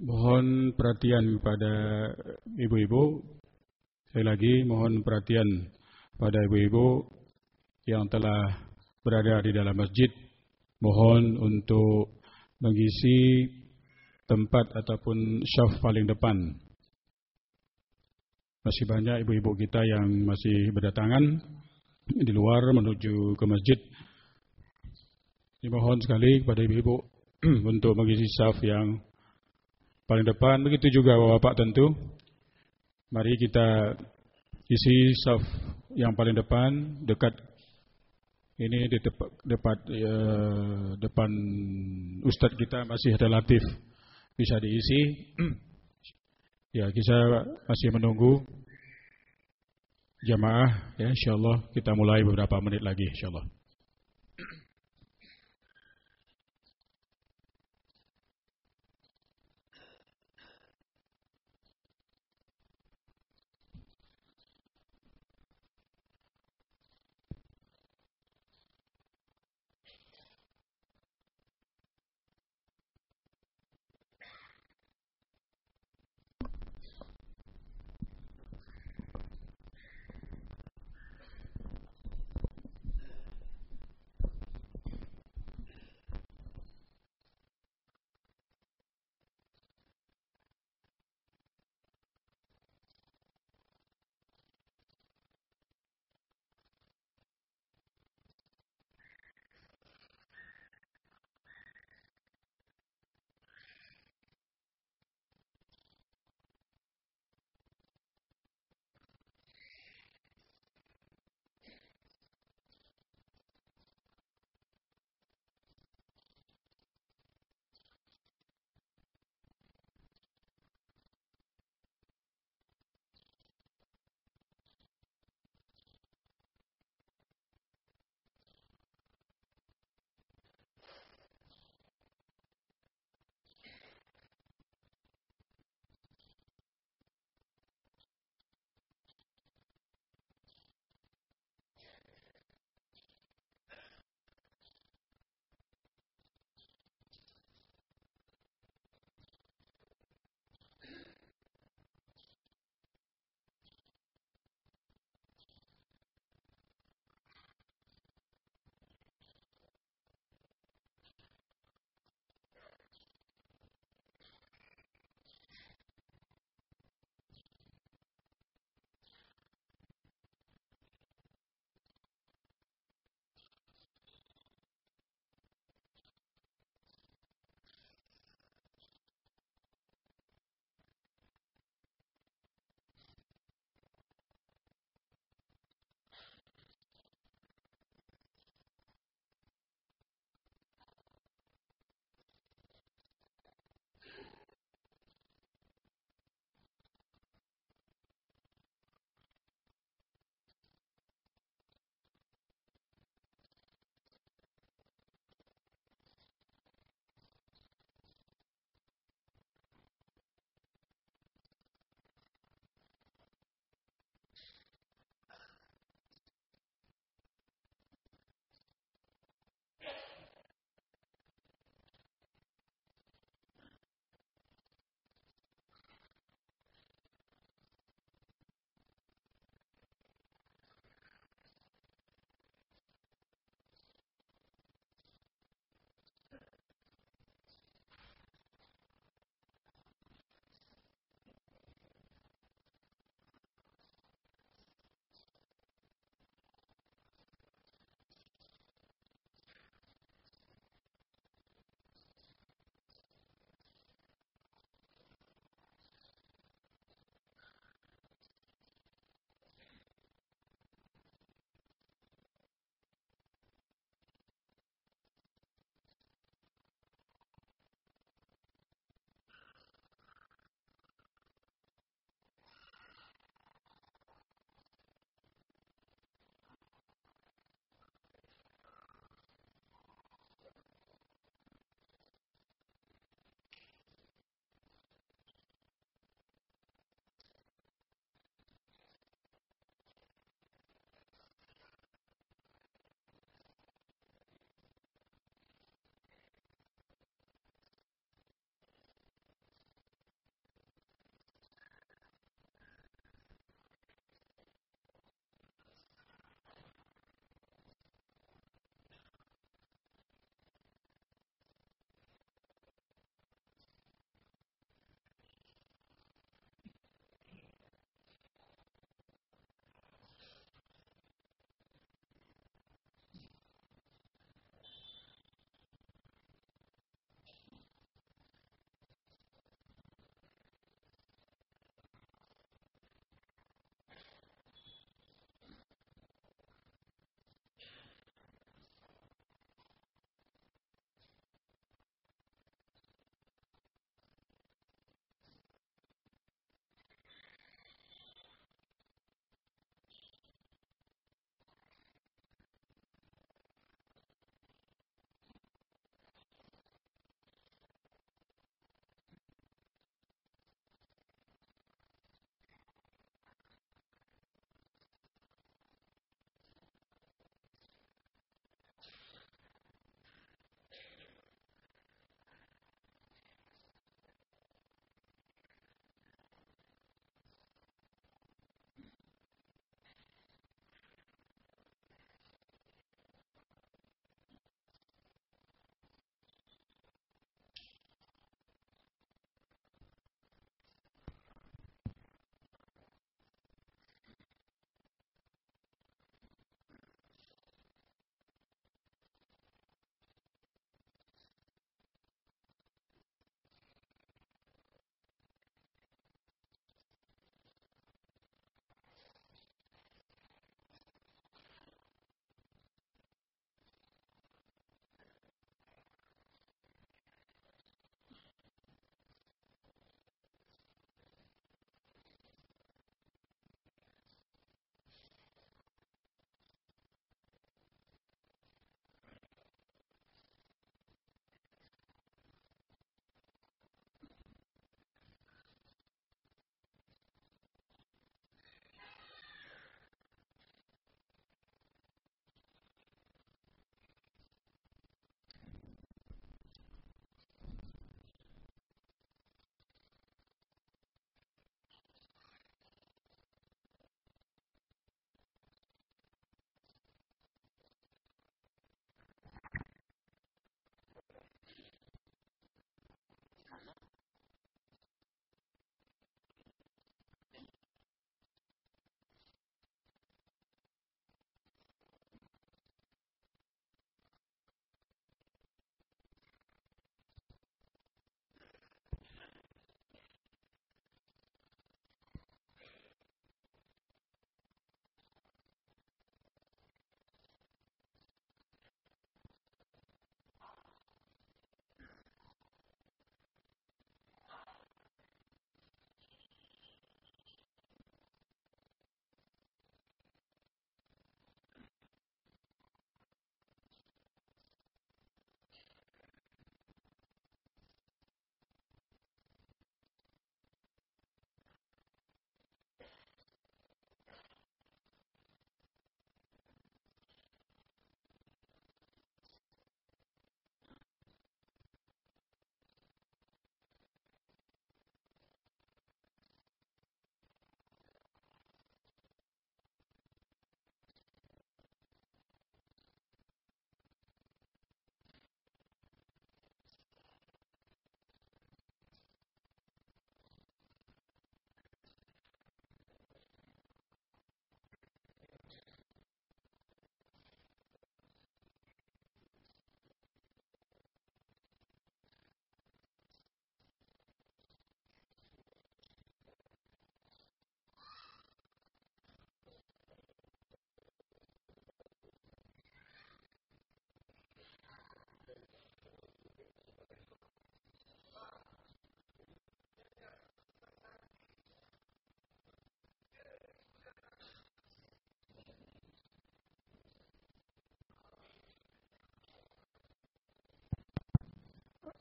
Mohon perhatian pada ibu-ibu. Sekali lagi mohon perhatian pada ibu-ibu yang telah berada di dalam masjid. Mohon untuk mengisi tempat ataupun syaf paling depan. Masih banyak ibu-ibu kita yang masih berdatangan di luar menuju ke masjid. Dimohon sekali kepada ibu-ibu untuk mengisi syaf yang paling depan. Begitu juga bapak-bapak tentu. Mari kita isi saf yang paling depan dekat ini di depan depan, ya, depan ustadz kita masih relatif bisa diisi. ya, kita masih menunggu jamaah ya insyaallah kita mulai beberapa menit lagi insyaallah.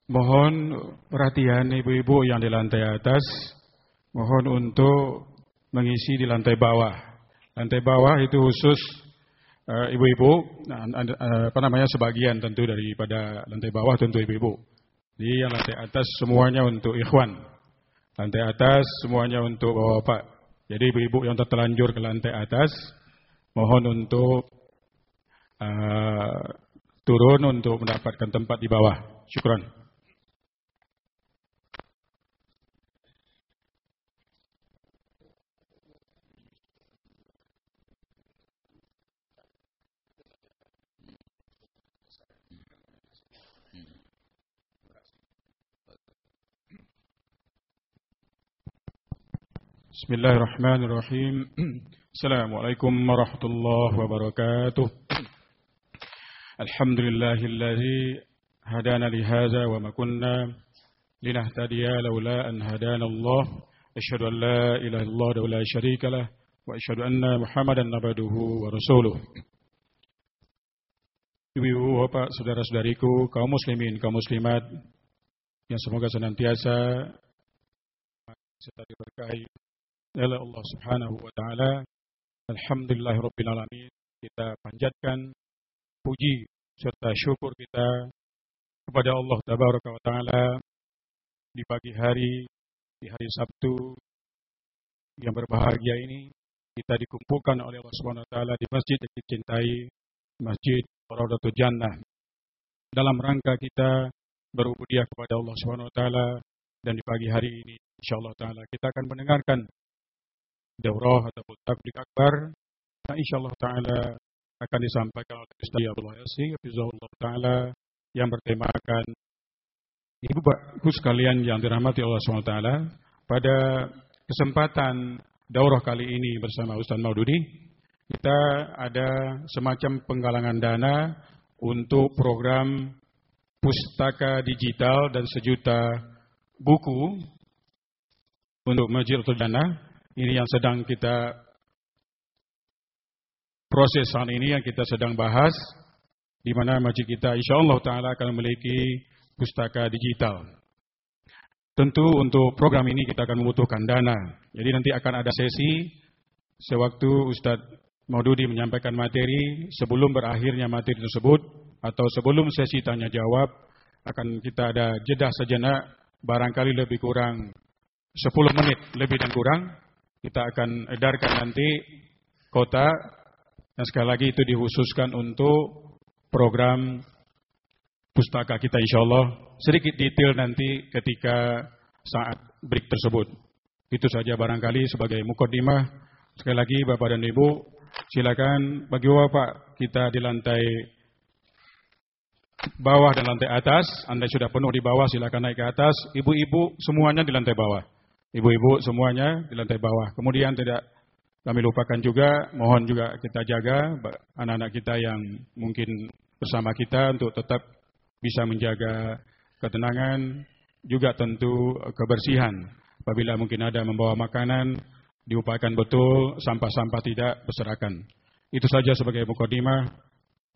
Mohon perhatian ibu-ibu yang di lantai atas, mohon untuk mengisi di lantai bawah. Lantai bawah itu khusus eh, ibu-ibu, uh, apa namanya sebagian tentu daripada lantai bawah tentu ibu-ibu. Di yang lantai atas semuanya untuk ikhwan. Lantai atas semuanya untuk bapak-bapak. Jadi ibu-ibu yang terlanjur ke lantai atas, mohon untuk uh, turun untuk mendapatkan tempat di bawah. Syukran. بسم الله الرحمن الرحيم. السلام عليكم ورحمة الله وبركاته. الحمد لله الذي هدانا لهذا وما كنا لنهتدي لولا أن هدانا الله. أشهد أن لا إله إلا الله ولا شريك له وأشهد أن محمدا عبده ورسوله. Ibu-ibu, bapak, saudara-saudariku, kaum muslimin, kaum muslimat yang semoga senantiasa serta diberkahi oleh Allah Subhanahu wa taala. Alhamdulillahirabbil alamin. Kita panjatkan puji serta syukur kita kepada Allah Tabaraka wa taala di pagi hari di hari Sabtu yang berbahagia ini kita dikumpulkan oleh Allah Subhanahu wa taala di masjid yang dicintai Masjid Raudatul Jannah dalam rangka kita berubudiah kepada Allah Subhanahu wa taala dan di pagi hari ini insyaallah taala kita akan mendengarkan daurah ataupun tablik akbar nah, insyaallah taala akan disampaikan oleh Ustaz Abdullah Yasir Hafizahullah taala yang bertemakan Ibu Bapak sekalian yang dirahmati Allah SWT pada kesempatan daurah kali ini bersama Ustaz Maududi kita ada semacam penggalangan dana untuk program pustaka digital dan sejuta buku untuk Masjid Dana ini yang sedang kita proses saat ini yang kita sedang bahas di mana masjid kita insyaallah taala akan memiliki pustaka digital. Tentu untuk program ini kita akan membutuhkan dana. Jadi nanti akan ada sesi sewaktu Ustadz Maududi menyampaikan materi sebelum berakhirnya materi tersebut atau sebelum sesi tanya jawab akan kita ada jeda sejenak barangkali lebih kurang 10 menit lebih dan kurang kita akan edarkan nanti kota dan sekali lagi itu dikhususkan untuk program pustaka kita insya Allah sedikit detail nanti ketika saat break tersebut. Itu saja barangkali sebagai mukodimah sekali lagi Bapak dan Ibu silakan bagi Bapak kita di lantai bawah dan lantai atas. Anda sudah penuh di bawah silakan naik ke atas. Ibu-ibu semuanya di lantai bawah ibu-ibu semuanya di lantai bawah. Kemudian tidak kami lupakan juga, mohon juga kita jaga anak-anak kita yang mungkin bersama kita untuk tetap bisa menjaga ketenangan, juga tentu kebersihan. Apabila mungkin ada membawa makanan, diupayakan betul, sampah-sampah tidak berserakan. Itu saja sebagai mukadimah.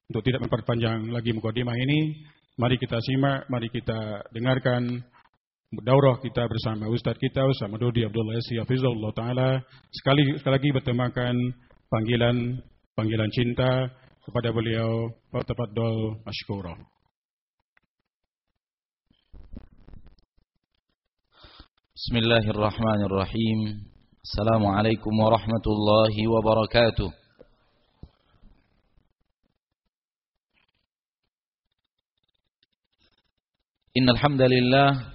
Untuk tidak memperpanjang lagi mukadimah ini, mari kita simak, mari kita dengarkan daurah kita bersama Ustadz kita Ustaz Madudi Abdullah Yasi Hafizullah Ta'ala. Sekali, sekali lagi bertemakan panggilan panggilan cinta kepada beliau Fatafaddal Ashkura Bismillahirrahmanirrahim. Assalamualaikum warahmatullahi wabarakatuh. Innal hamdalillah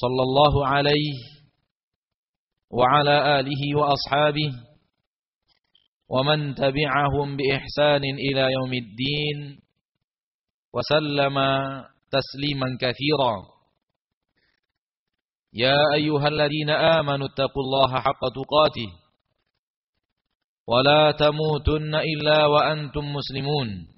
صلى الله عليه وعلى آله وأصحابه ومن تبعهم بإحسان إلى يوم الدين وسلم تسليما كثيرا. يا أيها الذين آمنوا اتقوا الله حق تقاته ولا تموتن إلا وأنتم مسلمون.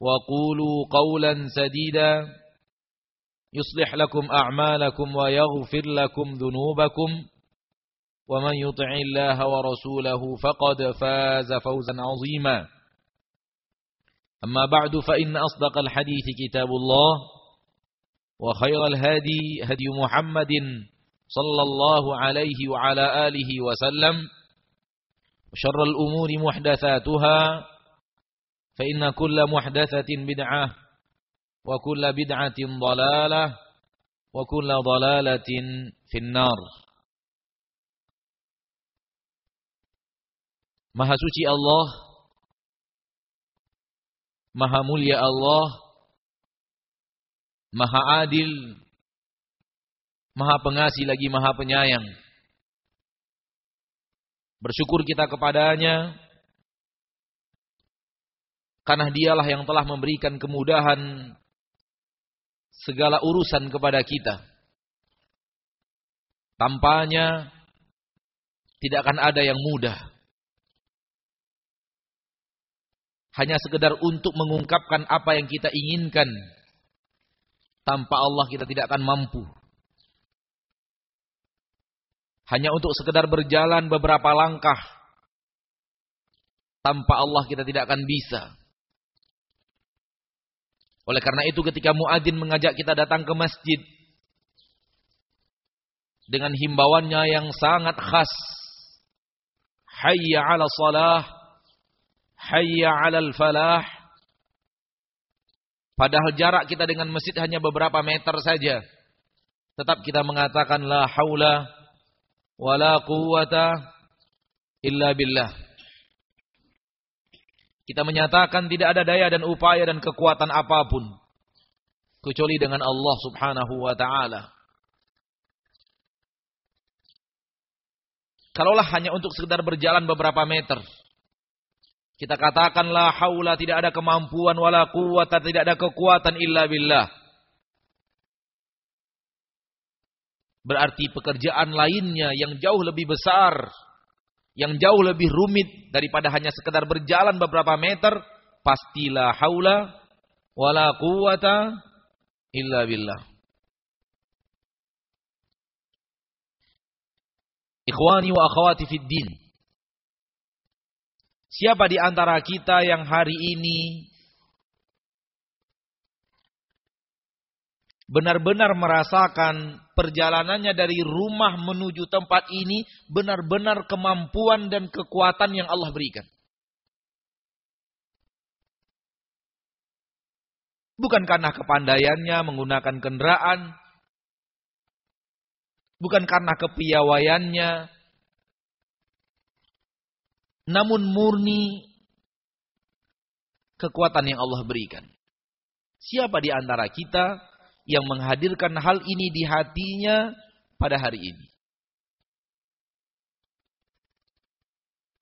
وقولوا قولا سديدا. يصلح لكم أعمالكم ويغفر لكم ذنوبكم. ومن يطع الله ورسوله فقد فاز فوزا عظيما. أما بعد فإن أصدق الحديث كتاب الله وخير الهدي هدي محمد صلى الله عليه وعلى آله وسلم. وشر الأمور محدثاتها فإن كل محدثة بدعة وكل بدعة ضلالة وكل ضلالة في النار. Maha suci Allah Maha mulia Allah Maha adil Maha pengasih lagi Maha penyayang. Bersyukur kita kepadanya karena dialah yang telah memberikan kemudahan segala urusan kepada kita. Tampaknya tidak akan ada yang mudah. hanya sekedar untuk mengungkapkan apa yang kita inginkan. Tanpa Allah kita tidak akan mampu. Hanya untuk sekedar berjalan beberapa langkah. Tanpa Allah kita tidak akan bisa. Oleh karena itu ketika muadzin mengajak kita datang ke masjid dengan himbauannya yang sangat khas, hayya 'ala salah hayya 'alal falah padahal jarak kita dengan masjid hanya beberapa meter saja. Tetap kita mengatakan la haula wala quwata illa billah kita menyatakan tidak ada daya dan upaya dan kekuatan apa pun. Kecuali dengan Allah Subhanahu wa taala. Kalaulah hanya untuk sekedar berjalan beberapa meter, kita katakan la haula tidak ada kemampuan wala quwwata tidak ada kekuatan illa billah. Berarti pekerjaan lainnya yang jauh lebih besar, yang jauh lebih rumit daripada hanya sekedar berjalan beberapa meter, pasti la haula wala quwwata illa billah. Ikhwani wa akhwati fid din. Siapa di antara kita yang hari ini benar-benar merasakan perjalanannya dari rumah menuju tempat ini benar-benar kemampuan dan kekuatan yang Allah berikan. Bukan karena kepandaiannya menggunakan kendaraan, bukan karena kepiawaiannya, namun murni kekuatan yang Allah berikan. Siapa di antara kita yang menghadirkan hal ini di hatinya pada hari ini?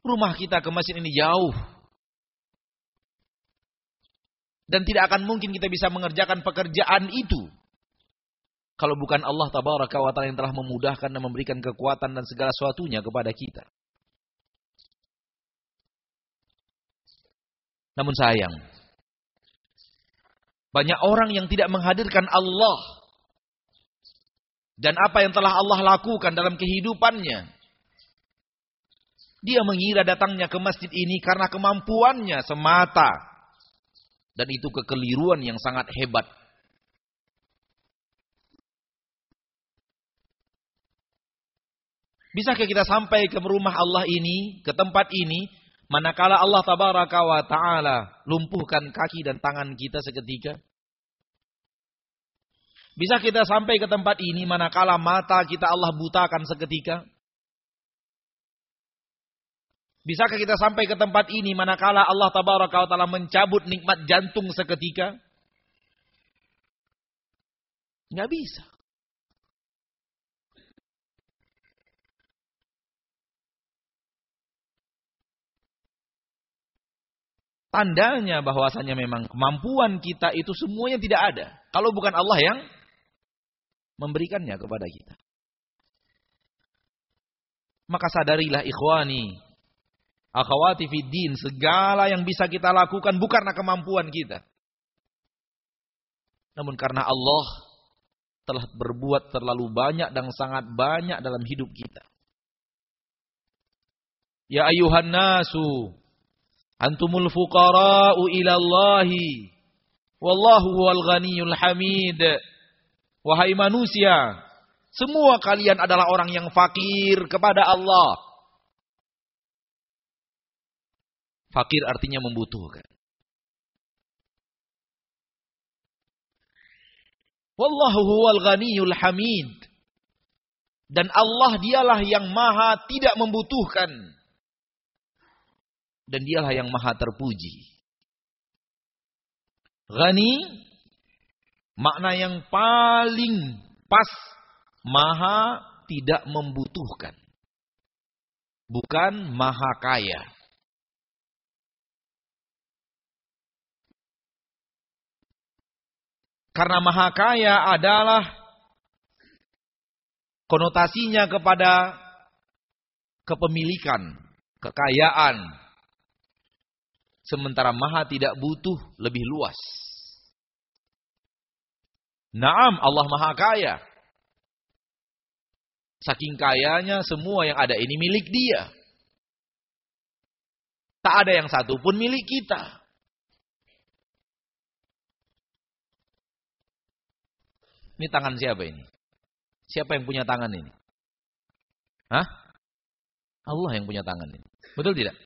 Rumah kita ke masjid ini jauh. Dan tidak akan mungkin kita bisa mengerjakan pekerjaan itu. Kalau bukan Allah tabaraka wa ta'ala yang telah memudahkan dan memberikan kekuatan dan segala sesuatunya kepada kita. Namun sayang, banyak orang yang tidak menghadirkan Allah dan apa yang telah Allah lakukan dalam kehidupannya. Dia mengira datangnya ke masjid ini karena kemampuannya semata. Dan itu kekeliruan yang sangat hebat. Bisakah kita sampai ke rumah Allah ini, ke tempat ini, Manakala Allah tabaraka wa ta'ala lumpuhkan kaki dan tangan kita seketika. Bisa kita sampai ke tempat ini manakala mata kita Allah butakan seketika? Bisakah kita sampai ke tempat ini manakala Allah tabaraka wa taala mencabut nikmat jantung seketika? Nggak bisa. Tandanya bahwasanya memang kemampuan kita itu semuanya tidak ada. Kalau bukan Allah yang memberikannya kepada kita. Maka sadarilah ikhwani, akhwati fiddin, segala yang bisa kita lakukan bukan karena kemampuan kita. Namun karena Allah telah berbuat terlalu banyak dan sangat banyak dalam hidup kita. Ya ayuhan nasu, Antumul fuqara'u ilallahi. Wallahu huwal ghaniyul hamid. Wahai manusia, semua kalian adalah orang yang fakir kepada Allah. Fakir artinya membutuhkan. Wallahu huwal ghaniyul hamid. Dan Allah dialah yang maha tidak membutuhkan dan dialah yang maha terpuji. Ghani makna yang paling pas maha tidak membutuhkan. Bukan maha kaya. Karena maha kaya adalah konotasinya kepada kepemilikan, kekayaan, Sementara maha tidak butuh lebih luas. Naam Allah maha kaya. Saking kayanya semua yang ada ini milik dia. Tak ada yang satu pun milik kita. Ini tangan siapa ini? Siapa yang punya tangan ini? Hah? Allah yang punya tangan ini. Betul tidak?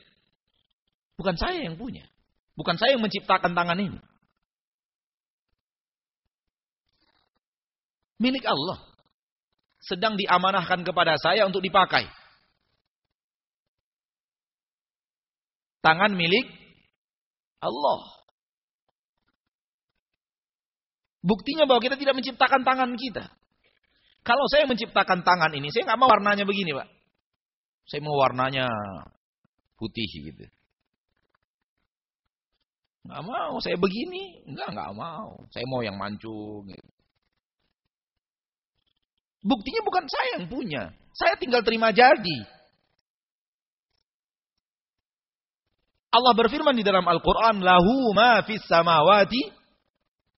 Bukan saya yang punya. Bukan saya yang menciptakan tangan ini. Milik Allah. Sedang diamanahkan kepada saya untuk dipakai. Tangan milik Allah. Buktinya bahwa kita tidak menciptakan tangan kita. Kalau saya menciptakan tangan ini, saya nggak mau warnanya begini, Pak. Saya mau warnanya putih gitu. Nggak mau, saya begini. Enggak, nggak mau. Saya mau yang mancung. Gitu. Buktinya bukan saya yang punya. Saya tinggal terima jadi. Allah berfirman di dalam Al-Quran, Lahu ma fis samawati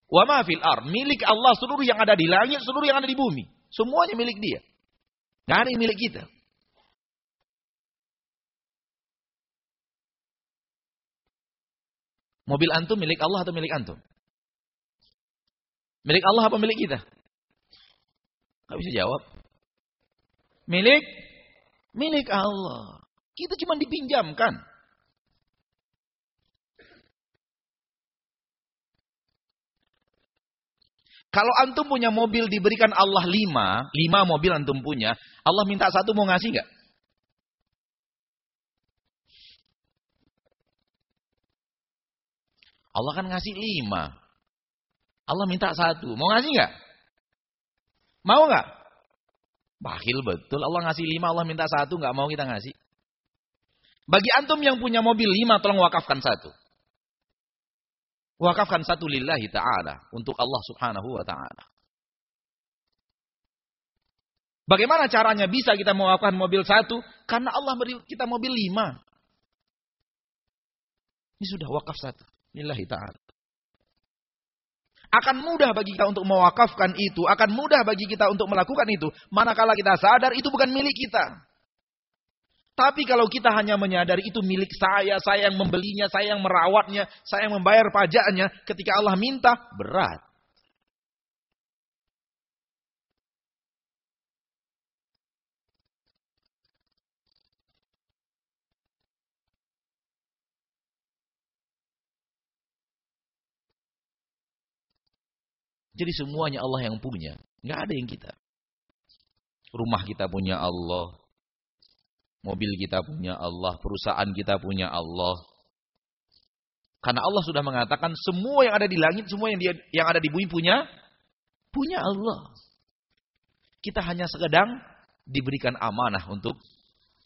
wa ma fil ar. Milik Allah seluruh yang ada di langit, seluruh yang ada di bumi. Semuanya milik dia. Gak ada milik kita. Mobil antum milik Allah atau milik antum? Milik Allah apa milik kita? Gak bisa jawab. Milik milik Allah. Kita cuma dipinjamkan. Kalau antum punya mobil diberikan Allah lima, lima mobil antum punya, Allah minta satu mau ngasih nggak? Allah kan ngasih lima. Allah minta satu. Mau ngasih nggak? Mau nggak? Bakhil betul. Allah ngasih lima, Allah minta satu. nggak mau kita ngasih. Bagi antum yang punya mobil lima, tolong wakafkan satu. Wakafkan satu lillahi ta'ala. Untuk Allah subhanahu wa ta'ala. Bagaimana caranya bisa kita mewakafkan mobil satu? Karena Allah beri kita mobil lima. Ini sudah wakaf satu. Lillahi ta'ala. Akan mudah bagi kita untuk mewakafkan itu. Akan mudah bagi kita untuk melakukan itu. Manakala kita sadar itu bukan milik kita. Tapi kalau kita hanya menyadari itu milik saya, saya yang membelinya, saya yang merawatnya, saya yang membayar pajaknya. Ketika Allah minta, berat. Jadi semuanya Allah yang punya. Nggak ada yang kita. Rumah kita punya Allah. Mobil kita punya Allah. Perusahaan kita punya Allah. Karena Allah sudah mengatakan semua yang ada di langit, semua yang, dia, yang ada di bumi punya punya Allah. Kita hanya sedang diberikan amanah untuk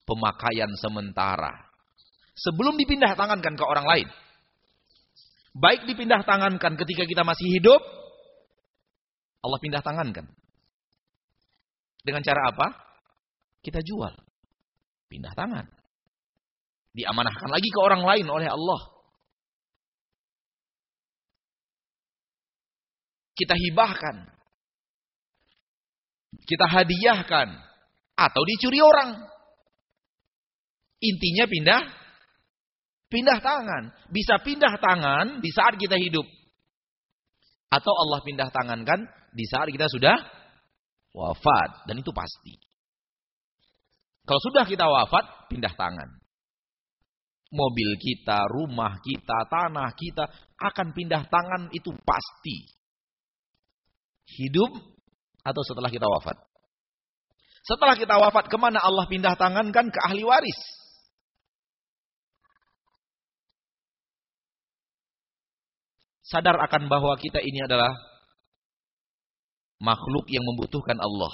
pemakaian sementara. Sebelum dipindah tangankan ke orang lain. Baik dipindah tangankan ketika kita masih hidup, Allah pindah tangankan. Dengan cara apa? Kita jual. Pindah tangan. Diamanahkan lagi ke orang lain oleh Allah. Kita hibahkan. Kita hadiahkan. Atau dicuri orang. Intinya pindah pindah tangan. Bisa pindah tangan di saat kita hidup. Atau Allah pindah tangan kan di saat kita sudah wafat. Dan itu pasti. Kalau sudah kita wafat, pindah tangan. Mobil kita, rumah kita, tanah kita akan pindah tangan itu pasti. Hidup atau setelah kita wafat. Setelah kita wafat, ke mana Allah pindah tangan kan ke ahli waris. Sadar akan bahwa kita ini adalah makhluk yang membutuhkan Allah.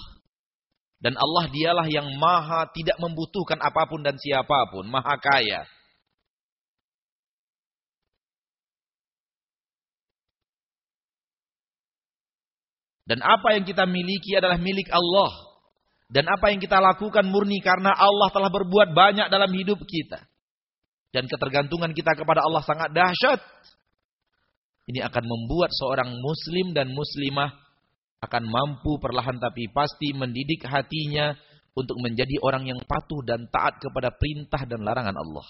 Dan Allah dialah yang maha tidak membutuhkan apa pun dan siapa pun, maha kaya. Dan apa yang kita miliki adalah milik Allah. Dan apa yang kita lakukan murni karena Allah telah berbuat banyak dalam hidup kita. Dan ketergantungan kita kepada Allah sangat dahsyat. Ini akan membuat seorang muslim dan muslimah akan mampu perlahan tapi pasti mendidik hatinya untuk menjadi orang yang patuh dan taat kepada perintah dan larangan Allah.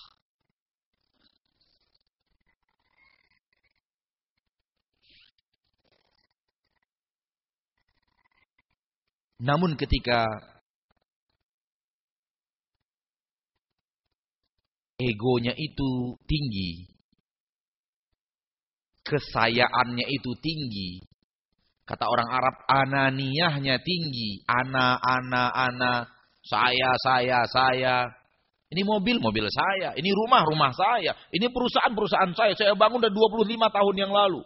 Namun ketika egonya itu tinggi, kesayaannya itu tinggi, Kata orang Arab, ananiyahnya tinggi. Ana, ana, ana. Saya, saya, saya. Ini mobil, mobil saya. Ini rumah, rumah saya. Ini perusahaan, perusahaan saya. Saya bangun udah 25 tahun yang lalu.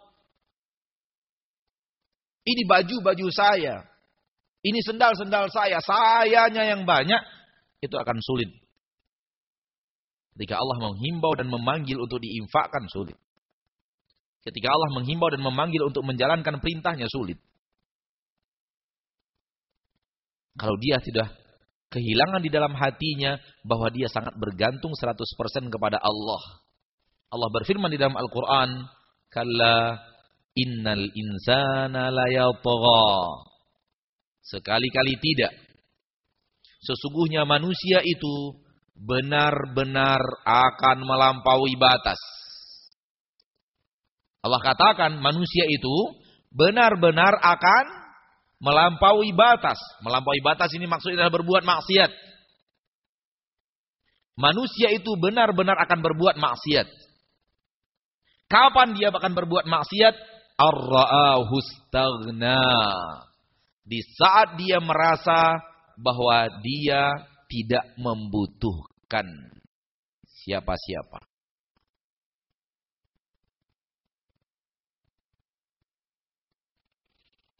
Ini baju, baju saya. Ini sendal, sendal saya. Sayanya yang banyak. Itu akan sulit. Ketika Allah menghimbau dan memanggil untuk diinfakkan, sulit. Ketika Allah menghimbau dan memanggil untuk menjalankan perintahnya sulit. Kalau dia tidak kehilangan di dalam hatinya bahwa dia sangat bergantung 100% kepada Allah. Allah berfirman di dalam Al-Quran, Kalla innal insana layatgha. Sekali-kali tidak. Sesungguhnya manusia itu benar-benar akan melampaui batas. Allah katakan manusia itu benar-benar akan melampaui batas. Melampaui batas ini maksudnya adalah berbuat maksiat. Manusia itu benar-benar akan berbuat maksiat. Kapan dia akan berbuat maksiat? Ar-ra'ahu Di saat dia merasa bahwa dia tidak membutuhkan siapa-siapa.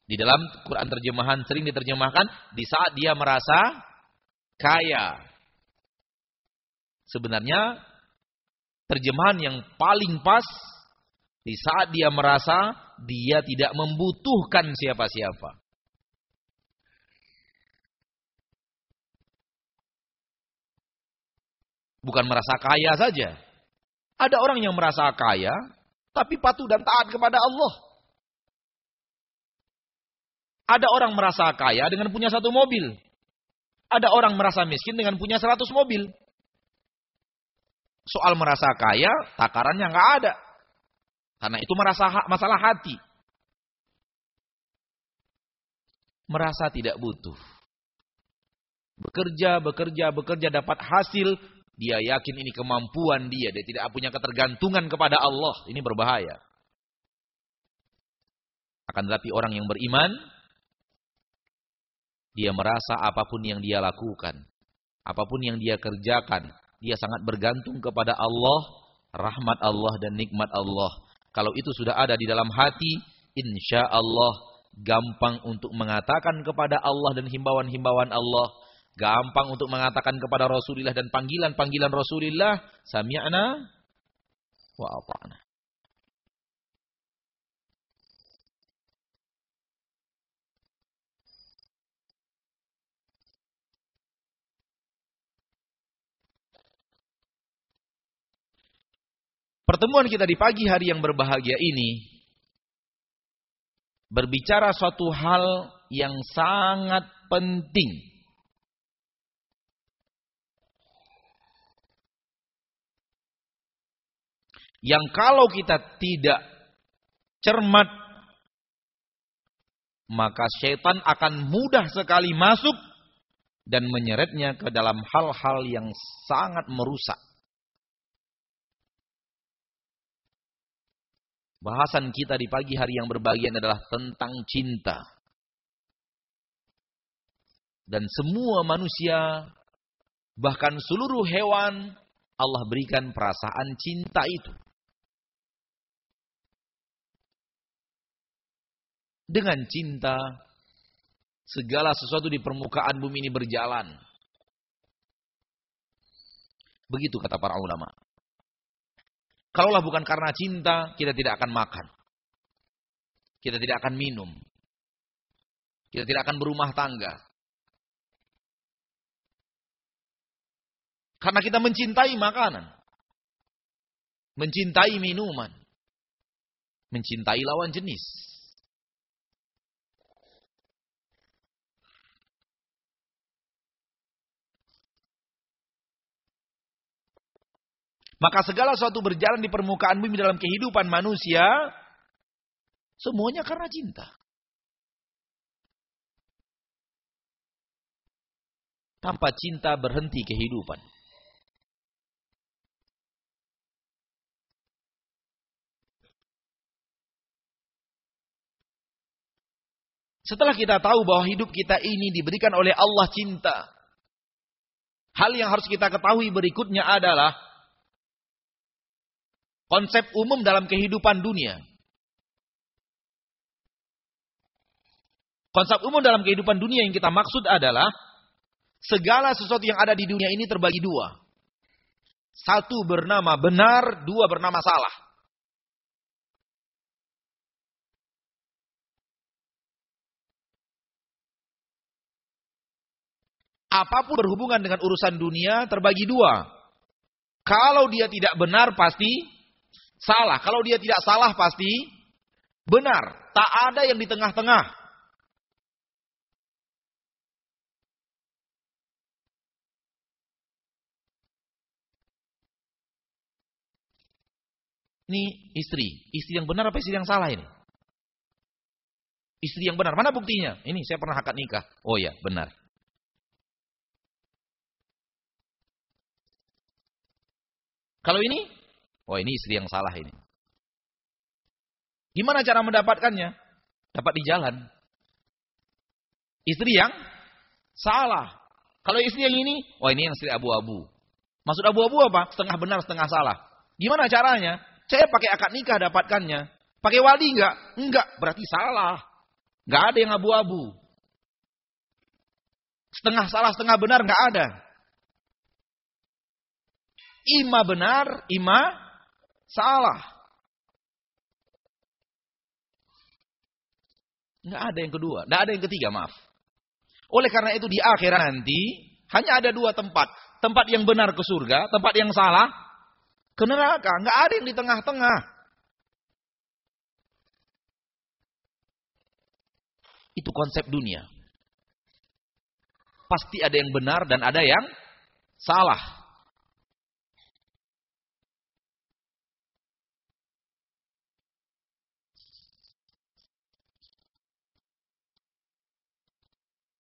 Di dalam Quran terjemahan sering diterjemahkan di saat dia merasa kaya. Sebenarnya terjemahan yang paling pas di saat dia merasa dia tidak membutuhkan siapa-siapa. Bukan merasa kaya saja. Ada orang yang merasa kaya tapi patuh dan taat kepada Allah. Ada orang merasa kaya dengan punya satu mobil. Ada orang merasa miskin dengan punya seratus mobil. Soal merasa kaya, takarannya nggak ada. Karena itu merasa masalah hati. Merasa tidak butuh. Bekerja, bekerja, bekerja dapat hasil. Dia yakin ini kemampuan dia. Dia tidak punya ketergantungan kepada Allah. Ini berbahaya. Akan tetapi orang yang beriman, dia merasa apa pun yang dia lakukan, apa pun yang dia kerjakan, dia sangat bergantung kepada Allah, rahmat Allah dan nikmat Allah. Kalau itu sudah ada di dalam hati, insya Allah gampang untuk mengatakan kepada Allah dan himbauan-himbauan Allah, gampang untuk mengatakan kepada Rasulullah dan panggilan-panggilan Rasulullah, sami'na wa ata'na. Pertemuan kita di pagi hari yang berbahagia ini berbicara suatu hal yang sangat penting. Yang kalau kita tidak cermat, maka syaitan akan mudah sekali masuk dan menyeretnya ke dalam hal-hal yang sangat merusak. Bahasan kita di pagi hari yang berbagian adalah tentang cinta. Dan semua manusia, bahkan seluruh hewan, Allah berikan perasaan cinta itu. Dengan cinta, segala sesuatu di permukaan bumi ini berjalan. Begitu kata para ulama. Kalaulah bukan karena cinta, kita tidak akan makan. Kita tidak akan minum. Kita tidak akan berumah tangga. Karena kita mencintai makanan. Mencintai minuman. Mencintai lawan jenis. Maka segala sesuatu berjalan di permukaan bumi dalam kehidupan manusia, semuanya karena cinta. Tanpa cinta berhenti kehidupan. Setelah kita tahu bahwa hidup kita ini diberikan oleh Allah cinta. Hal yang harus kita ketahui berikutnya adalah Konsep umum dalam kehidupan dunia. Konsep umum dalam kehidupan dunia yang kita maksud adalah segala sesuatu yang ada di dunia ini terbagi dua. Satu bernama benar, dua bernama salah. Apa pun berhubungan dengan urusan dunia terbagi dua. Kalau dia tidak benar pasti salah. Kalau dia tidak salah pasti benar. Tak ada yang di tengah-tengah. Ini istri. Istri yang benar apa istri yang salah ini? Istri yang benar. Mana buktinya? Ini saya pernah akad nikah. Oh ya, benar. Kalau ini Oh ini istri yang salah ini. Gimana cara mendapatkannya? Dapat di jalan. Istri yang salah. Kalau istri yang ini, oh ini yang istri abu-abu. Maksud abu-abu apa? Setengah benar, setengah salah. Gimana caranya? Saya pakai akad nikah dapatkannya. Pakai wali enggak? Enggak, berarti salah. Enggak ada yang abu-abu. Setengah salah, setengah benar enggak ada. Ima benar, ima Salah. Nggak ada yang kedua. Nggak ada yang ketiga, maaf. Oleh karena itu di akhirat nanti, hanya ada dua tempat. Tempat yang benar ke surga, tempat yang salah ke neraka. Nggak ada yang di tengah-tengah. Itu konsep dunia. Pasti ada yang benar dan ada yang salah.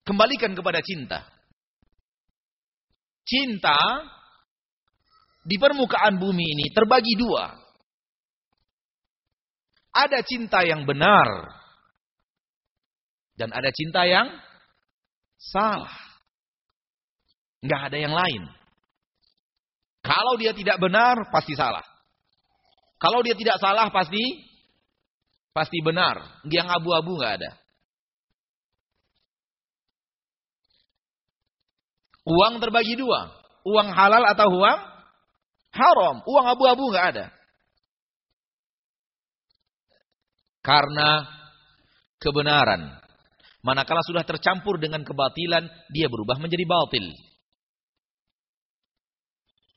Kembalikan kepada cinta. Cinta di permukaan bumi ini terbagi dua. Ada cinta yang benar. Dan ada cinta yang salah. Nggak ada yang lain. Kalau dia tidak benar, pasti salah. Kalau dia tidak salah, pasti pasti benar. Yang abu-abu nggak ada. Uang terbagi dua. Uang halal atau uang haram. Uang abu-abu nggak ada. Karena kebenaran. Manakala sudah tercampur dengan kebatilan, dia berubah menjadi batil.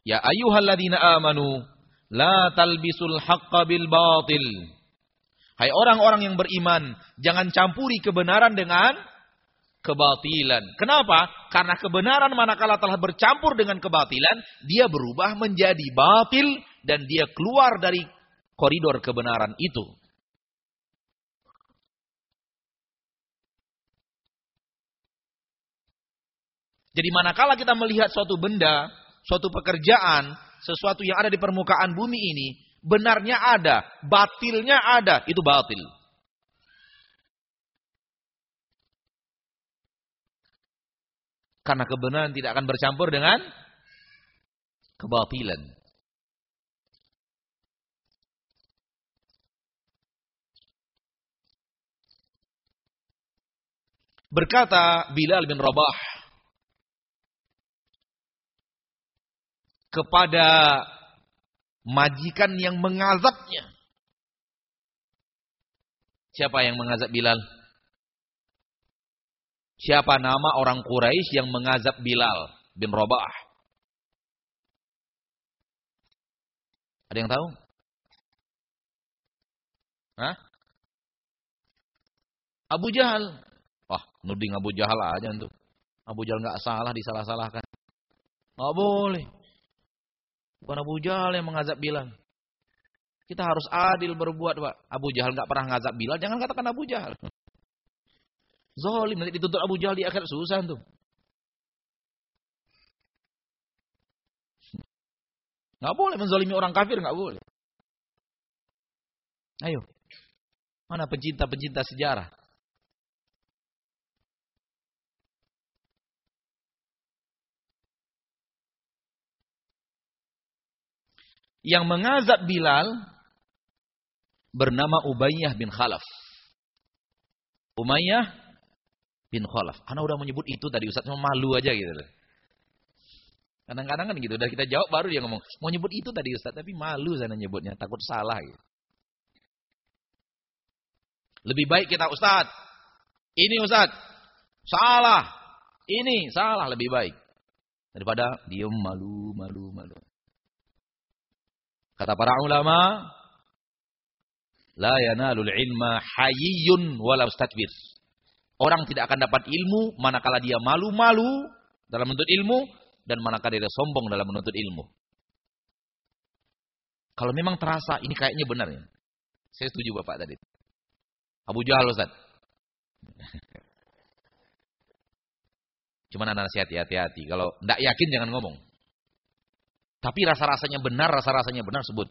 Ya ayyuhalladzina amanu la talbisul haqqa bil batil. Hai orang-orang yang beriman, jangan campuri kebenaran dengan kebatilan. Kenapa? Karena kebenaran manakala telah bercampur dengan kebatilan, dia berubah menjadi batil dan dia keluar dari koridor kebenaran itu. Jadi manakala kita melihat suatu benda suatu pekerjaan, sesuatu yang ada di permukaan bumi ini, benarnya ada, batilnya ada, itu batil. Karena kebenaran tidak akan bercampur dengan kebatilan. Berkata Bilal bin Rabah kepada majikan yang mengazabnya. Siapa yang mengazab Bilal? Siapa nama orang Quraisy yang mengazab Bilal bin Rabah? Ada yang tahu? Hah? Abu Jahal. Wah, nuding Abu Jahal aja tuh. Abu Jahal nggak salah disalah-salahkan. Nggak boleh. Bukan Abu Jahal yang mengazab Bilal. Kita harus adil berbuat, Pak. Abu Jahal nggak pernah ngazab Bilal, jangan katakan Abu Jahal. Zolim nanti dituntut Abu Jahal di akhir susah tuh. Nggak boleh menzolimi orang kafir, nggak boleh. Ayo. Mana pencinta-pencinta sejarah? yang mengazab Bilal bernama Ubayyah bin Khalaf. Umayyah bin Khalaf. Anak udah menyebut itu tadi Ustaz cuma malu aja gitu Kadang-kadang kan gitu, udah kita jawab baru dia ngomong, mau nyebut itu tadi Ustaz, tapi malu sana nyebutnya, takut salah gitu. Lebih baik kita Ustaz, ini Ustaz, salah, ini salah lebih baik. Daripada diem malu, malu, malu. Kata para ulama, la yanalul ilma hayyun walau stakbir. Orang tidak akan dapat ilmu manakala dia malu-malu dalam menuntut ilmu dan manakala dia sombong dalam menuntut ilmu. Kalau memang terasa ini kayaknya benar ya. Saya setuju Bapak tadi. Abu Jahal Ustaz. Cuman anak nasihat hati-hati. Kalau tidak yakin jangan ngomong. Tapi rasa-rasanya benar, rasa-rasanya benar sebut.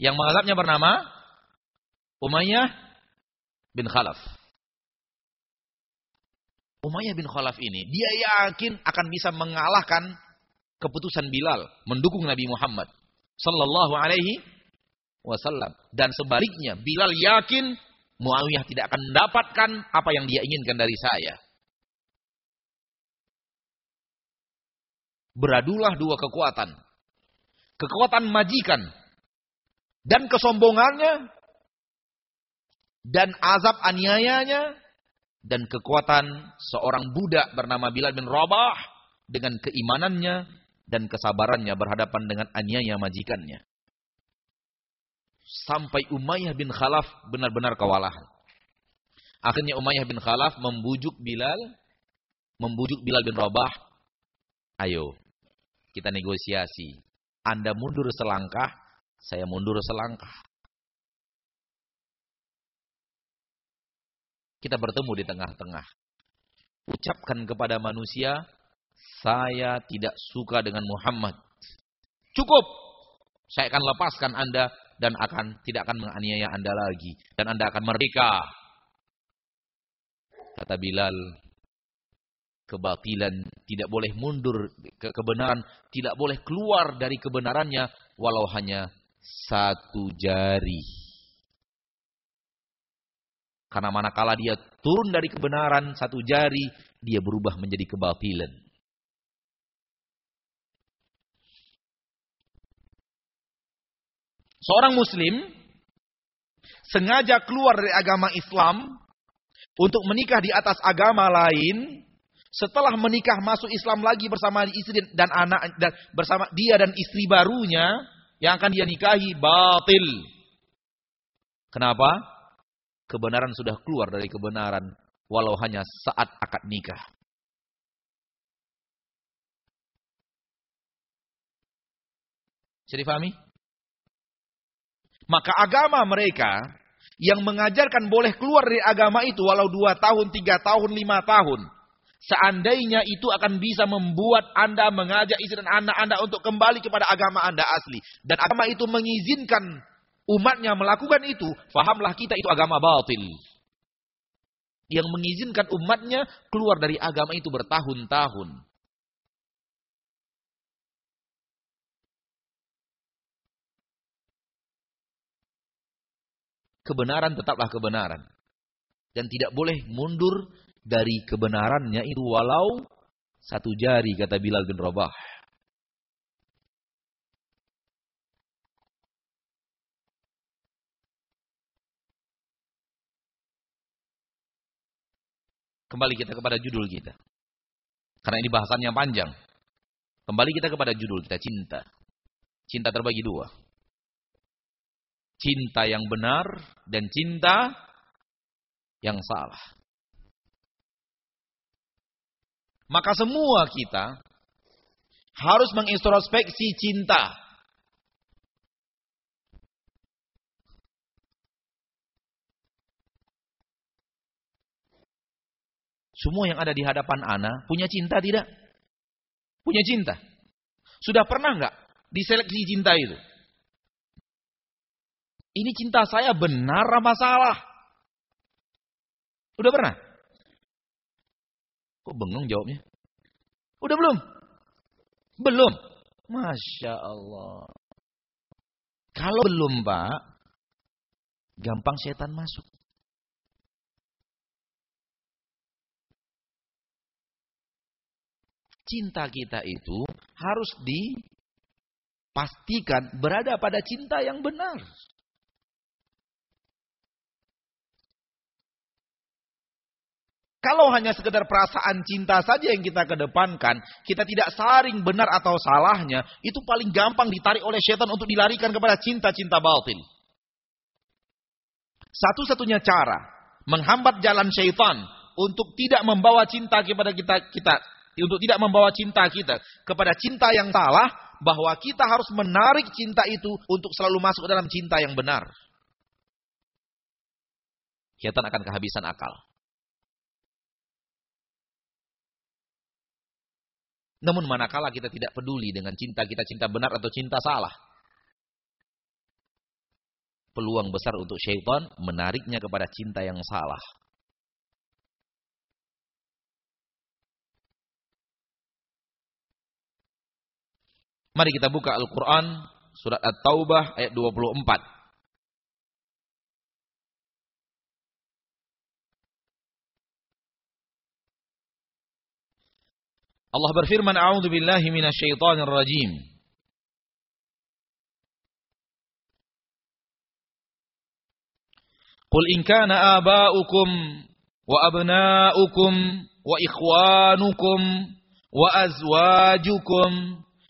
Yang mengazabnya bernama Umayyah bin Khalaf. Umayyah bin Khalaf ini, dia yakin akan bisa mengalahkan keputusan Bilal mendukung Nabi Muhammad sallallahu alaihi wasallam dan sebaliknya Bilal yakin Muawiyah tidak akan mendapatkan apa yang dia inginkan dari saya. Beradulah dua kekuatan. Kekuatan majikan dan kesombongannya dan azab aniayanya dan kekuatan seorang budak bernama Bilal bin Rabah dengan keimanannya dan kesabarannya berhadapan dengan aniaya majikannya. Sampai Umayyah bin Khalaf benar-benar kewalahan. Akhirnya Umayyah bin Khalaf membujuk Bilal, membujuk Bilal bin Rabah, ayo kita negosiasi. Anda mundur selangkah, saya mundur selangkah. Kita bertemu di tengah-tengah. Ucapkan kepada manusia, saya tidak suka dengan Muhammad. Cukup. Saya akan lepaskan Anda dan akan tidak akan menganiaya Anda lagi dan Anda akan merdeka. Kata Bilal, kebatilan tidak boleh mundur ke kebenaran, tidak boleh keluar dari kebenarannya walau hanya satu jari. Karena manakala dia turun dari kebenaran satu jari, dia berubah menjadi kebatilan. Seorang muslim sengaja keluar dari agama Islam untuk menikah di atas agama lain, setelah menikah masuk Islam lagi bersama istri dan anak dan bersama dia dan istri barunya yang akan dia nikahi batil. Kenapa? Kebenaran sudah keluar dari kebenaran walau hanya saat akad nikah. Bisa difahami? Maka agama mereka yang mengajarkan boleh keluar dari agama itu walau dua tahun, tiga tahun, lima tahun. Seandainya itu akan bisa membuat Anda mengajak istri dan anak Anda untuk kembali kepada agama Anda asli. Dan agama itu mengizinkan umatnya melakukan itu, fahamlah kita itu agama batil. Yang mengizinkan umatnya keluar dari agama itu bertahun-tahun. kebenaran tetaplah kebenaran. Dan tidak boleh mundur dari kebenarannya itu walau satu jari kata Bilal bin Rabah. Kembali kita kepada judul kita. Karena ini bahasan yang panjang. Kembali kita kepada judul kita, cinta. Cinta terbagi dua cinta yang benar dan cinta yang salah. Maka semua kita harus mengintrospeksi cinta. Semua yang ada di hadapan Ana punya cinta tidak? Punya cinta. Sudah pernah nggak diseleksi cinta itu? Ini cinta saya benar apa salah? Udah pernah? Kok bengong jawabnya? Udah belum? Belum. Masya Allah. Kalau belum pak, gampang setan masuk. Cinta kita itu harus dipastikan berada pada cinta yang benar. Kalau hanya sekedar perasaan cinta saja yang kita kedepankan, kita tidak saring benar atau salahnya, itu paling gampang ditarik oleh setan untuk dilarikan kepada cinta-cinta batin. Satu-satunya cara menghambat jalan syaitan untuk tidak membawa cinta kepada kita, kita untuk tidak membawa cinta kita kepada cinta yang salah, bahwa kita harus menarik cinta itu untuk selalu masuk dalam cinta yang benar. Syaitan akan kehabisan akal. Namun manakala kita tidak peduli dengan cinta kita cinta benar atau cinta salah. Peluang besar untuk syaitan menariknya kepada cinta yang salah. Mari kita buka Al-Quran surat At-Taubah ayat 24. Allah berfirman, "A'udzu billahi minasyaitonir rajim." Qul in kana aba'ukum wa abna'ukum wa ikhwanukum wa azwajukum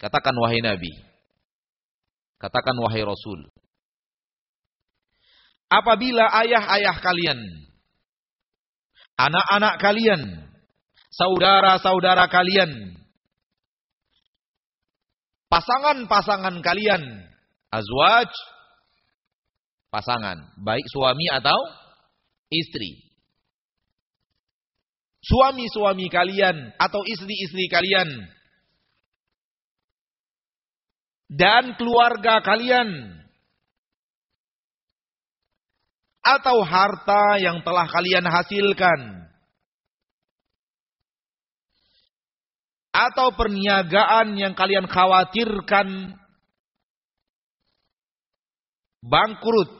katakan wahai nabi katakan wahai rasul apabila ayah-ayah kalian anak-anak kalian, saudara-saudara kalian, pasangan-pasangan kalian, azwaj, pasangan, baik suami atau istri. Suami-suami kalian atau istri-istri kalian dan keluarga kalian. Atau harta yang telah kalian hasilkan. Atau perniagaan yang kalian khawatirkan. Bangkrut.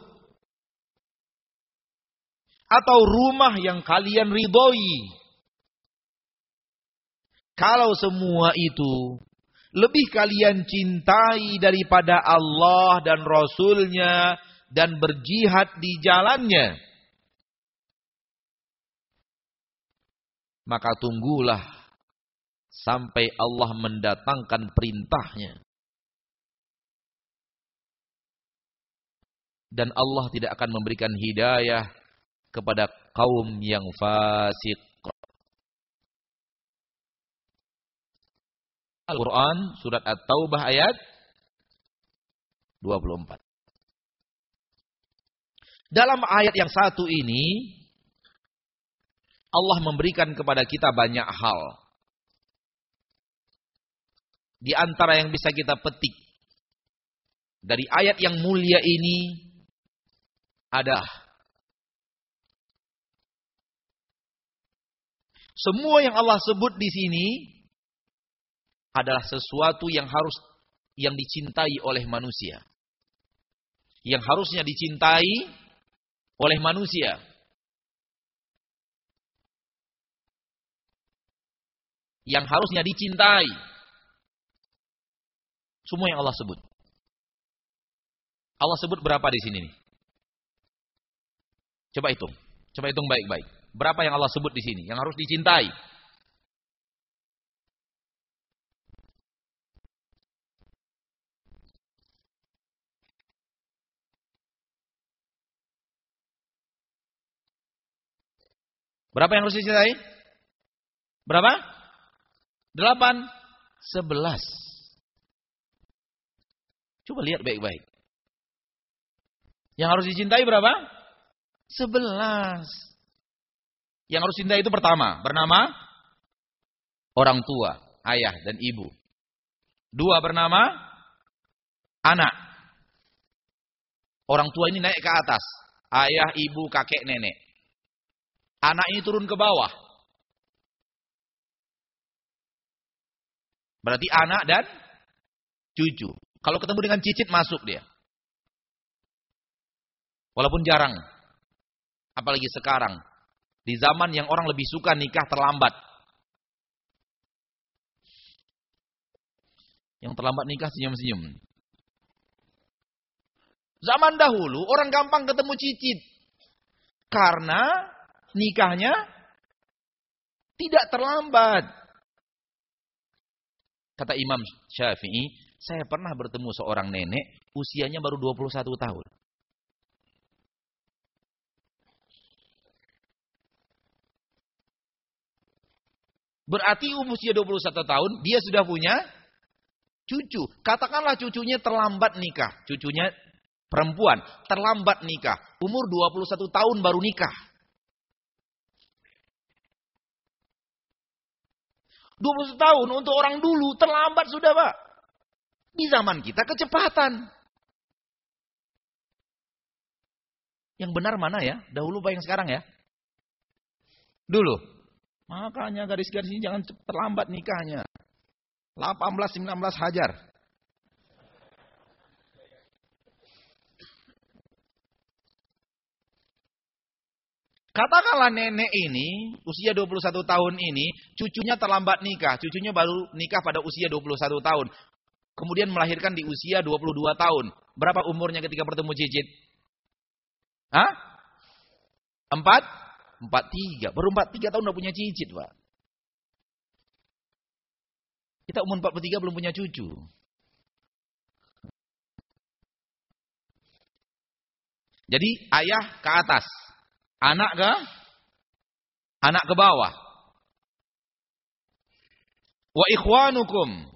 Atau rumah yang kalian ridhoi. Kalau semua itu lebih kalian cintai daripada Allah dan Rasulnya dan berjihad di jalannya maka tunggulah sampai Allah mendatangkan perintahnya. Dan Allah tidak akan memberikan hidayah kepada kaum yang fasik. Al-Quran surat At-Taubah ayat 24. Dalam ayat yang satu ini, Allah memberikan kepada kita banyak hal. Di antara yang bisa kita petik dari ayat yang mulia ini ada semua yang Allah sebut di sini adalah sesuatu yang harus yang dicintai oleh manusia. Yang harusnya dicintai oleh manusia. Yang harusnya dicintai semua yang Allah sebut. Allah sebut berapa di sini nih? Coba hitung. Coba hitung baik-baik. Berapa yang Allah sebut di sini yang harus dicintai? Berapa yang harus dicintai? Berapa? Delapan. Sebelas. Coba lihat baik-baik. Yang harus dicintai berapa? Sebelas. Yang harus dicintai itu pertama, bernama orang tua, ayah dan ibu. Dua bernama anak. Orang tua ini naik ke atas. Ayah, ibu, kakek, nenek. Anak ini turun ke bawah. Berarti anak dan cucu. Kalau ketemu dengan cicit masuk dia. Walaupun jarang. Apalagi sekarang. Di zaman yang orang lebih suka nikah terlambat. Yang terlambat nikah senyum-senyum. Zaman dahulu orang gampang ketemu cicit. Karena nikahnya tidak terlambat. Kata Imam Syafi'i, saya pernah bertemu seorang nenek, usianya baru 21 tahun. Berarti usia 21 tahun, dia sudah punya cucu. Katakanlah cucunya terlambat nikah. Cucunya perempuan, terlambat nikah. Umur 21 tahun baru nikah. 21 tahun untuk orang dulu terlambat sudah pak. Di zaman kita kecepatan. Yang benar mana ya? Dahulu apa yang sekarang ya? Dulu. Makanya garis-garis ini jangan terlambat nikahnya. 18, 19 hajar. Katakanlah nenek ini, usia 21 tahun ini, cucunya terlambat nikah. Cucunya baru nikah pada usia 21 tahun. Kemudian melahirkan di usia 22 tahun. Berapa umurnya ketika bertemu cicit? Hah? Empat? Empat tiga. Baru empat tiga tahun udah punya cicit, Pak. Kita umur empat tiga belum punya cucu. Jadi ayah ke atas. Anak ke anak ke bawah. Wa ikhwanukum,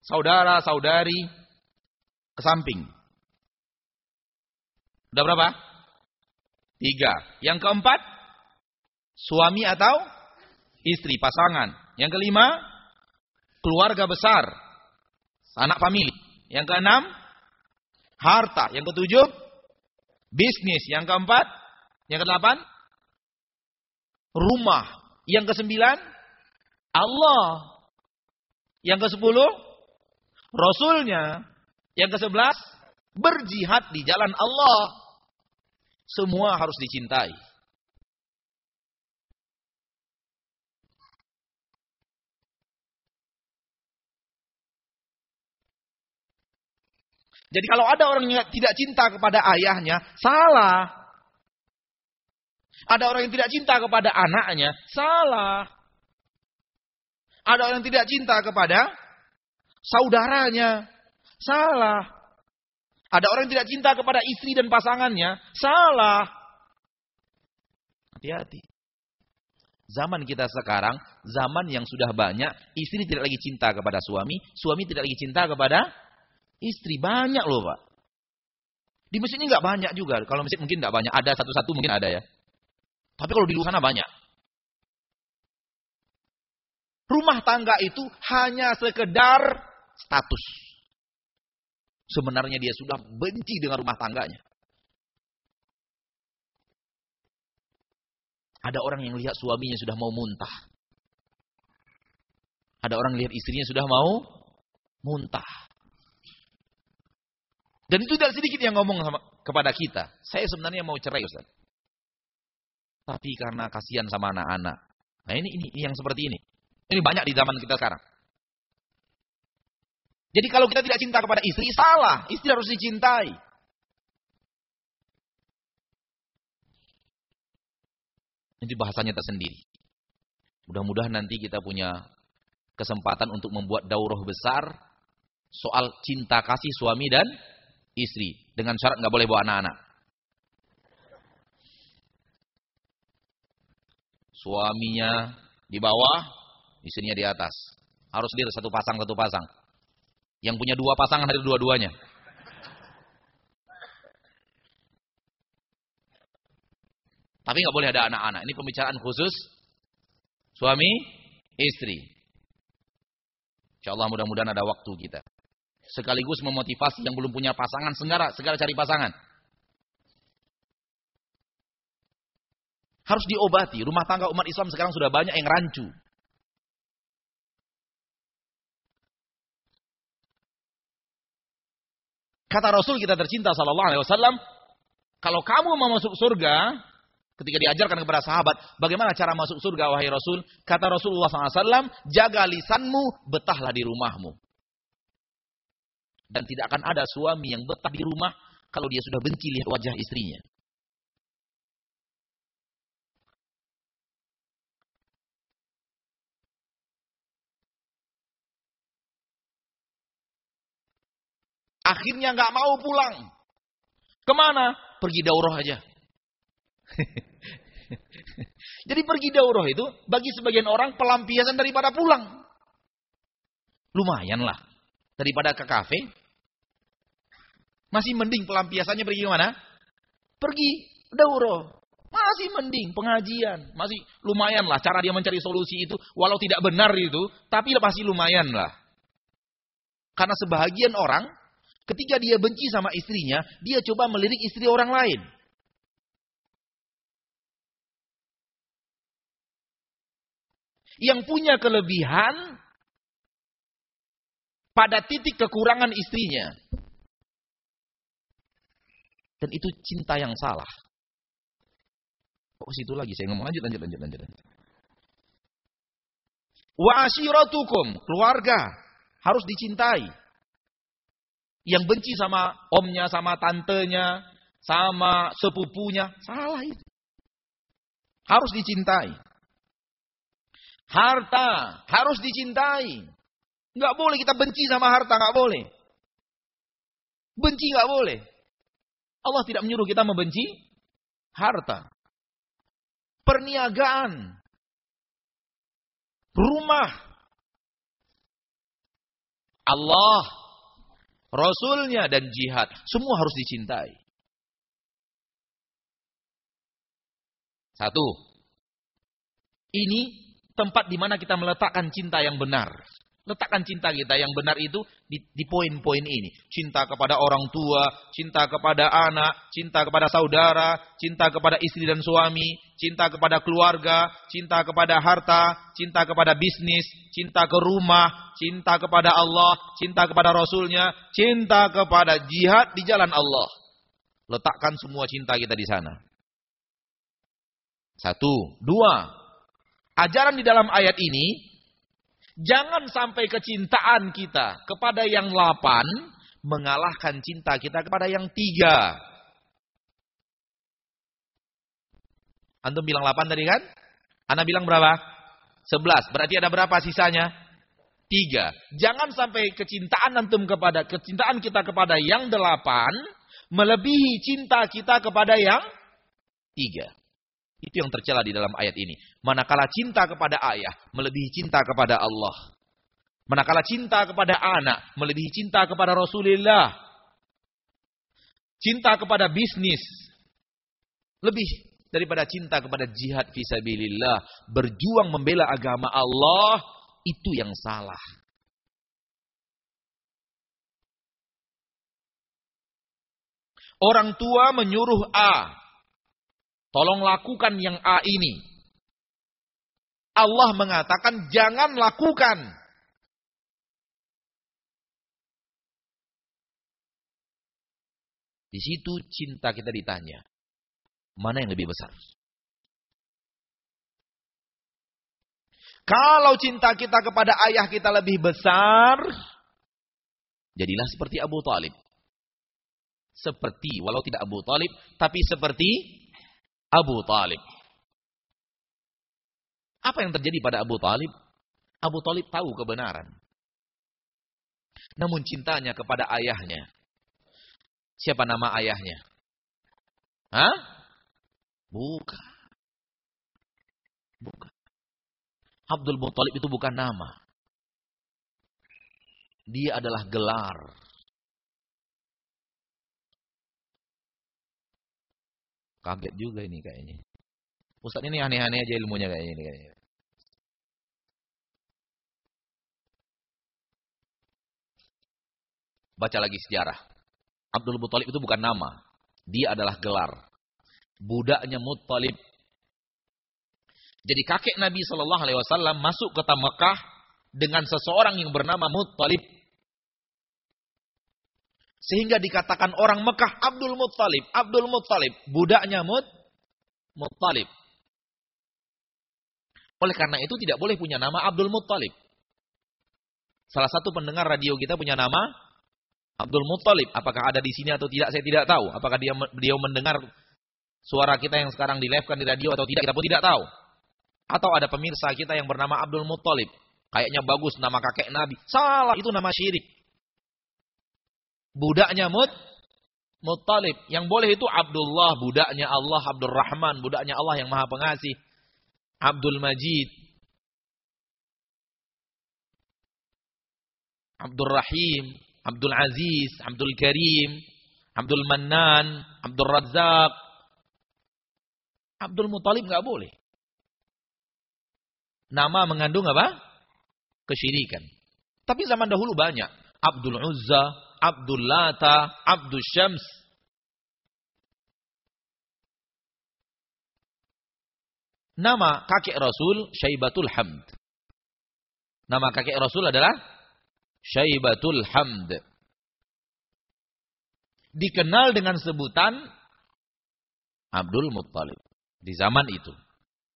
saudara-saudari ke samping. Udah berapa? Tiga. Yang keempat, suami atau istri, pasangan. Yang kelima, keluarga besar, anak famili. Yang keenam, harta. Yang ketujuh, bisnis. Yang keempat, yang kedelapan, rumah. Yang kesembilan, Allah. Yang kesepuluh, Rasulnya. Yang kesebelas, berjihad di jalan Allah. Semua harus dicintai. Jadi kalau ada orang yang tidak cinta kepada ayahnya, salah. Ada orang yang tidak cinta kepada anaknya, salah. Ada orang yang tidak cinta kepada saudaranya, salah. Ada orang yang tidak cinta kepada istri dan pasangannya, salah. Hati-hati. Zaman kita sekarang, zaman yang sudah banyak, istri tidak lagi cinta kepada suami, suami tidak lagi cinta kepada istri. Banyak loh Pak. Di masjid ini nggak banyak juga. Kalau masjid mungkin nggak banyak. Ada satu-satu mungkin ada ya. Tapi kalau di luar sana banyak. Rumah tangga itu hanya sekedar status. Sebenarnya dia sudah benci dengan rumah tangganya. Ada orang yang lihat suaminya sudah mau muntah. Ada orang lihat istrinya sudah mau muntah. Dan itu tidak sedikit yang ngomong sama, kepada kita. Saya sebenarnya mau cerai Ustaz. Tapi karena kasihan sama anak-anak. Nah ini, ini yang seperti ini. Ini banyak di zaman kita sekarang. Jadi kalau kita tidak cinta kepada istri, salah. Istri harus dicintai. Ini bahasanya tersendiri. Mudah-mudahan nanti kita punya kesempatan untuk membuat daurah besar soal cinta kasih suami dan istri. Dengan syarat nggak boleh bawa anak-anak. Suaminya di bawah, istrinya di atas. Harus dia satu pasang, satu pasang. Yang punya dua pasangan dari dua-duanya. Tapi nggak boleh ada anak-anak. Ini pembicaraan khusus suami, istri. Insya Allah mudah-mudahan ada waktu kita. Sekaligus memotivasi yang belum punya pasangan, segera, segera cari pasangan. Harus diobati. Rumah tangga umat Islam sekarang sudah banyak yang rancu. Kata Rasul kita tercinta sallallahu alaihi wasallam, kalau kamu mau masuk surga, ketika diajarkan kepada sahabat, bagaimana cara masuk surga wahai Rasul? Kata Rasulullah SAW, jaga lisanmu, betahlah di rumahmu. Dan tidak akan ada suami yang betah di rumah kalau dia sudah benci lihat wajah istrinya. Akhirnya nggak mau pulang. Ke mana? Pergi daurah aja. Jadi pergi daurah itu bagi sebagian orang pelampiasan daripada pulang. Lumayan lah. Daripada ke kafe. Masih mending pelampiasannya pergi ke mana? Pergi daurah. Masih mending pengajian. Masih lumayan lah cara dia mencari solusi itu. Walau tidak benar itu. Tapi pasti lumayan lah. Karena sebahagian orang Ketika dia benci sama istrinya, dia coba melirik istri orang lain. Yang punya kelebihan pada titik kekurangan istrinya. Dan itu cinta yang salah. Kok situ lagi saya ngomong lanjut lanjut lanjut lanjut. Wa ashiratukum, keluarga harus dicintai yang benci sama omnya, sama tantenya, sama sepupunya, salah itu. Harus dicintai. Harta harus dicintai. Enggak boleh kita benci sama harta, enggak boleh. Benci enggak boleh. Allah tidak menyuruh kita membenci harta. perniagaan, rumah, Allah, Rasulnya dan jihad. Semua harus dicintai. Satu. Ini tempat di mana kita meletakkan cinta yang benar. Letakkan cinta kita yang benar itu di, di poin-poin ini. Cinta kepada orang tua, cinta kepada anak, cinta kepada saudara, cinta kepada istri dan suami, cinta kepada keluarga, cinta kepada harta, cinta kepada bisnis, cinta ke rumah, cinta kepada Allah, cinta kepada Rasulnya, cinta kepada jihad di jalan Allah. Letakkan semua cinta kita di sana. Satu. Dua. Ajaran di dalam ayat ini Jangan sampai kecintaan kita kepada yang delapan mengalahkan cinta kita kepada yang tiga. Antum bilang delapan tadi kan? Anda bilang berapa? Sebelas. Berarti ada berapa sisanya? Tiga. Jangan sampai kecintaan antum kepada kecintaan kita kepada yang delapan melebihi cinta kita kepada yang tiga. Itu yang tercela di dalam ayat ini. Manakala cinta kepada ayah melebihi cinta kepada Allah. Manakala cinta kepada anak melebihi cinta kepada Rasulullah. Cinta kepada bisnis lebih daripada cinta kepada jihad fisabilillah, berjuang membela agama Allah itu yang salah. Orang tua menyuruh A, Tolong lakukan yang A ini. Allah mengatakan jangan lakukan. Di situ cinta kita ditanya. Mana yang lebih besar? Kalau cinta kita kepada ayah kita lebih besar, jadilah seperti Abu Talib. Seperti, walau tidak Abu Talib, tapi seperti Abu Talib. Apa yang terjadi pada Abu Talib? Abu Talib tahu kebenaran. Namun cintanya kepada ayahnya. Siapa nama ayahnya? Hah? Bukan. Bukan. Abdul Muttalib itu bukan nama. Dia adalah gelar. Kaget juga ini kayaknya. Ustaz ini aneh-aneh aja ilmunya kayaknya ini kayaknya. Baca lagi sejarah. Abdul Muttalib itu bukan nama. Dia adalah gelar. Budaknya Muttalib. Jadi kakek Nabi Shallallahu Alaihi Wasallam masuk kota Mekah dengan seseorang yang bernama Muttalib. Sehingga dikatakan orang Mekah Abdul Muttalib. Abdul Muttalib. Budaknya Mut, Muttalib. Oleh karena itu tidak boleh punya nama Abdul Muttalib. Salah satu pendengar radio kita punya nama Abdul Muttalib. Apakah ada di sini atau tidak saya tidak tahu. Apakah dia dia mendengar suara kita yang sekarang di live kan di radio atau tidak kita pun tidak tahu. Atau ada pemirsa kita yang bernama Abdul Muttalib. Kayaknya bagus nama kakek Nabi. Salah, itu nama syirik budaknya Mut Muttalib. Yang boleh itu Abdullah, budaknya Allah, Abdul Rahman, budaknya Allah yang Maha Pengasih. Abdul Majid. Abdul Rahim, Abdul Aziz, Abdul Karim, Abdul Mannan, Abdul Razak. Abdul Muttalib nggak boleh. Nama mengandung apa? Kesyirikan. Tapi zaman dahulu banyak. Abdul Uzza, Abdul Lata, Abdul Syams. Nama kakek Rasul Syaibatul Hamd. Nama kakek Rasul adalah Syaibatul Hamd. Dikenal dengan sebutan Abdul Muttalib di zaman itu.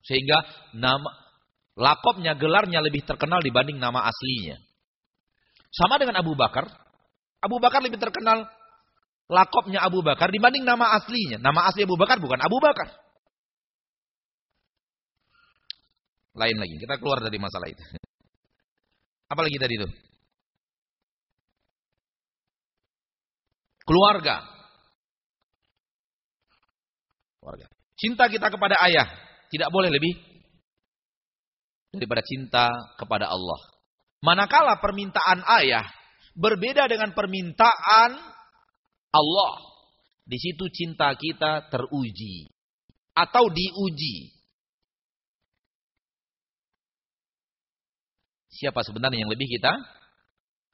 Sehingga nama lakopnya, gelarnya lebih terkenal dibanding nama aslinya. Sama dengan Abu Bakar, Abu Bakar lebih terkenal lakopnya Abu Bakar dibanding nama aslinya. Nama asli Abu Bakar bukan Abu Bakar. Lain lagi, kita keluar dari masalah itu. Apalagi tadi itu? Keluarga. Keluarga. Cinta kita kepada ayah. tidak boleh lebih daripada cinta kepada Allah. Manakala permintaan ayah berbeda dengan permintaan Allah, di situ cinta kita teruji atau diuji. Siapa sebenarnya yang lebih kita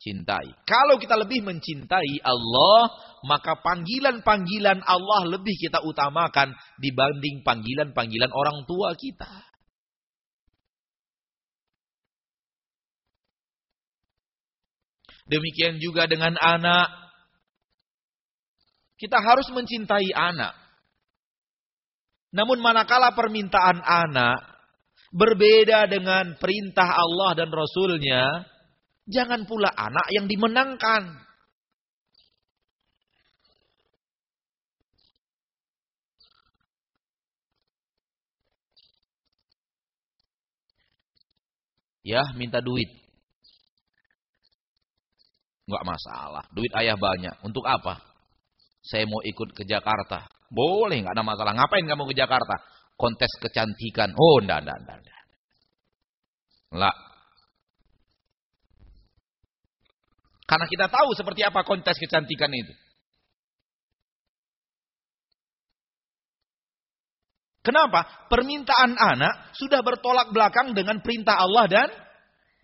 cintai? Kalau kita lebih mencintai Allah, maka panggilan-panggilan Allah lebih kita utamakan dibanding panggilan-panggilan orang tua kita. Demikian juga dengan anak. Kita harus mencintai anak. Namun manakala permintaan anak berbeda dengan perintah Allah dan Rasulnya, jangan pula anak yang dimenangkan. Ya, minta duit. Enggak masalah. Duit ayah banyak. Untuk apa? Saya mau ikut ke Jakarta. Boleh, enggak ada masalah. Ngapain kamu ke Jakarta? kontes kecantikan. Oh, enggak, enggak, enggak. enggak. Enggak. Karena kita tahu seperti apa kontes kecantikan itu. Kenapa? Permintaan anak sudah bertolak belakang dengan perintah Allah dan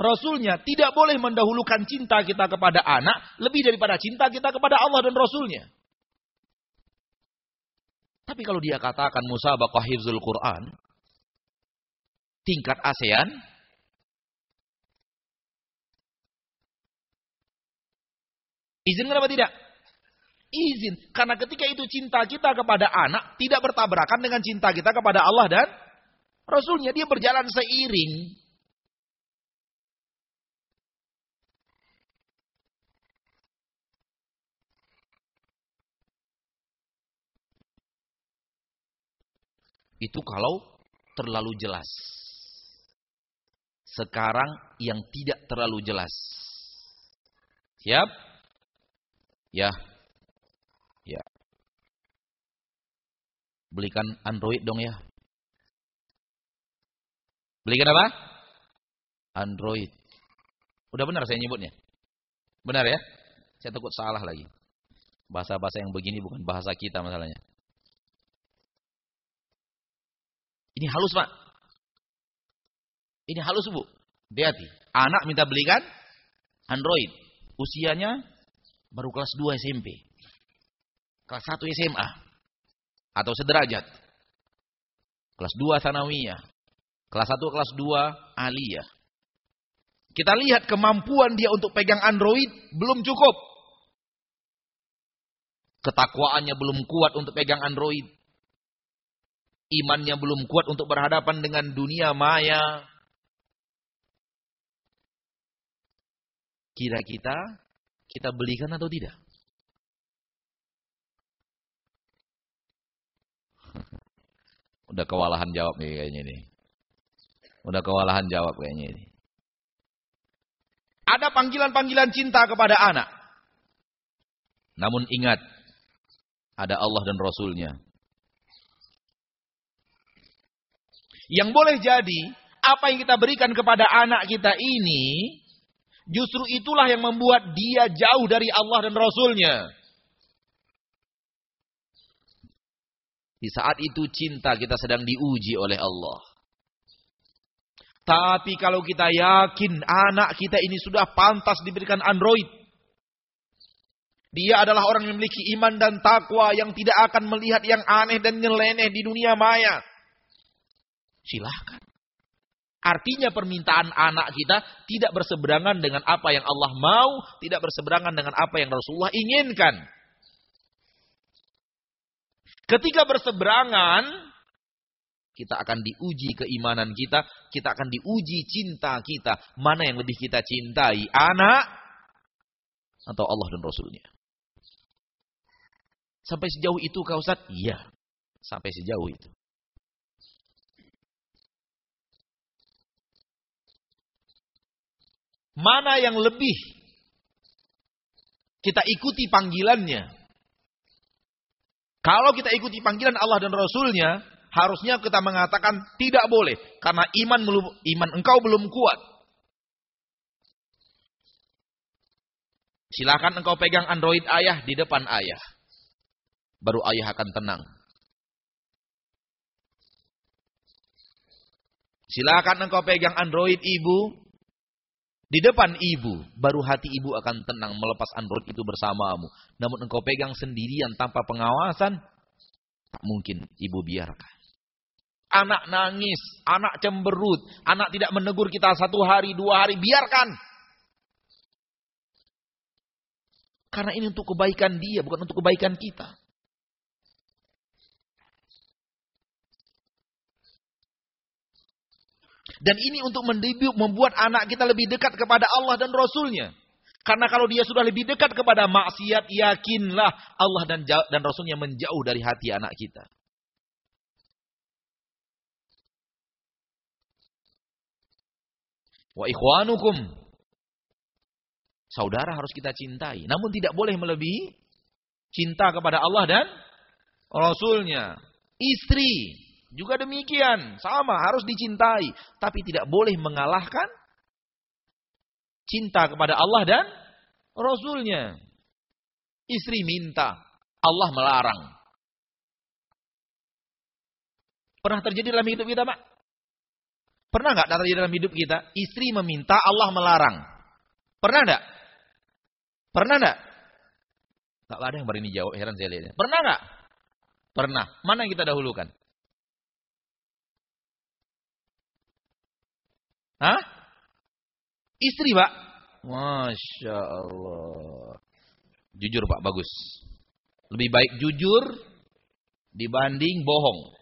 Rasulnya. Tidak boleh mendahulukan cinta kita kepada anak lebih daripada cinta kita kepada Allah dan Rasulnya. Tapi kalau dia katakan musabaqah hifzul Quran, tingkat ASEAN, izin kenapa tidak? Izin. Karena ketika itu cinta kita kepada anak tidak bertabrakan dengan cinta kita kepada Allah dan Rasulnya. Dia berjalan seiring. Itu kalau terlalu jelas. Sekarang yang tidak terlalu jelas. Siap? Ya. Ya. Belikan Android dong ya. Belikan apa? Android. Udah benar saya nyebutnya? Benar ya? Saya takut salah lagi. Bahasa-bahasa yang begini bukan bahasa kita masalahnya. Ini halus pak. Ini halus bu. Hati-hati. Anak minta belikan Android. Usianya baru kelas 2 SMP. Kelas 1 SMA. Atau sederajat. Kelas 2 Sanawiyah. Kelas 1, kelas 2 Aliyah. Kita lihat kemampuan dia untuk pegang Android belum cukup. Ketakwaannya belum kuat untuk pegang Android imannya belum kuat untuk berhadapan dengan dunia maya. Kira kita kita belikan atau tidak? Udah kewalahan jawab nih kayaknya ini. Udah kewalahan jawab kayaknya ini. Ada panggilan-panggilan cinta kepada anak. Namun ingat, ada Allah dan Rasulnya. Yang boleh jadi, apa yang kita berikan kepada anak kita ini, justru itulah yang membuat dia jauh dari Allah dan Rasulnya. Di saat itu cinta kita sedang diuji oleh Allah. Tapi kalau kita yakin anak kita ini sudah pantas diberikan Android. Dia adalah orang yang memiliki iman dan takwa yang tidak akan melihat yang aneh dan nyeleneh di dunia maya. Silahkan. Artinya permintaan anak kita tidak berseberangan dengan apa yang Allah mau, tidak berseberangan dengan apa yang Rasulullah inginkan. Ketika berseberangan, kita akan diuji keimanan kita, kita akan diuji cinta kita. Mana yang lebih kita cintai, anak atau Allah dan Rasulnya? Sampai sejauh itu kau Ustaz? Iya, sampai sejauh itu. Mana yang lebih kita ikuti panggilannya. Kalau kita ikuti panggilan Allah dan Rasulnya, Harusnya kita mengatakan tidak boleh karena iman iman engkau belum kuat. Silakan engkau pegang Android ayah di depan ayah. Baru ayah akan tenang. Silakan engkau pegang Android ibu di depan ibu, baru hati ibu akan tenang melepas Android itu bersamamu. Namun engkau pegang sendirian tanpa pengawasan, tak mungkin ibu biarkan. Anak nangis, anak cemberut, anak tidak menegur kita satu hari, dua hari, biarkan. Karena ini untuk kebaikan dia, bukan untuk kebaikan kita. Dan ini untuk membuat anak kita lebih dekat kepada Allah dan Rasulnya. Karena kalau dia sudah lebih dekat kepada maksiat, yakinlah Allah dan, dan Rasulnya menjauh dari hati anak kita. Wa ikhwanukum. Saudara harus kita cintai. Namun tidak boleh melebihi cinta kepada Allah dan Rasulnya. Istri juga demikian, sama harus dicintai, tapi tidak boleh mengalahkan cinta kepada Allah dan Rasulnya. Istri minta, Allah melarang. Pernah terjadi dalam hidup kita, Pak? Pernah nggak terjadi dalam hidup kita? Istri meminta, Allah melarang. Pernah nggak? Pernah nggak? Gak ada yang berani jawab, heran saya lihatnya. Pernah nggak? Pernah. Mana yang kita dahulukan? Hah? Istri, Pak? Masya Allah. Jujur, Pak, bagus. Lebih baik jujur dibanding bohong.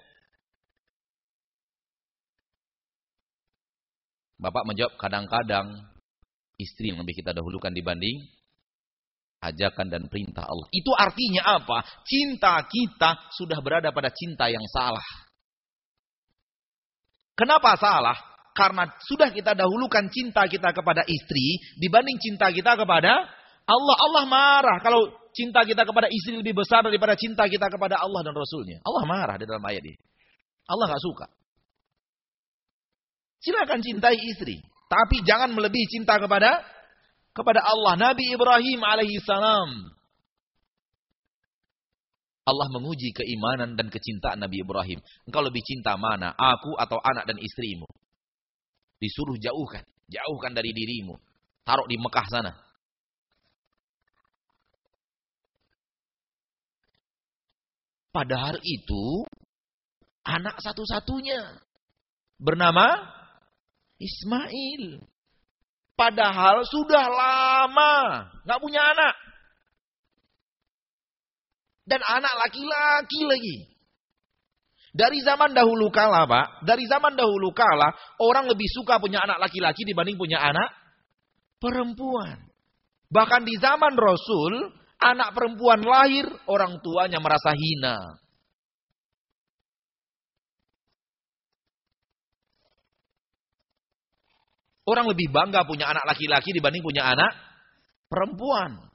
Bapak menjawab, kadang-kadang istri yang lebih kita dahulukan dibanding ajakan dan perintah Allah. Itu artinya apa? Cinta kita sudah berada pada cinta yang salah. Kenapa salah? Karena sudah kita dahulukan cinta kita kepada istri dibanding cinta kita kepada Allah. Allah marah kalau cinta kita kepada istri lebih besar daripada cinta kita kepada Allah dan Rasulnya. Allah marah di dalam ayat ini. Allah nggak suka. Silakan cintai istri, tapi jangan melebihi cinta kepada kepada Allah. Nabi Ibrahim alaihi salam Allah menguji keimanan dan kecintaan Nabi Ibrahim. Engkau lebih cinta mana? Aku atau anak dan istrimu? Disuruh jauhkan. Jauhkan dari dirimu. Taruh di Mekah sana. Padahal itu anak satu-satunya. Bernama Ismail. Padahal sudah lama nggak punya anak. Dan anak laki-laki lagi. Dari zaman dahulu kala, Pak, dari zaman dahulu kala, orang lebih suka punya anak laki-laki dibanding punya anak perempuan. Bahkan di zaman Rasul, anak perempuan lahir, orang tuanya merasa hina. Orang lebih bangga punya anak laki-laki dibanding punya anak perempuan.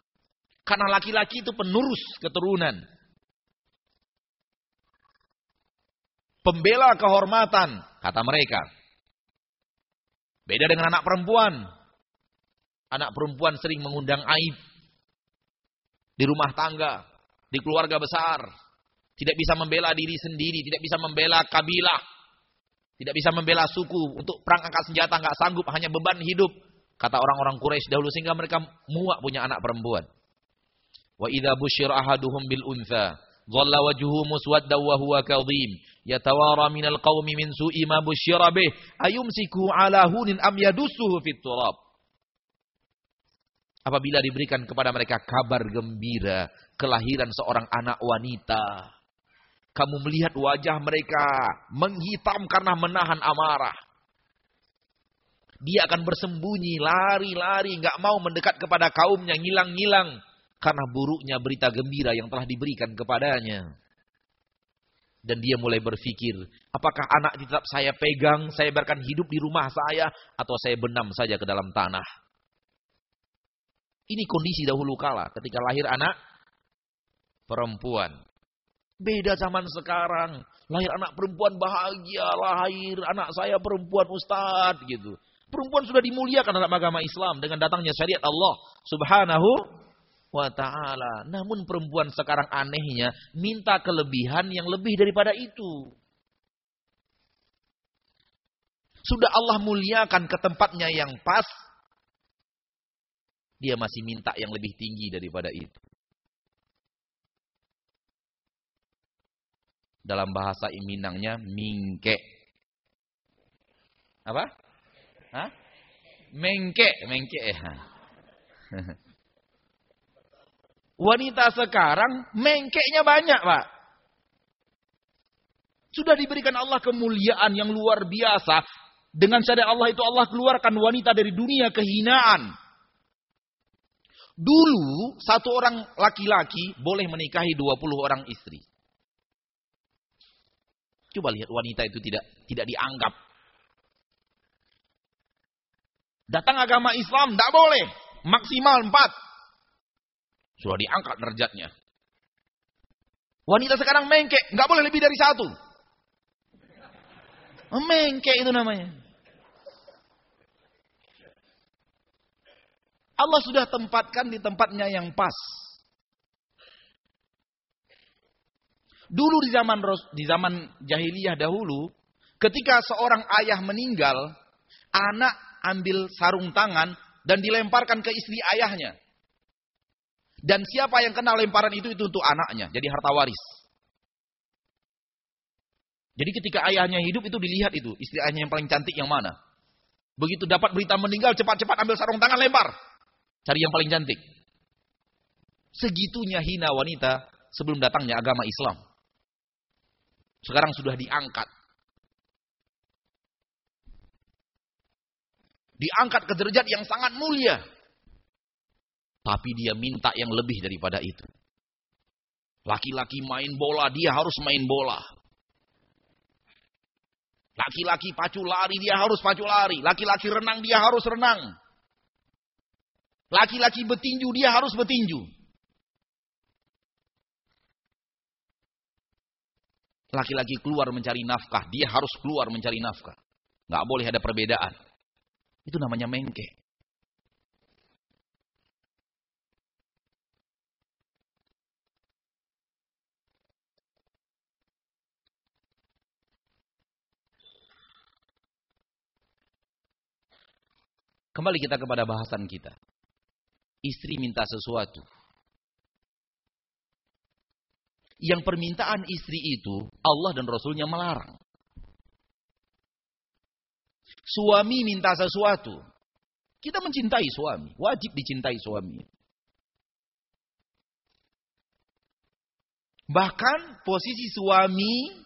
Karena laki-laki itu penerus keturunan. Pembela kehormatan, kata mereka. Beda dengan anak perempuan. Anak perempuan sering mengundang aib. Di rumah tangga, di keluarga besar. Tidak bisa membela diri sendiri, tidak bisa membela kabilah. Tidak bisa membela suku. Untuk perang angkat senjata nggak sanggup, hanya beban hidup. Kata orang-orang Quraisy dahulu sehingga mereka muak punya anak perempuan. Wa busyira ahaduhum bil untha dhalla wajhuhu muswadda wa huwa kadhim. Yatawara minal qaumi min su'i ma busyira bih. Ayumsiku ala hunin am yadussuhu fit turab. Apabila diberikan kepada mereka kabar gembira kelahiran seorang anak wanita kamu melihat wajah mereka menghitam karena menahan amarah. Dia akan bersembunyi lari-lari nggak mau mendekat kepada kaumnya ngilang-ngilang karena buruknya berita gembira yang telah diberikan kepadanya dan dia mulai berpikir, apakah anak tetap saya pegang, saya biarkan hidup di rumah saya, atau saya benam saja ke dalam tanah. Ini kondisi dahulu kala ketika lahir anak perempuan. Beda zaman sekarang. Lahir anak perempuan bahagia, lahir anak saya perempuan ustadz gitu. Perempuan sudah dimuliakan dalam agama Islam dengan datangnya syariat Allah Subhanahu wa taala. Namun perempuan sekarang anehnya minta kelebihan yang lebih daripada itu. Sudah Allah muliakan ke tempatnya yang pas, dia masih minta yang lebih tinggi daripada itu. Dalam bahasa Minangnya mingke. Apa? Hah? Mengke, mengke. Wanita sekarang mengkeknya banyak, Pak. Sudah diberikan Allah kemuliaan yang luar biasa. Dengan syariat Allah itu Allah keluarkan wanita dari dunia kehinaan. Dulu satu orang laki-laki boleh menikahi 20 orang istri. Coba lihat wanita itu tidak tidak dianggap. Datang agama Islam tidak boleh. Maksimal empat. Sudah diangkat derajatnya. Wanita sekarang mengke, nggak boleh lebih dari satu. Mengke itu namanya. Allah sudah tempatkan di tempatnya yang pas. Dulu di zaman di zaman jahiliyah dahulu, ketika seorang ayah meninggal, anak ambil sarung tangan dan dilemparkan ke istri ayahnya. Dan siapa yang kena lemparan itu itu untuk anaknya, jadi harta waris. Jadi ketika ayahnya hidup itu dilihat itu, istri ayahnya yang paling cantik yang mana. Begitu dapat berita meninggal, cepat-cepat ambil sarung tangan lempar. Cari yang paling cantik. Segitunya hina wanita sebelum datangnya agama Islam. Sekarang sudah diangkat. Diangkat ke derajat yang sangat mulia. Tapi dia minta yang lebih daripada itu. Laki-laki main bola, dia harus main bola. Laki-laki pacu lari, dia harus pacu lari. Laki-laki renang, dia harus renang. Laki-laki betinju, dia harus betinju. Laki-laki keluar mencari nafkah, dia harus keluar mencari nafkah. Nggak boleh ada perbedaan. Itu namanya mengke. Kembali kita kepada bahasan kita. Istri minta sesuatu. yang permintaan istri itu Allah dan Rasulnya melarang. Suami minta sesuatu. Kita mencintai suami. Wajib dicintai suami. Bahkan posisi suami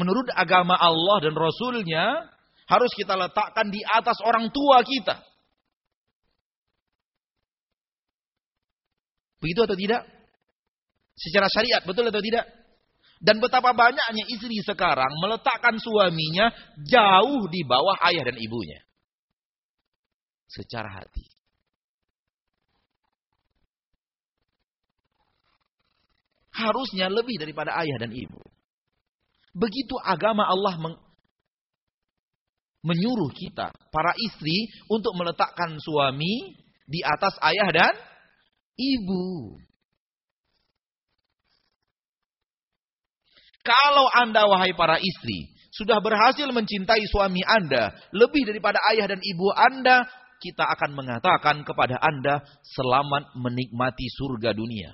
menurut agama Allah dan Rasulnya harus kita letakkan di atas orang tua kita. Begitu atau tidak? Secara syariat, betul atau tidak? Dan betapa banyaknya istri sekarang meletakkan suaminya jauh di bawah ayah dan ibunya. Secara hati. Harusnya lebih daripada ayah dan ibu. Begitu agama Allah meng menyuruh kita, para istri, untuk meletakkan suami di atas ayah dan ibu. Kalau Anda wahai para istri sudah berhasil mencintai suami Anda lebih daripada ayah dan ibu Anda, kita akan mengatakan kepada Anda selamat menikmati surga dunia.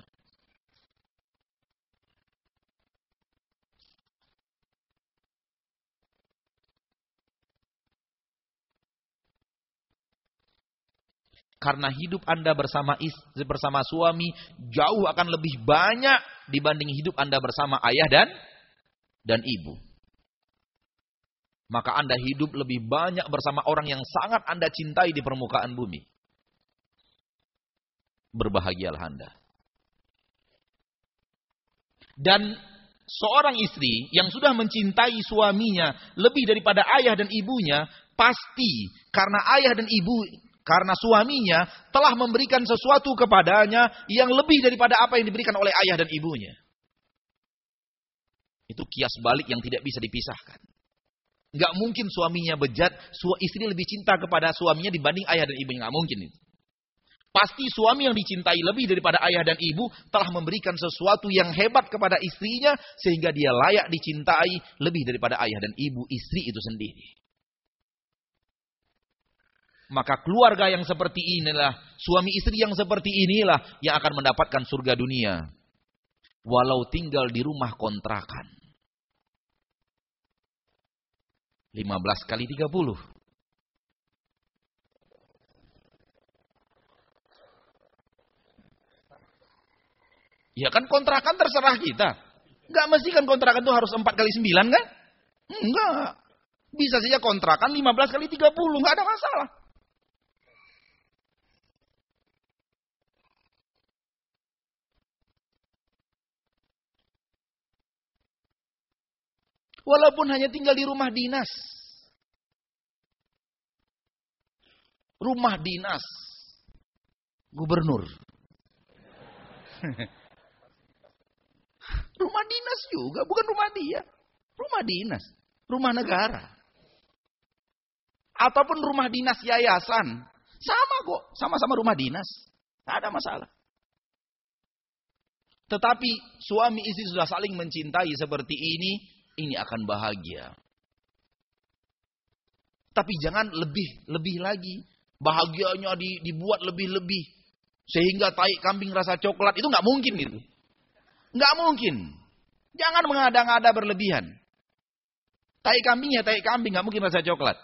Karena hidup Anda bersama istri, bersama suami jauh akan lebih banyak dibanding hidup Anda bersama ayah dan dan ibu. Maka Anda hidup lebih banyak bersama orang yang sangat Anda cintai di permukaan bumi. Berbahagialah Anda. Dan seorang istri yang sudah mencintai suaminya lebih daripada ayah dan ibunya, pasti karena ayah dan ibu karena suaminya telah memberikan sesuatu kepadanya yang lebih daripada apa yang diberikan oleh ayah dan ibunya. Itu kias balik yang tidak bisa dipisahkan. Nggak mungkin suaminya bejat, istri lebih cinta kepada suaminya dibanding ayah dan ibunya. Nggak mungkin itu. Pasti suami yang dicintai lebih daripada ayah dan ibu telah memberikan sesuatu yang hebat kepada istrinya sehingga dia layak dicintai lebih daripada ayah dan ibu istri itu sendiri. Maka keluarga yang seperti inilah, suami istri yang seperti inilah yang akan mendapatkan surga dunia. Walau tinggal di rumah kontrakan. 15 kali 30. Ya kan kontrakan terserah kita. Enggak mesti kan kontrakan itu harus 4 kali 9 kan? Enggak. Bisa saja kontrakan 15 kali 30, enggak ada masalah. Walaupun hanya tinggal di rumah dinas. Rumah dinas. Gubernur. Rumah dinas juga, bukan rumah dia. Rumah dinas, rumah negara. Ataupun rumah dinas yayasan. Sama kok, sama-sama rumah dinas. Tidak ada masalah. Tetapi suami istri sudah saling mencintai seperti ini, ini akan bahagia. Tapi jangan lebih lebih lagi. Bahagianya dibuat lebih-lebih. Sehingga tai kambing rasa coklat itu nggak mungkin gitu. Nggak mungkin. Jangan mengada-ngada berlebihan. Tai kambing ya tai kambing, nggak mungkin rasa coklat.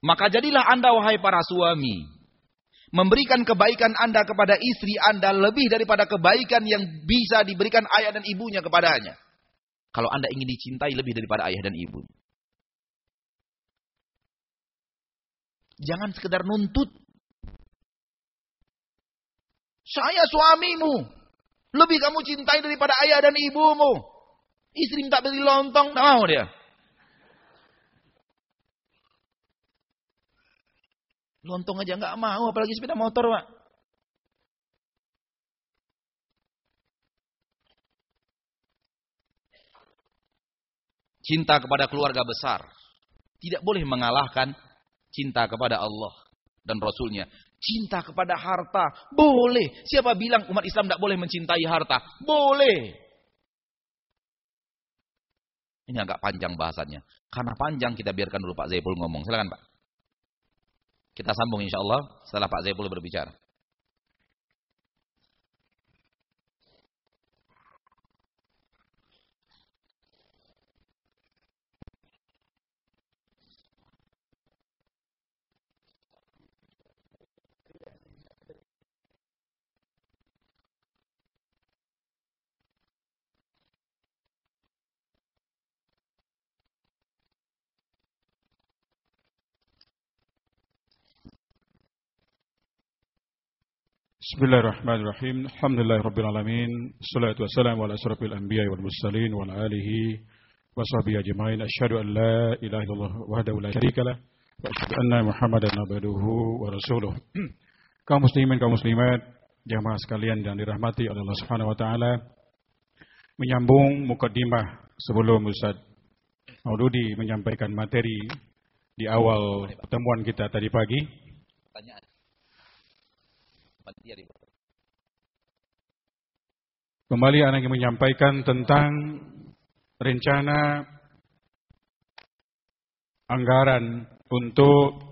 Maka jadilah anda wahai para suami. Memberikan kebaikan anda kepada istri anda lebih daripada kebaikan yang bisa diberikan ayah dan ibunya kepadanya. Kalau anda ingin dicintai lebih daripada ayah dan ibu. Jangan sekedar nuntut. Saya suamimu. Lebih kamu cintai daripada ayah dan ibumu. Istri minta beli lontong, tak mau dia. Lontong aja nggak mau, apalagi sepeda motor, Pak. Cinta kepada keluarga besar tidak boleh mengalahkan cinta kepada Allah dan Rasulnya. Cinta kepada harta. Boleh. Siapa bilang umat Islam tidak boleh mencintai harta? Boleh. Ini agak panjang bahasannya. Karena panjang kita biarkan dulu Pak Zaipul ngomong. Silakan Pak. Kita sambung insya Allah setelah Pak Zaipul berbicara. Bismillahirrahmanirrahim. Alhamdulillahirabbil Salatu wassalamu ala asrofil anbiya'i wal mursalin wa ala alihi wa sahbihi ajmain. Asyhadu an la ilaha illallah wahdahu la syarika lah wa asyhadu anna Muhammadan abduhu wa rasuluh. kaum muslimin kaum muslimat, jamaah sekalian yang dirahmati oleh Allah Subhanahu wa taala. Menyambung mukaddimah sebelum Ustaz Maududi menyampaikan materi di awal pertemuan kita tadi pagi. Pertanyaan. Kembali anak yang menyampaikan tentang rencana anggaran untuk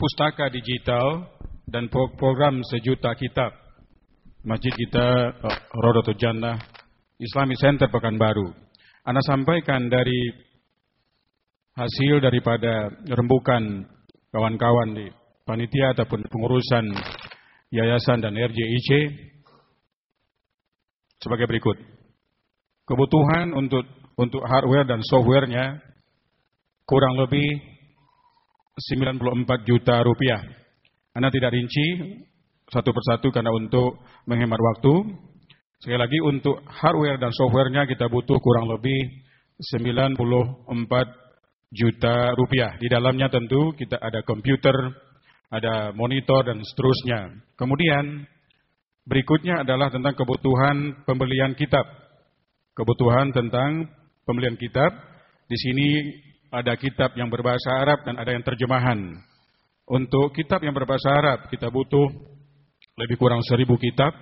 pustaka digital dan program sejuta kitab masjid kita eh, Rodotul Jannah Islamic Center Pekanbaru. Anda sampaikan dari hasil daripada rembukan kawan-kawan di panitia ataupun pengurusan yayasan dan RJIC sebagai berikut. Kebutuhan untuk untuk hardware dan softwarenya kurang lebih 94 juta rupiah. Anda tidak rinci satu persatu karena untuk menghemat waktu. Sekali lagi untuk hardware dan softwarenya kita butuh kurang lebih 94 juta rupiah. Di dalamnya tentu kita ada komputer, ada monitor dan seterusnya. Kemudian Berikutnya adalah tentang kebutuhan pembelian kitab. Kebutuhan tentang pembelian kitab. Di sini ada kitab yang berbahasa Arab dan ada yang terjemahan. Untuk kitab yang berbahasa Arab kita butuh lebih kurang seribu kitab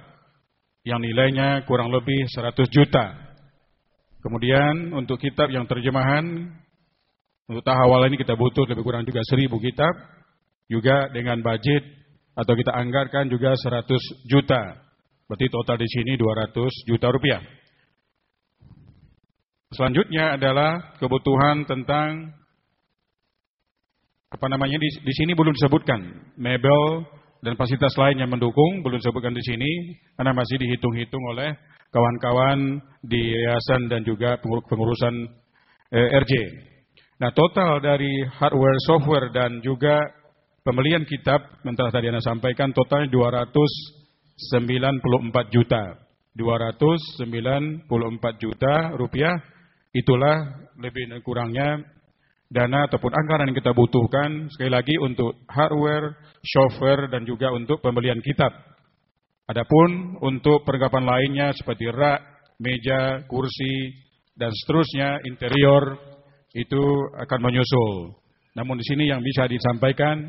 yang nilainya kurang lebih 100 juta. Kemudian untuk kitab yang terjemahan untuk tahawal ini kita butuh lebih kurang juga seribu kitab juga dengan budget atau kita anggarkan juga 100 juta. Berarti total di sini 200 juta rupiah. Selanjutnya adalah kebutuhan tentang apa namanya di, di sini belum disebutkan mebel dan fasilitas lain yang mendukung belum disebutkan di sini karena masih dihitung-hitung oleh kawan-kawan di yayasan dan juga pengurusan eh, RJ. Nah total dari hardware, software dan juga pembelian kitab yang telah tadi Anda sampaikan totalnya 294 juta. 294 juta rupiah Itulah lebih dan kurangnya dana ataupun anggaran yang kita butuhkan sekali lagi untuk hardware, software dan juga untuk pembelian kitab. Adapun untuk perlengkapan lainnya seperti rak, meja, kursi dan seterusnya interior itu akan menyusul. Namun di sini yang bisa disampaikan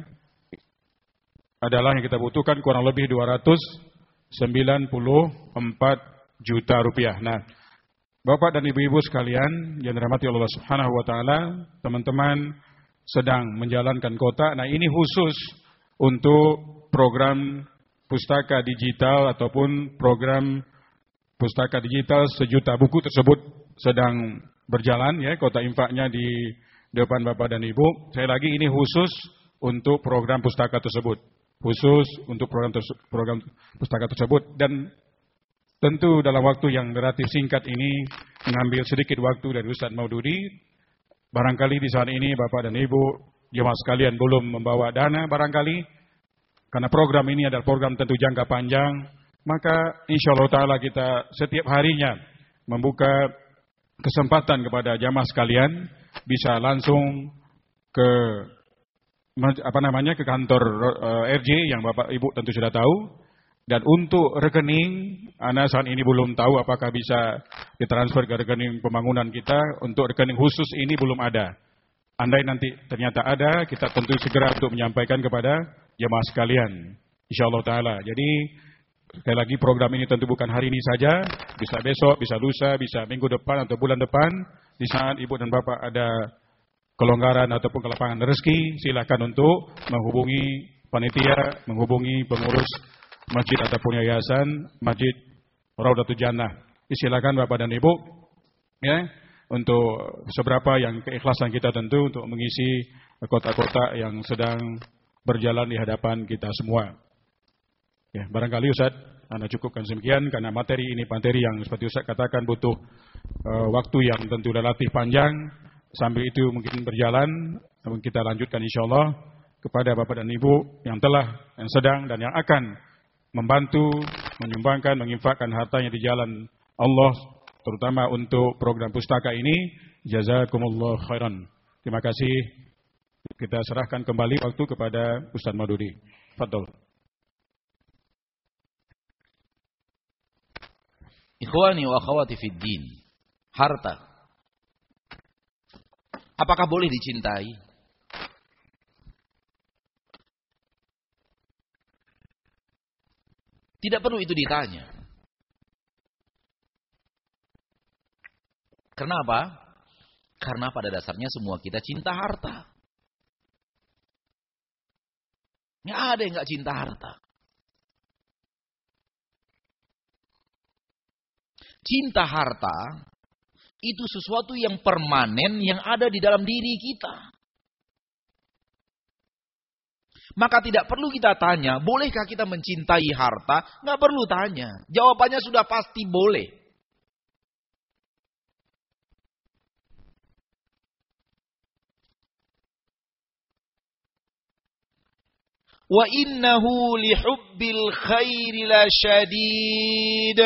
adalah yang kita butuhkan kurang lebih 294 juta rupiah. Nah, Bapak dan Ibu-ibu sekalian yang dirahmati Allah Subhanahu wa taala, teman-teman sedang menjalankan kota. Nah, ini khusus untuk program pustaka digital ataupun program pustaka digital sejuta buku tersebut sedang berjalan ya, kota infaknya di depan Bapak dan Ibu. Saya lagi ini khusus untuk program pustaka tersebut. Khusus untuk program program pustaka tersebut dan Tentu dalam waktu yang relatif singkat ini mengambil sedikit waktu dari Ustaz Maududi. Barangkali di saat ini Bapak dan Ibu jemaah sekalian belum membawa dana barangkali. Karena program ini adalah program tentu jangka panjang. Maka insya Allah ta'ala kita setiap harinya membuka kesempatan kepada jamaah sekalian bisa langsung ke apa namanya ke kantor uh, eh, RJ yang Bapak Ibu tentu sudah tahu dan untuk rekening, Anda saat ini belum tahu apakah bisa ditransfer ke rekening pembangunan kita. Untuk rekening khusus ini belum ada. Andai nanti ternyata ada, kita tentu segera untuk menyampaikan kepada jemaah sekalian. Insya Allah Ta'ala. Jadi, sekali lagi program ini tentu bukan hari ini saja. Bisa besok, bisa lusa, bisa minggu depan atau bulan depan. Di saat ibu dan bapak ada kelonggaran ataupun kelapangan rezeki, silakan untuk menghubungi panitia, menghubungi pengurus masjid ataupun yayasan Masjid Raudatul Jannah. Silakan Bapak dan Ibu ya untuk seberapa yang keikhlasan kita tentu untuk mengisi kota-kota yang sedang berjalan di hadapan kita semua. Ya, barangkali Ustaz, Anda cukupkan demikian karena materi ini materi yang seperti Ustaz katakan butuh uh, waktu yang tentu relatif panjang. Sambil itu mungkin berjalan, namun kita lanjutkan insya Allah kepada Bapak dan Ibu yang telah, yang sedang dan yang akan membantu, menyumbangkan, menginfakkan hartanya di jalan Allah, terutama untuk program pustaka ini. Jazakumullah khairan. Terima kasih. Kita serahkan kembali waktu kepada Ustaz Madudi. Fadol. Ikhwani wa akhwati fid din. Harta. Apakah boleh dicintai? Tidak perlu itu ditanya. Kenapa? Karena pada dasarnya semua kita cinta harta. Nggak ada yang nggak cinta harta. Cinta harta itu sesuatu yang permanen yang ada di dalam diri kita. Maka tidak perlu kita tanya, bolehkah kita mencintai harta? Nggak perlu tanya. Jawabannya sudah pasti boleh. Wa innahu lihubbil khairi la syadid.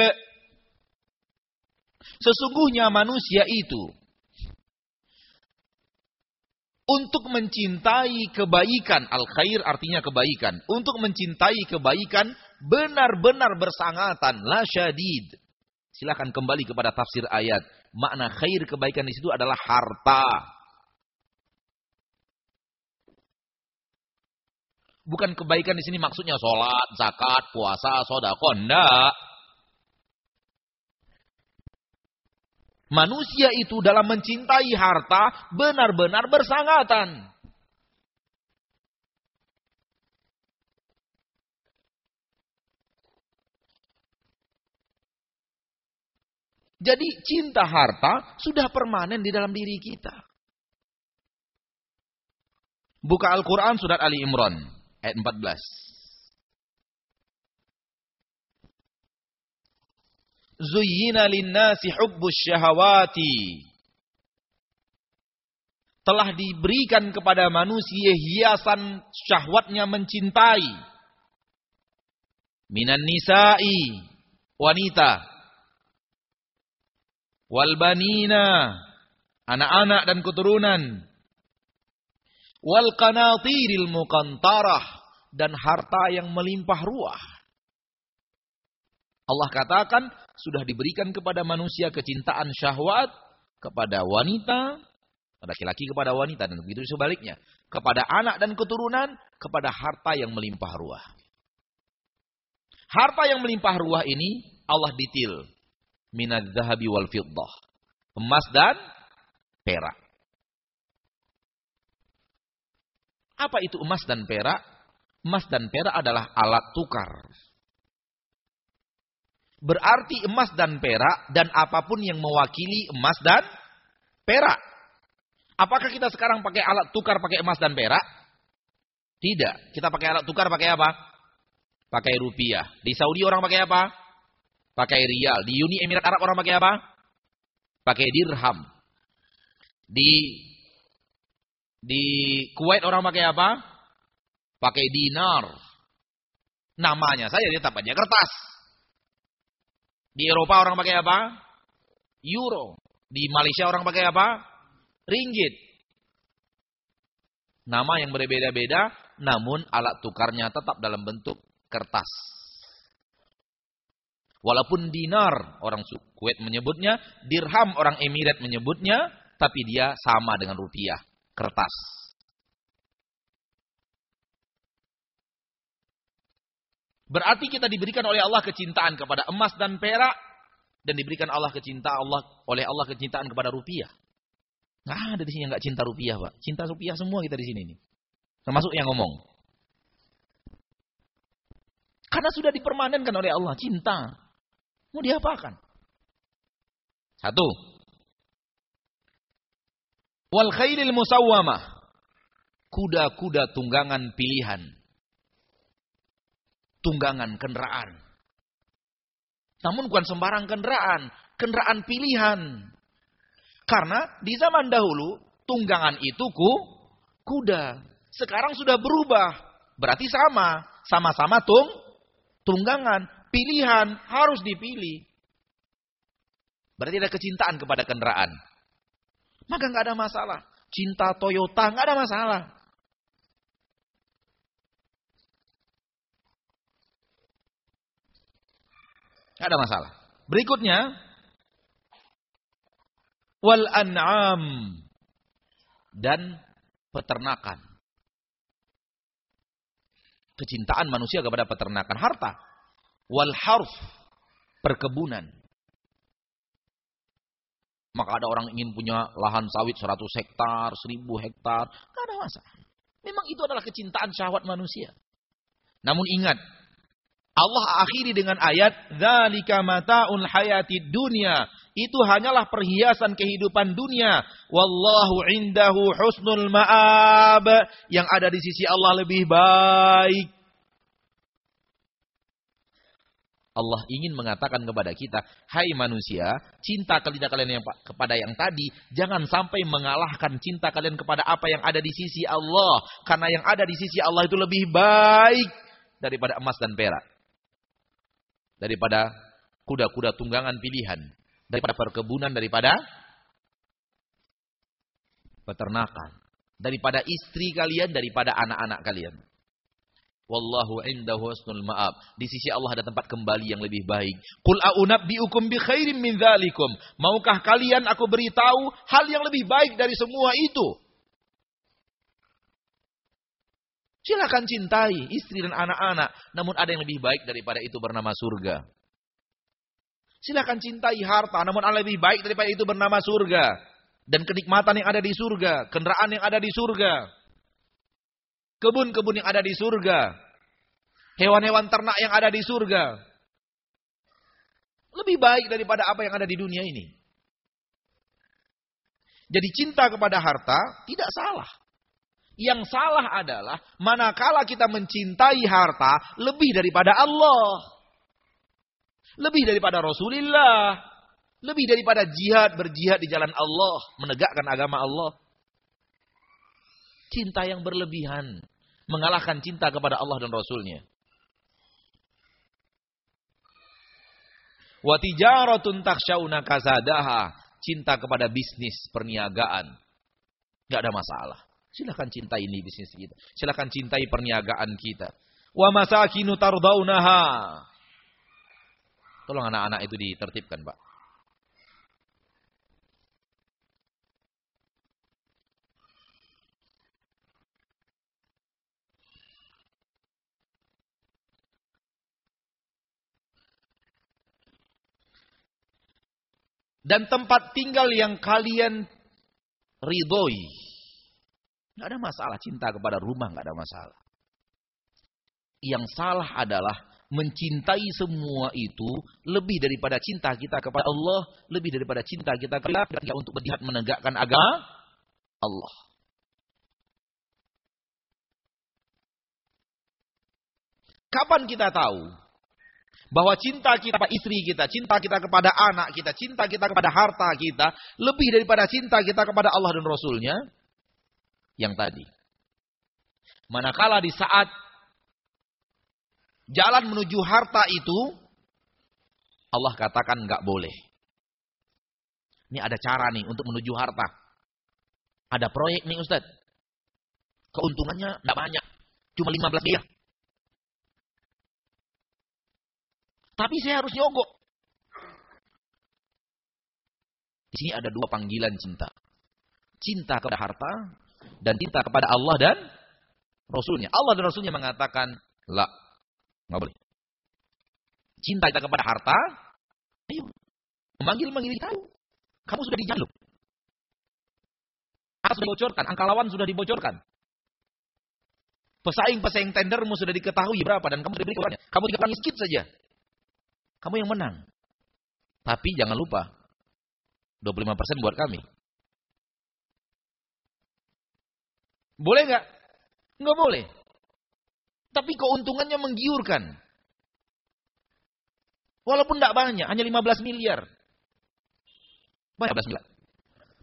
Sesungguhnya manusia itu untuk mencintai kebaikan, al khair artinya kebaikan. Untuk mencintai kebaikan benar-benar bersangatan, la syadid. Silakan kembali kepada tafsir ayat. Makna khair kebaikan di situ adalah harta. Bukan kebaikan di sini maksudnya sholat, zakat, puasa, sodako. Enggak. Manusia itu dalam mencintai harta benar-benar bersangatan. Jadi cinta harta sudah permanen di dalam diri kita. Buka Al-Quran surat Ali Imran ayat 14. Zuyyina linnasi hubbus syahawati. Telah diberikan kepada manusia hiasan syahwatnya mencintai. Minan nisa'i. Wanita. Walbanina. Anak-anak dan keturunan. Wal qanatiril muqantarah. Dan harta yang melimpah ruah. Allah katakan sudah diberikan kepada manusia kecintaan syahwat kepada wanita, laki-laki kepada wanita dan begitu sebaliknya, kepada anak dan keturunan, kepada harta yang melimpah ruah. Harta yang melimpah ruah ini Allah ditil minad zahabi wal fiddah. Emas dan perak. Apa itu emas dan perak? Emas dan perak adalah alat tukar berarti emas dan perak dan apa pun yang mewakili emas dan perak. Apakah kita sekarang pakai alat tukar pakai emas dan perak? Tidak. Kita pakai alat tukar pakai apa? Pakai rupiah. Di Saudi orang pakai apa? Pakai rial. Di Uni Emirat Arab orang pakai apa? Pakai dirham. Di di Kuwait orang pakai apa? Pakai dinar. Namanya saya tetap aja kertas. Di Eropa orang pakai apa? Euro. Di Malaysia orang pakai apa? Ringgit. Nama yang berbeda-beda, namun alat tukarnya tetap dalam bentuk kertas. Walaupun dinar orang Kuwait menyebutnya, dirham orang Emirat menyebutnya, tapi dia sama dengan rupiah, kertas. Berarti kita diberikan oleh Allah kecintaan kepada emas dan perak dan diberikan Allah kecintaan Allah oleh Allah kecintaan kepada rupiah. Nggak ada di sini yang nggak cinta rupiah, Pak. Cinta rupiah semua kita di sini nih. Termasuk yang ngomong. Karena sudah dipermanenkan oleh Allah cinta. Mau diapakan? Satu. Wal khailil musawwamah. Kuda-kuda tunggangan pilihan tunggangan kendaraan. Namun bukan sembarang kendaraan, kendaraan pilihan. Karena di zaman dahulu tunggangan itu ku kuda. Sekarang sudah berubah. Berarti sama, sama-sama tung tunggangan, pilihan harus dipilih. Berarti ada kecintaan kepada kendaraan. Maka nggak ada masalah. Cinta Toyota nggak ada masalah. Tidak ada masalah. Berikutnya. Wal an'am. Dan peternakan. Kecintaan manusia kepada peternakan harta. Wal harf. Perkebunan. Maka ada orang ingin punya lahan sawit 100 hektar, 1000 hektar. Tidak ada masalah. Memang itu adalah kecintaan syahwat manusia. Namun ingat, Allah akhiri dengan ayat zalika mataul hayati dunia. Itu hanyalah perhiasan kehidupan dunia. Wallahu indahu husnul ma'ab. Yang ada di sisi Allah lebih baik. Allah ingin mengatakan kepada kita, hai manusia, cinta kalian kalian yang kepada yang tadi, jangan sampai mengalahkan cinta kalian kepada apa yang ada di sisi Allah, karena yang ada di sisi Allah itu lebih baik daripada emas dan perak daripada kuda-kuda tunggangan pilihan, daripada perkebunan, daripada peternakan, daripada istri kalian, daripada anak-anak kalian. Wallahu indahu husnul ma'ab. Di sisi Allah ada tempat kembali yang lebih baik. Qul a'unabbi'ukum bi khairin min dzalikum. Maukah kalian aku beritahu hal yang lebih baik dari semua itu? Silakan cintai istri dan anak-anak, namun ada yang lebih baik daripada itu bernama surga. Silakan cintai harta, namun ada lebih baik daripada itu bernama surga. Dan kenikmatan yang ada di surga, kendaraan yang ada di surga, kebun-kebun yang ada di surga, hewan-hewan ternak yang ada di surga. Lebih baik daripada apa yang ada di dunia ini. Jadi cinta kepada harta tidak salah. Yang salah adalah manakala kita mencintai harta lebih daripada Allah. Lebih daripada Rasulullah. Lebih daripada jihad, berjihad di jalan Allah. Menegakkan agama Allah. Cinta yang berlebihan. Mengalahkan cinta kepada Allah dan Rasulnya. Watijaratun taksyauna kasadaha. Cinta kepada bisnis, perniagaan. Gak ada masalah. Silahkan cintai ini bisnis kita. Silahkan cintai perniagaan kita. Wa masakinu tardaunaha. Tolong anak-anak itu ditertibkan, Pak. dan tempat tinggal yang kalian ridhoi. Tidak ada masalah cinta kepada rumah, nggak ada masalah. Yang salah adalah mencintai semua itu lebih daripada cinta kita kepada Allah, lebih daripada cinta kita kepada kita untuk berjihad menegakkan agama Allah. Kapan kita tahu bahwa cinta kita kepada istri kita, cinta kita kepada anak kita, cinta kita kepada harta kita, lebih daripada cinta kita kepada Allah dan Rasulnya, yang tadi. Manakala di saat jalan menuju harta itu, Allah katakan nggak boleh. Ini ada cara nih untuk menuju harta. Ada proyek nih Ustadz. Keuntungannya nggak banyak. Cuma 15 miliar. Tapi saya harus nyogok. Di sini ada dua panggilan cinta. Cinta kepada harta dan cinta kepada Allah dan Rasulnya. Allah dan Rasulnya mengatakan, la, nggak boleh. Cinta kita kepada harta, ayo, memanggil-manggil tahu. Kamu sudah dijaluk. Harus dibocorkan, angka lawan sudah dibocorkan. Pesaing-pesaing tendermu sudah diketahui berapa dan kamu sudah beri keluarnya. Kamu tinggal sedikit saja. Kamu yang menang. Tapi jangan lupa, 25% buat kami. Boleh nggak? Nggak boleh. Tapi keuntungannya menggiurkan. Walaupun tidak banyak, hanya 15 miliar. Banyak 15 miliar.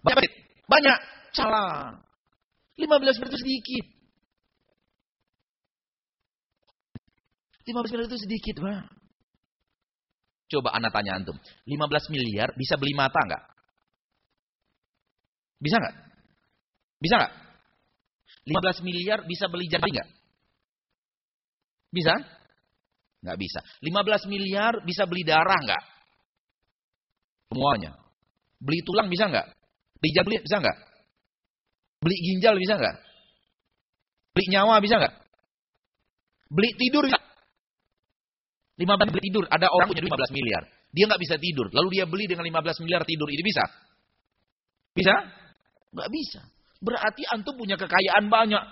Banyak. Banyak. Salah. 15 miliar itu sedikit. 15 miliar itu sedikit, Pak. Coba anak tanya antum. 15 miliar bisa beli mata nggak? Bisa nggak? Bisa nggak? 15 miliar bisa beli jantung nggak? Bisa? Nggak bisa. 15 miliar bisa beli darah nggak? Semuanya. Beli tulang bisa nggak? Beli jantung bisa nggak? Beli ginjal bisa nggak? Beli nyawa bisa nggak? Beli tidur bisa? 15 beli tidur. Ada orang punya 15 miliar. Dia nggak bisa tidur. Lalu dia beli dengan 15 miliar tidur. Ini bisa? Bisa? Nggak bisa. Berarti antum punya kekayaan banyak.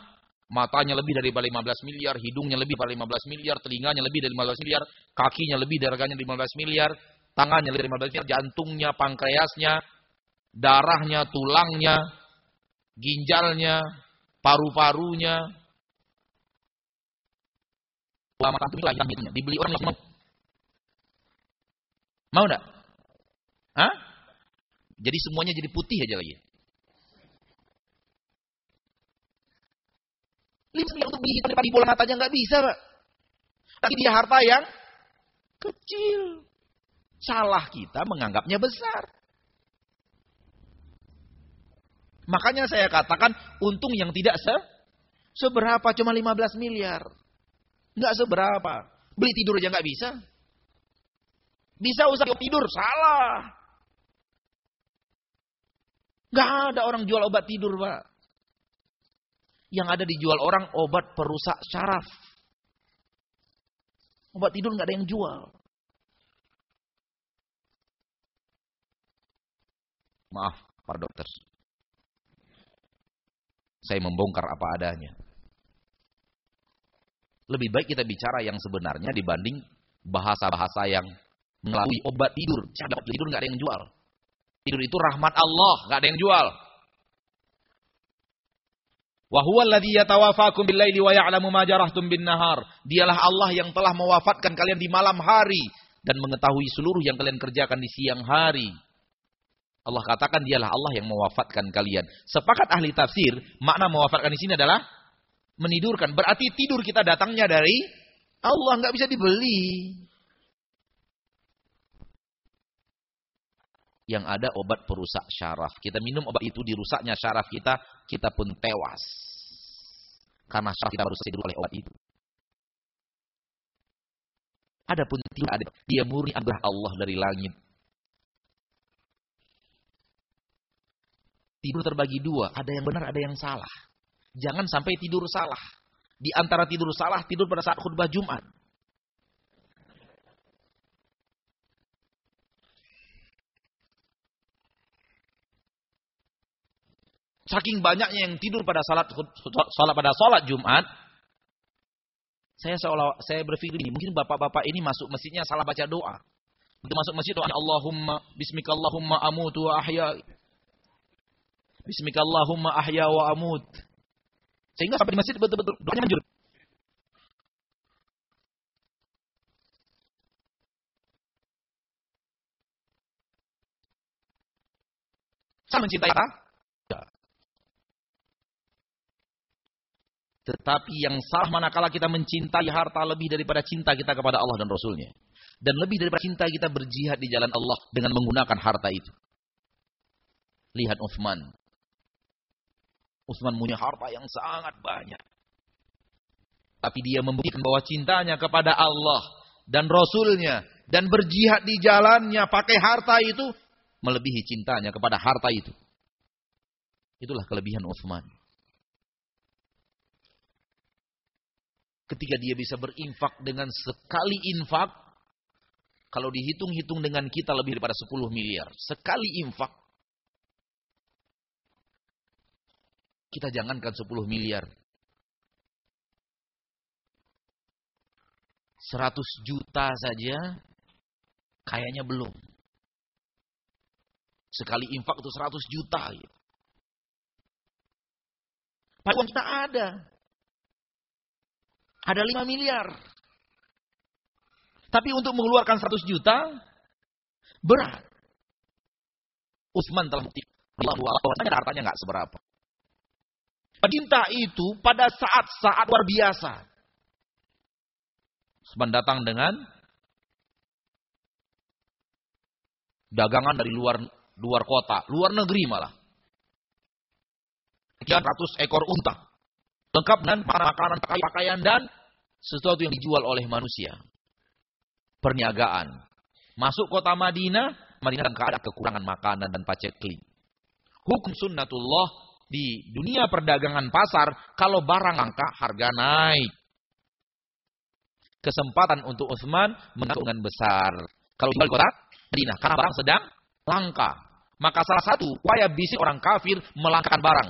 Matanya lebih dari 15 miliar, hidungnya lebih dari 15 miliar, telinganya lebih dari 15 miliar, kakinya lebih dari harganya 15 miliar, tangannya lebih dari 15 miliar, jantungnya, pankreasnya, darahnya, tulangnya, ginjalnya, paru-parunya. Dibeli orang mau. Mau enggak? Hah? Jadi semuanya jadi putih aja lagi. Lima miliar untuk beli hitam di bola matanya nggak bisa, Pak. Tapi dia harta yang kecil. Salah kita menganggapnya besar. Makanya saya katakan untung yang tidak se seberapa cuma 15 miliar. Nggak seberapa. Beli tidur aja nggak bisa. Bisa usah tidur, salah. Nggak ada orang jual obat tidur, Pak. Yang ada dijual orang obat perusak syaraf. Obat tidur nggak ada yang jual. Maaf, para dokter. Saya membongkar apa adanya. Lebih baik kita bicara yang sebenarnya dibanding bahasa-bahasa yang melalui obat tidur. Obat tidur nggak ada yang jual. Tidur itu rahmat Allah, nggak ada yang jual. Bin-nahar. Dialah Allah yang telah mewafatkan kalian di malam hari dan mengetahui seluruh yang kalian kerjakan di siang hari. Allah katakan dialah Allah yang mewafatkan kalian. Sepakat ahli tafsir, makna mewafatkan di sini adalah menidurkan. Berarti tidur kita datangnya dari Allah, nggak bisa dibeli. Yang ada obat perusak syaraf. Kita minum obat itu dirusaknya syaraf kita, kita pun tewas. Karena syaraf kita baru saja oleh obat itu. Adapun tidak ada, dia murni adalah Allah dari langit. tidur terbagi dua. Ada yang benar, ada yang salah. Jangan sampai tidur salah. Di antara tidur salah, tidur pada saat khutbah Jumat. Saking banyaknya yang tidur pada salat salat pada salat Jumat, saya seolah saya berpikir ini mungkin bapak-bapak ini masuk masjidnya salah baca doa. Untuk masuk masjid doa Allahumma bismikallahumma amutu wa ahya Bismikallahumma ahya wa amut. Sehingga sampai di masjid betul-betul doanya manjur. Saya mencintai apa? Ya. Tetapi yang salah manakala kita mencintai harta lebih daripada cinta kita kepada Allah dan Rasulnya. Dan lebih daripada cinta kita berjihad di jalan Allah dengan menggunakan harta itu. Lihat Uthman. Utsman punya harta yang sangat banyak. Tapi dia membuktikan bahwa cintanya kepada Allah dan Rasulnya dan berjihad di jalannya pakai harta itu melebihi cintanya kepada harta itu. Itulah kelebihan Utsman. Ketika dia bisa berinfak dengan sekali infak, kalau dihitung-hitung dengan kita lebih daripada 10 miliar. Sekali infak, Kita jangankan 10 miliar. 100 juta saja kayaknya belum. Sekali infak itu 100 juta gitu. Padahal uang kita ada. Ada 5 miliar. Tapi untuk mengeluarkan 100 juta berat. Utsman telah buktikan bahwa hartanya nggak seberapa. Cinta itu pada saat-saat luar biasa. Seban datang dengan dagangan dari luar luar kota, luar negeri malah. Sekian ratus ekor unta. Lengkap dengan makanan, pakaian dan sesuatu yang dijual oleh manusia. Perniagaan. Masuk kota Madinah, Madinah dan ada kekurangan makanan dan pacekli. Hukum sunnatullah di dunia perdagangan pasar, kalau barang langka, harga naik. Kesempatan untuk Utsman mengagungan besar. Kalau jual kota Madinah, karena barang sedang langka. Maka salah satu upaya bisnis orang kafir melangkakan barang.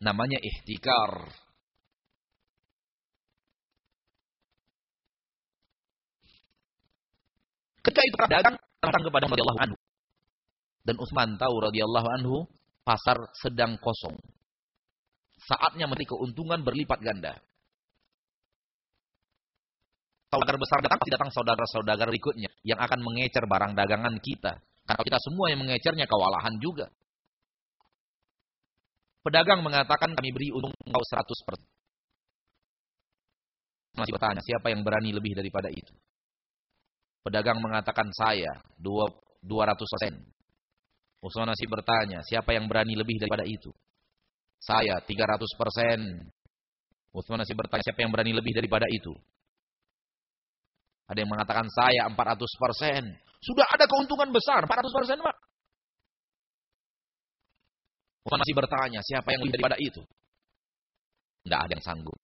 Namanya ihtikar. Ketika itu pedagang datang kepada Allah anhu. Dan Utsman tahu radhiyallahu anhu pasar sedang kosong. Saatnya memberi keuntungan berlipat ganda. Saudara besar datang, pasti datang saudara-saudara berikutnya yang akan mengecer barang dagangan kita. Karena kita semua yang mengecernya kewalahan juga. Pedagang mengatakan kami beri untung engkau 100%. Masih bertanya, siapa yang berani lebih daripada itu? Pedagang mengatakan saya 200%. Utsman masih bertanya, siapa yang berani lebih daripada itu? Saya 300 persen. Utsman masih bertanya siapa yang berani lebih daripada itu. Ada yang mengatakan saya 400 persen. Sudah ada keuntungan besar 400 persen pak. Utsman masih bertanya siapa yang lebih daripada itu. Tidak ada yang sanggup.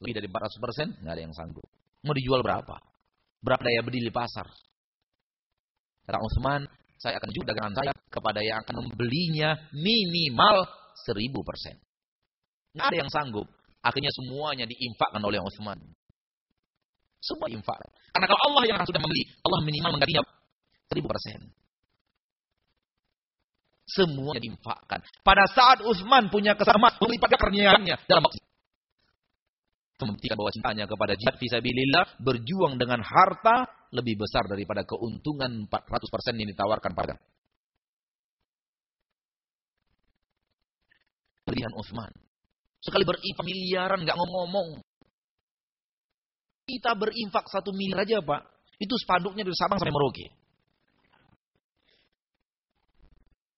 Lebih dari 400 persen, nggak ada yang sanggup. Mau dijual berapa? Berapa daya beli di pasar? Kata Utsman, saya akan jual dagangan saya kepada yang akan membelinya minimal 1000 persen. Nggak ada yang sanggup. Akhirnya semuanya diinfakkan oleh Utsman. Semua infak. Karena kalau Allah yang sudah membeli, Allah minimal menggantinya 1000 persen. Semuanya diinfakkan. Pada saat Utsman punya kesamaan melipat keperniaannya dalam waktu membuktikan bahwa cintanya kepada jihad fisabilillah berjuang dengan harta lebih besar daripada keuntungan 400% yang ditawarkan pada Pilihan Utsman. Sekali berinfak miliaran nggak ngomong-ngomong. Kita berinfak satu miliar aja pak. Itu spanduknya dari Sabang sampai Merauke.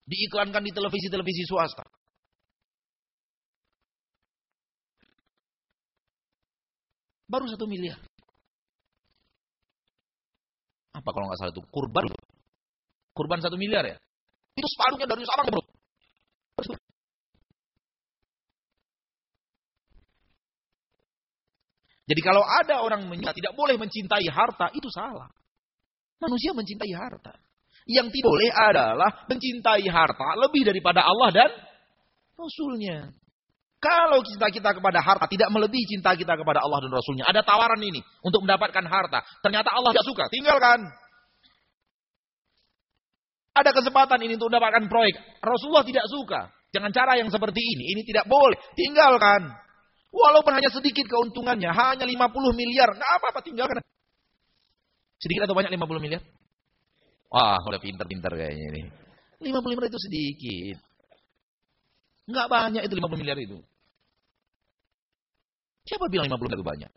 Diiklankan di televisi-televisi swasta. Baru satu miliar. Apa kalau nggak salah itu? Kurban. Kurban satu miliar ya? Itu separuhnya dari Sabang bro. Jadi kalau ada orang tidak boleh mencintai harta, itu salah. Manusia mencintai harta. Yang tidak boleh adalah mencintai harta lebih daripada Allah dan Rasulnya. Kalau cinta kita kepada harta tidak melebihi cinta kita kepada Allah dan Rasulnya. Ada tawaran ini untuk mendapatkan harta. Ternyata Allah tidak suka. Tinggalkan. Ada kesempatan ini untuk mendapatkan proyek. Rasulullah tidak suka. Jangan cara yang seperti ini. Ini tidak boleh. Tinggalkan. Walaupun hanya sedikit keuntungannya. Hanya 50 miliar. Nggak apa-apa tinggalkan. Sedikit atau banyak 50 miliar? Wah udah pinter-pinter kayaknya ini. 50 miliar itu sedikit. Nggak banyak itu 50 miliar itu. Siapa bilang 50 miliar itu banyak?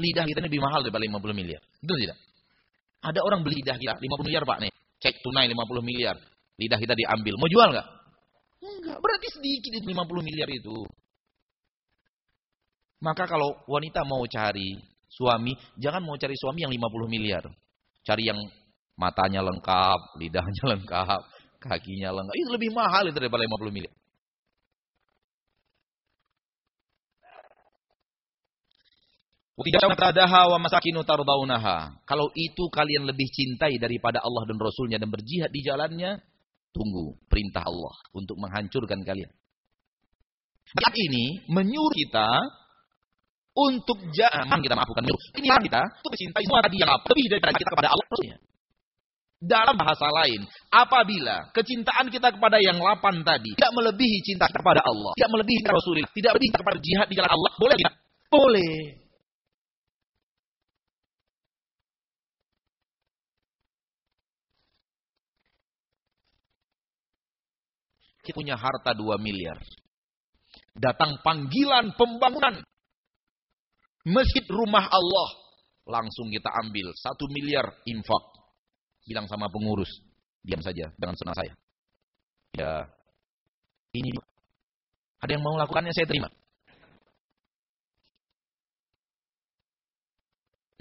Lidah kita ini lebih mahal daripada 50 miliar. Itu tidak? Ada orang beli lidah kita 50 miliar pak nih. Cek tunai 50 miliar. Lidah kita diambil. Mau jual nggak? Enggak. Berarti sedikit itu 50 miliar itu. Maka kalau wanita mau cari suami, jangan mau cari suami yang 50 miliar. Cari yang matanya lengkap, lidahnya lengkap, kakinya lengkap. Itu lebih mahal itu daripada 50 miliar. Kalau itu kalian lebih cintai daripada Allah dan Rasulnya dan berjihad di jalannya, tunggu perintah Allah untuk menghancurkan kalian. Ayat ini menyuruh kita untuk jangan kita maafkan menyuruh. Ini kita untuk mencintai semua tadi yang lebih daripada kita kepada Allah Rasulnya. Dalam bahasa lain, apabila kecintaan kita kepada yang lapan tadi tidak melebihi cinta kepada Allah, tidak melebihi Rasulullah, tidak melebihi kepada jihad di jalan Allah, boleh tidak? Boleh. kita punya harta 2 miliar. Datang panggilan pembangunan. Masjid rumah Allah. Langsung kita ambil. 1 miliar infak. Bilang sama pengurus. Diam saja. Jangan senang saya. Ya. Ini. Ada yang mau lakukannya saya terima.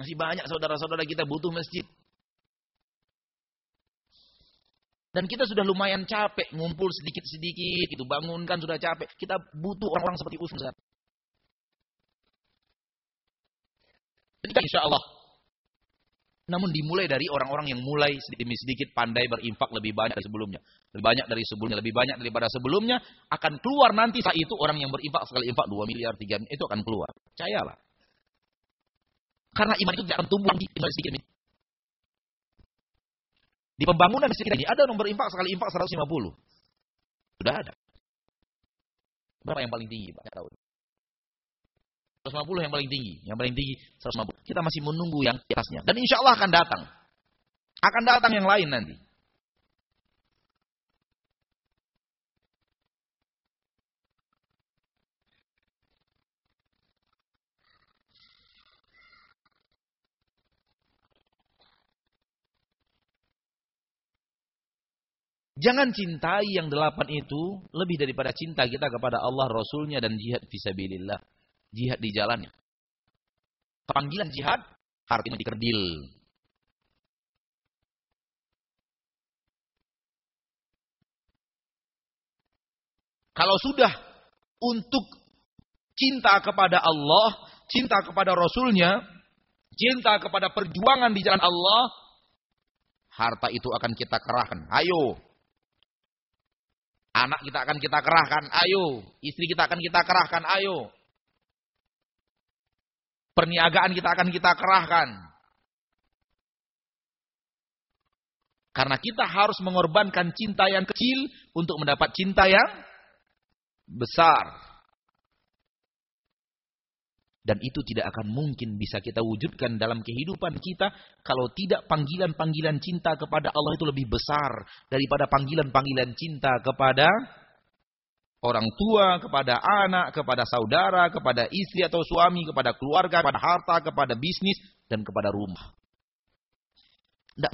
Masih banyak saudara-saudara kita butuh masjid. Dan kita sudah lumayan capek, ngumpul sedikit-sedikit, itu bangunkan sudah capek. Kita butuh orang-orang seperti Ustaz. Jadi insya Allah. Namun dimulai dari orang-orang yang mulai sedikit sedikit pandai berinfak lebih banyak dari sebelumnya. Lebih banyak dari sebelumnya, lebih banyak daripada sebelumnya. Akan keluar nanti saat itu orang yang berinfak sekali infak 2 miliar, 3 miliar, itu akan keluar. Percayalah. Karena iman itu tidak akan tumbuh sedikit demi di pembangunan di sekitar ini ada nomor infak sekali infak 150. Sudah ada. Berapa yang paling tinggi Pak? Tahu. 150 yang paling tinggi. Yang paling tinggi 150. Kita masih menunggu yang di atasnya. Dan insya Allah akan datang. Akan datang yang lain nanti. Jangan cintai yang delapan itu lebih daripada cinta kita kepada Allah, Rasulnya, dan jihad visabilillah. Jihad di jalannya. Panggilan jihad, artinya dikerdil. Kalau sudah untuk cinta kepada Allah, cinta kepada Rasulnya, cinta kepada perjuangan di jalan Allah, harta itu akan kita kerahkan. Ayo, Anak kita akan kita kerahkan, ayo. Istri kita akan kita kerahkan, ayo. Perniagaan kita akan kita kerahkan. Karena kita harus mengorbankan cinta yang kecil untuk mendapat cinta yang besar. Dan itu tidak akan mungkin bisa kita wujudkan dalam kehidupan kita kalau tidak panggilan-panggilan cinta kepada Allah itu lebih besar daripada panggilan-panggilan cinta kepada orang tua, kepada anak, kepada saudara, kepada istri atau suami, kepada keluarga, kepada harta, kepada bisnis, dan kepada rumah. Tidak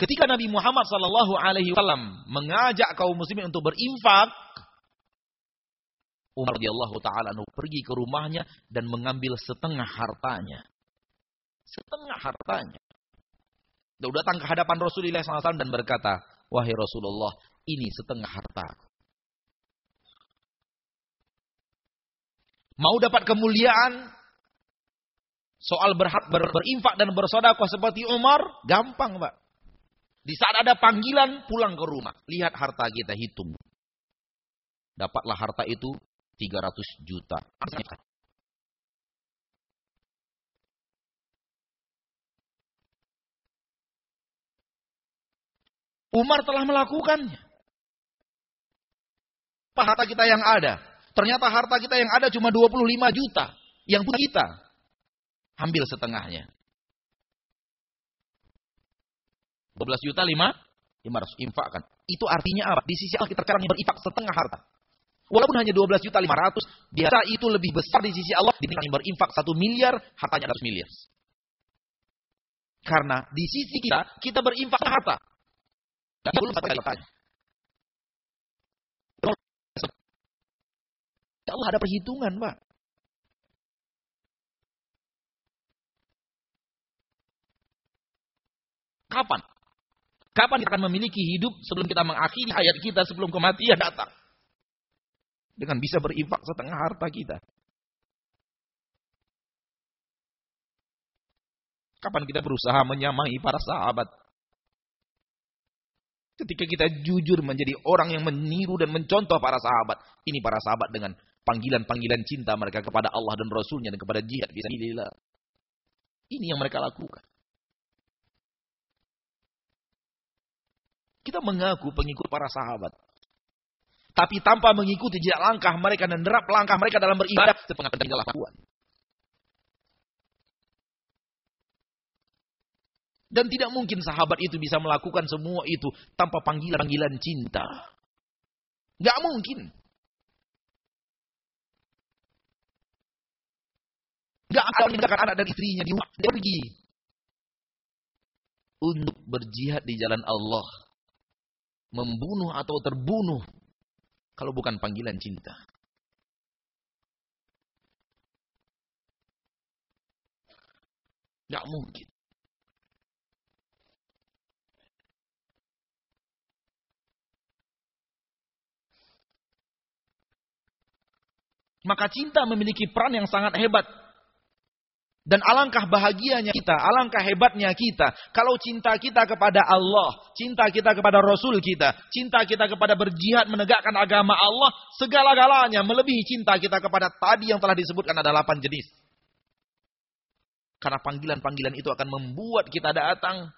Ketika Nabi Muhammad sallallahu alaihi wasallam mengajak kaum muslimin untuk berinfak, Umar radhiyallahu taala pergi ke rumahnya dan mengambil setengah hartanya. Setengah hartanya. Datang ke hadapan Rasulullah SAW dan berkata, Wahai Rasulullah, ini setengah harta. Mau dapat kemuliaan, soal berhak ber, berinfak dan bersodakoh seperti Umar, gampang Pak. Di saat ada panggilan, pulang ke rumah. Lihat harta kita, hitung. Dapatlah harta itu 300 juta. Umar telah melakukannya. Apa harta kita yang ada? Ternyata harta kita yang ada cuma 25 juta. Yang punya kita. Ambil setengahnya. 12 juta 5 500 infakkan. Itu artinya apa? Di sisi Allah kita sekarang berinfak setengah harta. Walaupun hanya 12 juta 500, biasa itu lebih besar di sisi Allah dibanding berinfak 1 miliar, hartanya 100 miliar. Karena di sisi kita, kita berinfak harta. Dan belum satu kali hartanya. Ya Allah ada perhitungan, Pak. Kapan? Kapan kita akan memiliki hidup sebelum kita mengakhiri hayat kita sebelum kematian datang? Dengan bisa berinfak setengah harta kita. Kapan kita berusaha menyamai para sahabat? Ketika kita jujur menjadi orang yang meniru dan mencontoh para sahabat. Ini para sahabat dengan panggilan-panggilan cinta mereka kepada Allah dan Rasulnya dan kepada jihad. Bisa Ini yang mereka lakukan. Kita mengaku pengikut para sahabat. Tapi tanpa mengikuti jejak langkah mereka dan derap langkah mereka dalam beribadah, tinggal lakukan. Dan tidak mungkin sahabat itu bisa melakukan semua itu tanpa panggilan-panggilan cinta. Gak mungkin. Gak akan meninggalkan anak dan istrinya di dia pergi. Untuk berjihad di jalan Allah membunuh atau terbunuh kalau bukan panggilan cinta. Tidak mungkin. Maka cinta memiliki peran yang sangat hebat dan alangkah bahagianya kita, alangkah hebatnya kita. Kalau cinta kita kepada Allah, cinta kita kepada Rasul kita, cinta kita kepada berjihad menegakkan agama Allah, segala-galanya melebihi cinta kita kepada tadi yang telah disebutkan ada delapan jenis. Karena panggilan-panggilan itu akan membuat kita datang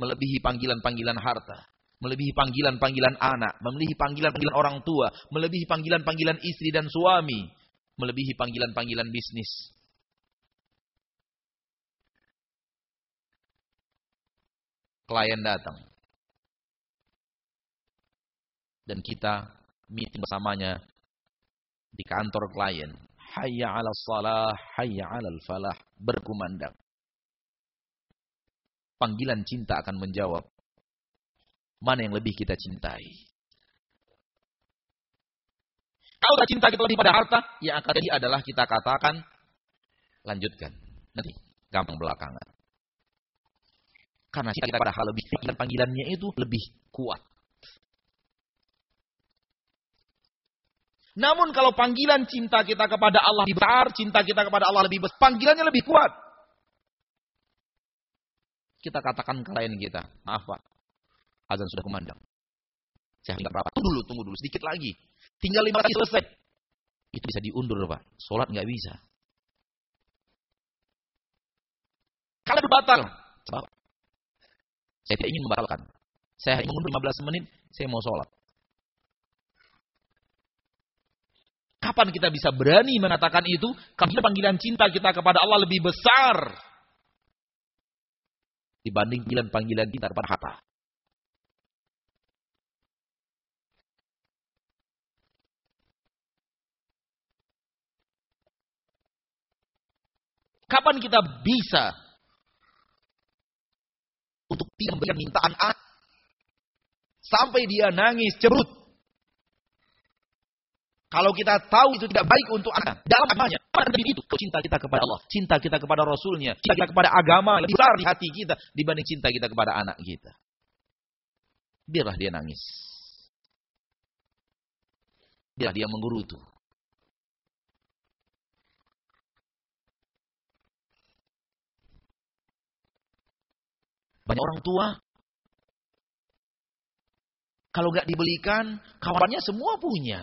melebihi panggilan-panggilan harta. Melebihi panggilan-panggilan anak, melebihi panggilan-panggilan orang tua, melebihi panggilan-panggilan istri dan suami, melebihi panggilan-panggilan bisnis. klien datang. Dan kita meeting bersamanya di kantor klien. Hayya ala salah, hayya ala falah. Berkumandang. panggilan cinta akan menjawab. Mana yang lebih kita cintai? Kalau cinta kita lebih pada harta, yang akan jadi adalah kita katakan, lanjutkan. Nanti, gampang belakangan. Karena cinta kita pada hal lebih, panggilannya itu lebih kuat. Namun kalau panggilan cinta kita kepada Allah lebih besar, cinta kita kepada Allah lebih besar, panggilannya lebih kuat. Kita katakan ke lain kita, maaf Pak, azan sudah kumandang. Saya tinggal berapa? Tunggu dulu, tunggu dulu, sedikit lagi. Tinggal lima kali selesai. Itu bisa diundur Pak, sholat nggak bisa. Kalau berbatal, sebab saya tidak ingin membatalkan. Saya hanya mengundur 15 menit, saya mau sholat. Kapan kita bisa berani mengatakan itu? Karena panggilan cinta kita kepada Allah lebih besar dibanding panggilan-panggilan kita kepada harta. Kapan kita bisa untuk tidak memberikan mintaan A sampai dia nangis cerut kalau kita tahu itu tidak baik untuk anak, dalam agamanya, terjadi itu? Cinta kita kepada Allah, cinta kita kepada Rasulnya, cinta kita kepada agama lebih besar di hati kita dibanding cinta kita kepada anak kita. Biarlah dia nangis. Biarlah dia menggerutu. Banyak orang tua kalau nggak dibelikan, kawannya semua punya.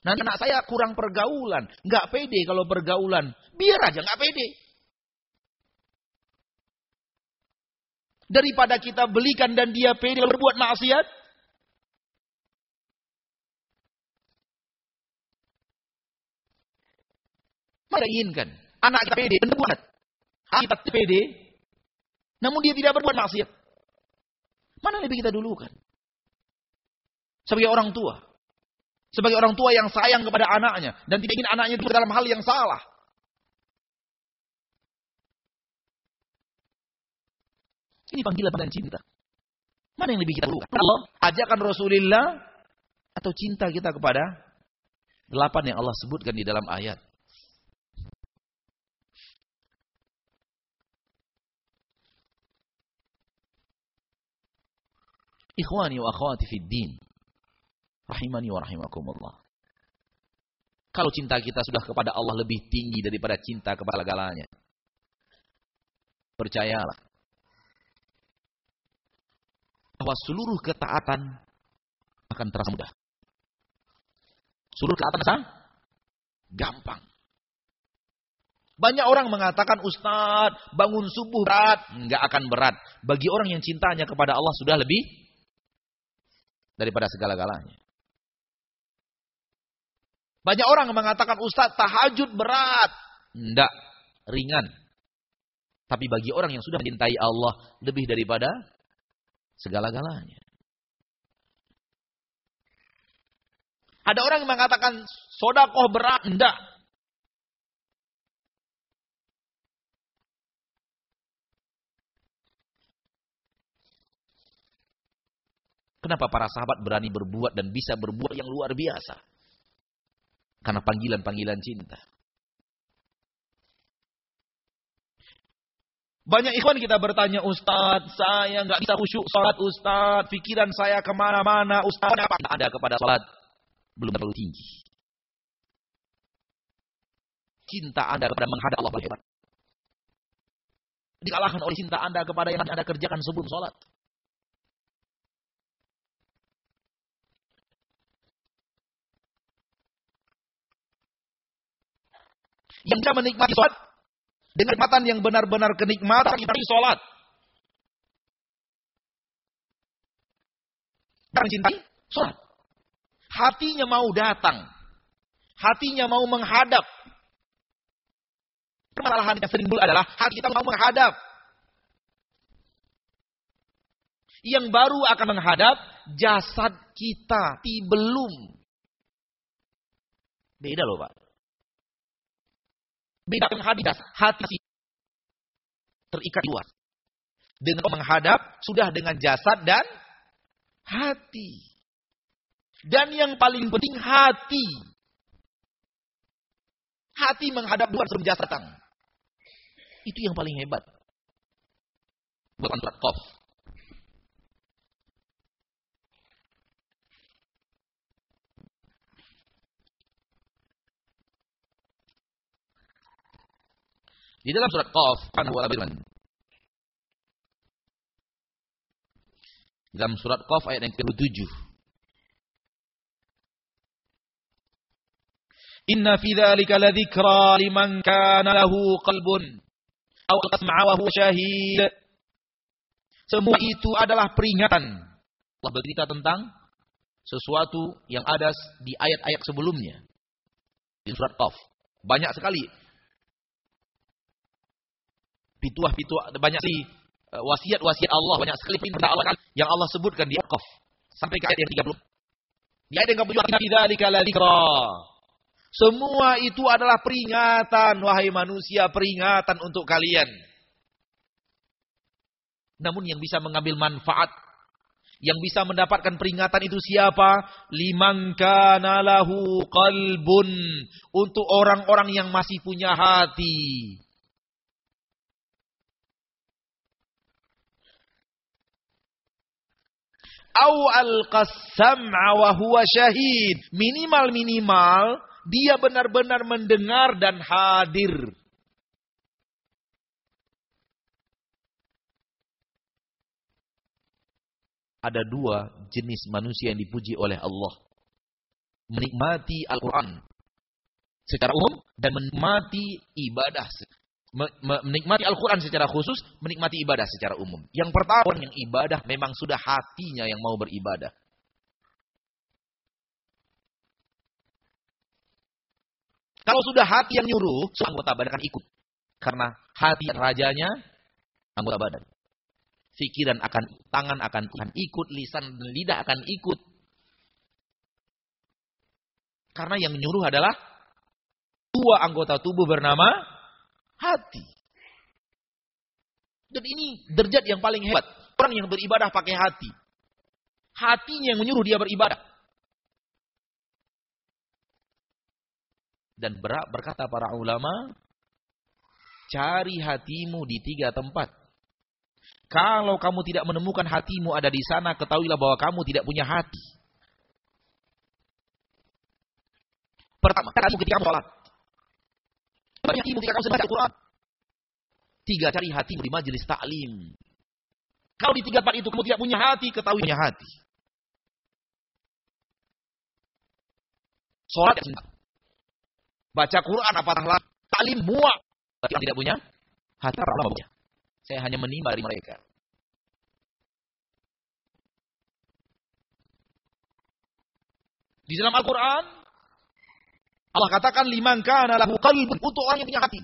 Nanti anak saya kurang pergaulan. Nggak pede kalau pergaulan. Biar aja nggak pede. Daripada kita belikan dan dia pede berbuat maksiat. Mana inginkan. Anak kita pede berbuat. Kita pede. Namun dia tidak berbuat maksiat. Mana lebih kita dulukan? Sebagai orang tua. Sebagai orang tua yang sayang kepada anaknya. Dan tidak ingin anaknya itu dalam hal yang salah. Ini panggilan panggilan cinta. Mana yang lebih kita perlukan? Allah ajakan Rasulullah atau cinta kita kepada delapan yang Allah sebutkan di dalam ayat. Ikhwani wa akhwati fid din. Rahimani wa rahimakumullah. Kalau cinta kita sudah kepada Allah lebih tinggi daripada cinta kepada galanya. Percayalah. Bahwa seluruh ketaatan akan terasa mudah. Seluruh ketaatan terasa gampang. Banyak orang mengatakan Ustadz bangun subuh berat. Enggak akan berat. Bagi orang yang cintanya kepada Allah sudah lebih daripada segala-galanya. Banyak orang mengatakan Ustaz tahajud berat. Tidak, ringan. Tapi bagi orang yang sudah mencintai Allah lebih daripada segala-galanya. Ada orang yang mengatakan sodakoh berat. Tidak. Kenapa para sahabat berani berbuat dan bisa berbuat yang luar biasa? Karena panggilan-panggilan cinta. Banyak ikhwan kita bertanya, Ustadz, saya nggak bisa khusyuk sholat Ustadz, pikiran saya ke mana-mana, Ustadz, apa ada kepada sholat? Belum terlalu tinggi. Cinta Anda kepada menghadap Allah hebat. Dikalahkan oleh cinta Anda kepada yang Anda kerjakan sebelum sholat. Yang bisa menikmati sholat dengan kenikmatan yang benar-benar kenikmatan kita sholat. Dan mencintai sholat. Hatinya mau datang. Hatinya mau menghadap. Kemalahan yang sering dulu adalah hati kita mau menghadap. Yang baru akan menghadap jasad kita. Belum. Beda loh Pak. Beda dengan hati, hati terikat luar. Dengan menghadap sudah dengan jasad dan hati. Dan yang paling penting hati. Hati menghadap Tuhan sebelum jasad datang. Itu yang paling hebat. Bukan surat Qaf. Di dalam surat Qaf, wa ta'ala Dalam surat Qaf ayat yang ke-7. Inna fi dzalika ladzikra liman kana lahu qalbun aw tasma'a wa huwa syahid. Semua itu adalah peringatan. Allah bercerita tentang sesuatu yang ada di ayat-ayat sebelumnya. Di surat Qaf. Banyak sekali pituah-pituah banyak sekali eh, wasiat-wasiat Allah, banyak sekali perintah Allah yang Allah sebutkan di Qaf sampai ke ayat yang 30. Di ayat yang ke-30 Semua itu adalah peringatan wahai manusia, peringatan untuk kalian. Namun yang bisa mengambil manfaat yang bisa mendapatkan peringatan itu siapa? Liman kana lahu qalbun. Untuk orang-orang yang masih punya hati. Au al-qasam'a wa huwa syahid. Minimal-minimal dia benar-benar mendengar dan hadir. Ada dua jenis manusia yang dipuji oleh Allah. Menikmati Al-Quran secara umum dan menikmati ibadah menikmati Al-Quran secara khusus, menikmati ibadah secara umum. Yang pertama yang ibadah memang sudah hatinya yang mau beribadah. Kalau sudah hati yang nyuruh, anggota badan akan ikut. Karena hati rajanya, anggota badan. Pikiran akan, tangan akan, akan ikut, lisan dan lidah akan ikut. Karena yang nyuruh adalah dua anggota tubuh bernama Hati. Dan ini derjat yang paling hebat. Orang yang beribadah pakai hati. Hatinya yang menyuruh dia beribadah. Dan berkata para ulama, cari hatimu di tiga tempat. Kalau kamu tidak menemukan hatimu ada di sana, ketahuilah bahwa kamu tidak punya hati. Pertama, kamu ketika kamu sholat. Cari hatimu ketika kamu sedang Al-Quran. Tiga, cari hatimu di majelis taklim. Kalau di tiga tempat itu kamu tidak punya hati, ketahui punya hati. Sholat ya Baca Quran apatah taklim muak. Tapi tidak punya hati Allah punya. Saya hanya menimba dari mereka. Di dalam Al-Quran, Allah katakan liman kana lahu qalbun untuk orang yang punya hati.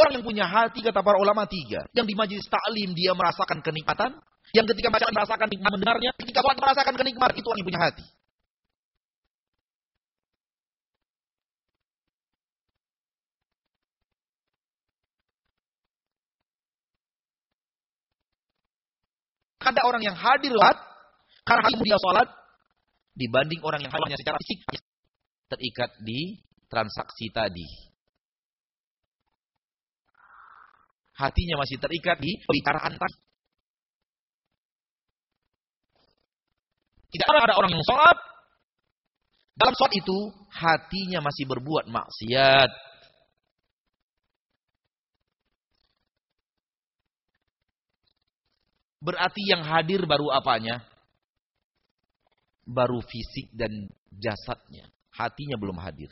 Orang yang punya hati kata para ulama tiga. Yang di majlis taklim dia merasakan kenikmatan. Yang ketika bacaan merasakan nikmat mendengarnya. Ketika sholat merasakan kenikmatan. Itu orang yang punya hati. Ada orang yang hadir sholat. Karena hatimu dia sholat dibanding orang yang hanya secara fisik terikat di transaksi tadi. Hatinya masih terikat di pembicaraan tadi. Tidak ada orang yang sholat. Dalam sholat itu, hatinya masih berbuat maksiat. Berarti yang hadir baru apanya? Baru fisik dan jasadnya. Hatinya belum hadir.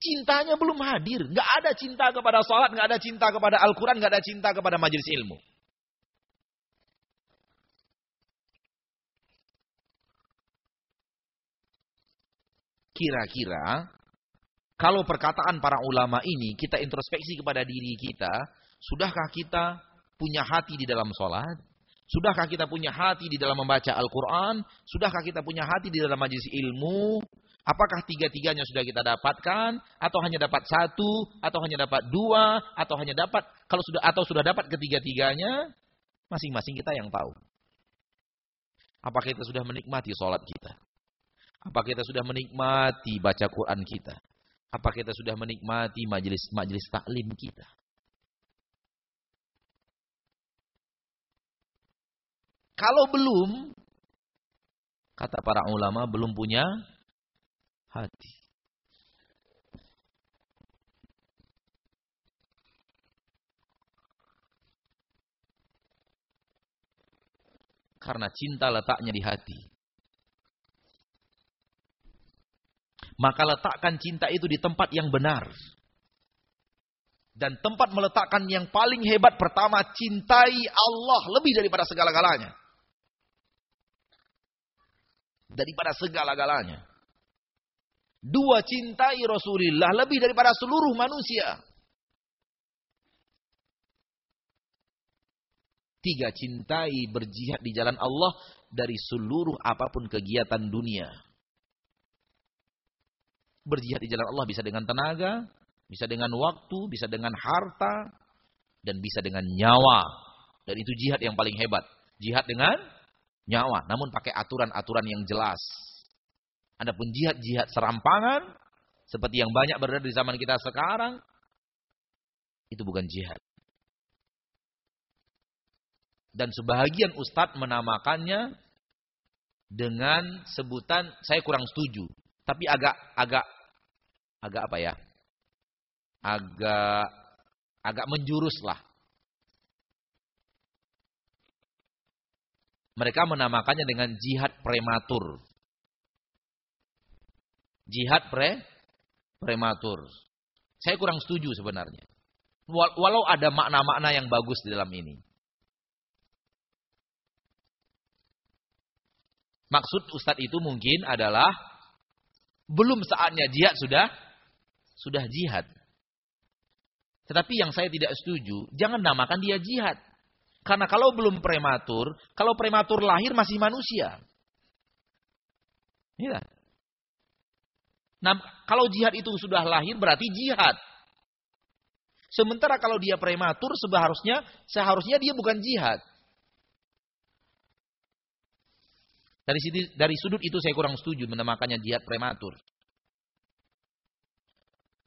Cintanya belum hadir. Nggak ada cinta kepada sholat, nggak ada cinta kepada Al-Quran, nggak ada cinta kepada majelis ilmu. Kira-kira kalau perkataan para ulama ini kita introspeksi kepada diri kita, sudahkah kita punya hati di dalam sholat? Sudahkah kita punya hati di dalam membaca Al-Quran? Sudahkah kita punya hati di dalam majlis ilmu? Apakah tiga-tiganya sudah kita dapatkan, atau hanya dapat satu, atau hanya dapat dua, atau hanya dapat kalau sudah atau sudah dapat ketiga-tiganya, masing-masing kita yang tahu. Apakah kita sudah menikmati sholat kita? Apakah kita sudah menikmati baca Quran kita? Apakah kita sudah menikmati majelis-majelis taklim kita? Kalau belum, kata para ulama belum punya hati. Karena cinta letaknya di hati. Maka letakkan cinta itu di tempat yang benar. Dan tempat meletakkan yang paling hebat pertama cintai Allah lebih daripada segala-galanya. Daripada segala-galanya. Dua, cintai Rasulullah lebih daripada seluruh manusia. Tiga, cintai berjihad di jalan Allah dari seluruh apa pun kegiatan dunia. Berjihad di jalan Allah bisa dengan tenaga, bisa dengan waktu, bisa dengan harta, dan bisa dengan nyawa. Dan itu jihad yang paling hebat. Jihad dengan nyawa, namun pakai aturan-aturan yang jelas. Adapun jihad-jihad serampangan seperti yang banyak berada di zaman kita sekarang itu bukan jihad. Dan sebahagian ustadz menamakannya dengan sebutan saya kurang setuju, tapi agak agak agak apa ya? Agak agak menjurus lah. Mereka menamakannya dengan jihad prematur. Jihad pre prematur. Saya kurang setuju sebenarnya. Walau ada makna-makna yang bagus di dalam ini. Maksud Ustadz itu mungkin adalah belum saatnya jihad sudah sudah jihad. Tetapi yang saya tidak setuju, jangan namakan dia jihad. Karena kalau belum prematur, kalau prematur lahir masih manusia. Iya. Nah, kalau jihad itu sudah lahir berarti jihad. Sementara kalau dia prematur seharusnya seharusnya dia bukan jihad. Dari sini dari sudut itu saya kurang setuju menamakannya jihad prematur.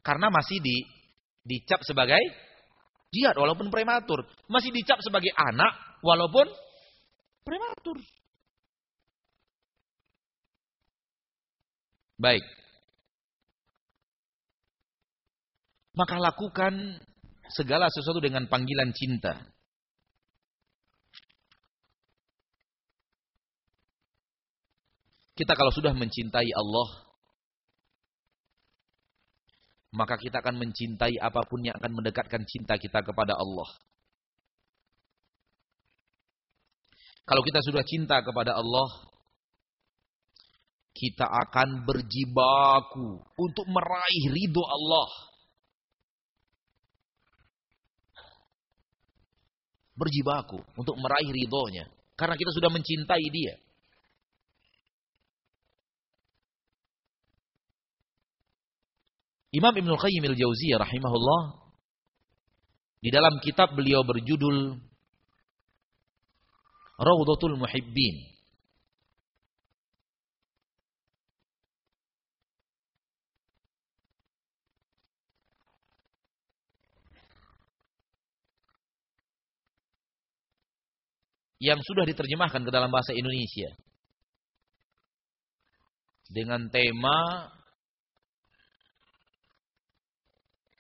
Karena masih di dicap sebagai jihad walaupun prematur, masih dicap sebagai anak walaupun prematur. Baik. Maka lakukan segala sesuatu dengan panggilan cinta. Kita kalau sudah mencintai Allah, maka kita akan mencintai apa pun yang akan mendekatkan cinta kita kepada Allah. Kalau kita sudah cinta kepada Allah, kita akan berjibaku untuk meraih ridho Allah. berjibaku untuk meraih ridhonya. Karena kita sudah mencintai dia. Imam Ibn Qayyim al-Jauziyah rahimahullah di dalam kitab beliau berjudul Rawdatul Muhibbin. Yang sudah diterjemahkan ke dalam bahasa Indonesia. Dengan tema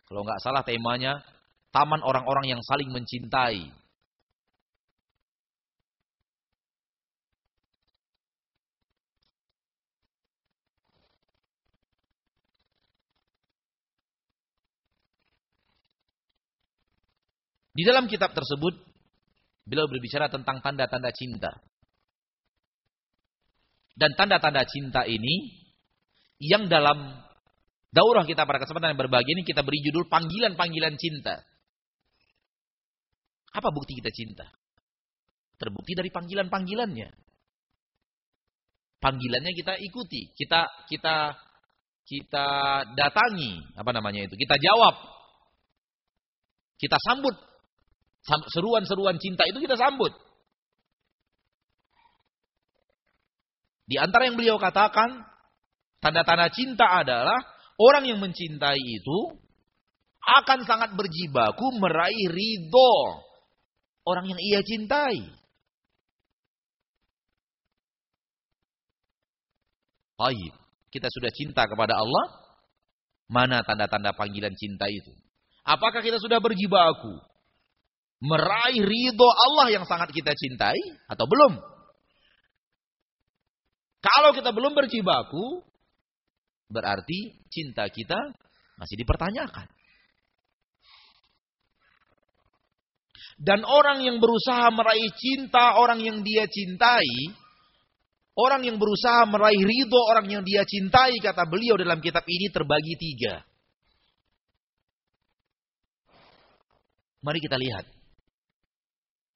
kalau nggak salah temanya taman orang-orang yang saling mencintai. Di dalam kitab tersebut Beliau berbicara tentang tanda-tanda cinta. Dan tanda-tanda cinta ini yang dalam daurah kita pada kesempatan yang berbagi ini kita beri judul panggilan-panggilan cinta. Apa bukti kita cinta? Terbukti dari panggilan-panggilannya. Panggilannya kita ikuti, kita kita kita datangi, apa namanya itu? Kita jawab. Kita sambut. Seruan-seruan cinta itu kita sambut. Di antara yang beliau katakan, tanda-tanda cinta adalah orang yang mencintai itu akan sangat berjibaku meraih ridho orang yang ia cintai. Baik, kita sudah cinta kepada Allah. Mana tanda-tanda panggilan cinta itu? Apakah kita sudah berjibaku meraih ridho Allah yang sangat kita cintai atau belum? Kalau kita belum berjibaku, berarti cinta kita masih dipertanyakan. Dan orang yang berusaha meraih cinta orang yang dia cintai, orang yang berusaha meraih ridho orang yang dia cintai, kata beliau dalam kitab ini terbagi tiga. Mari kita lihat.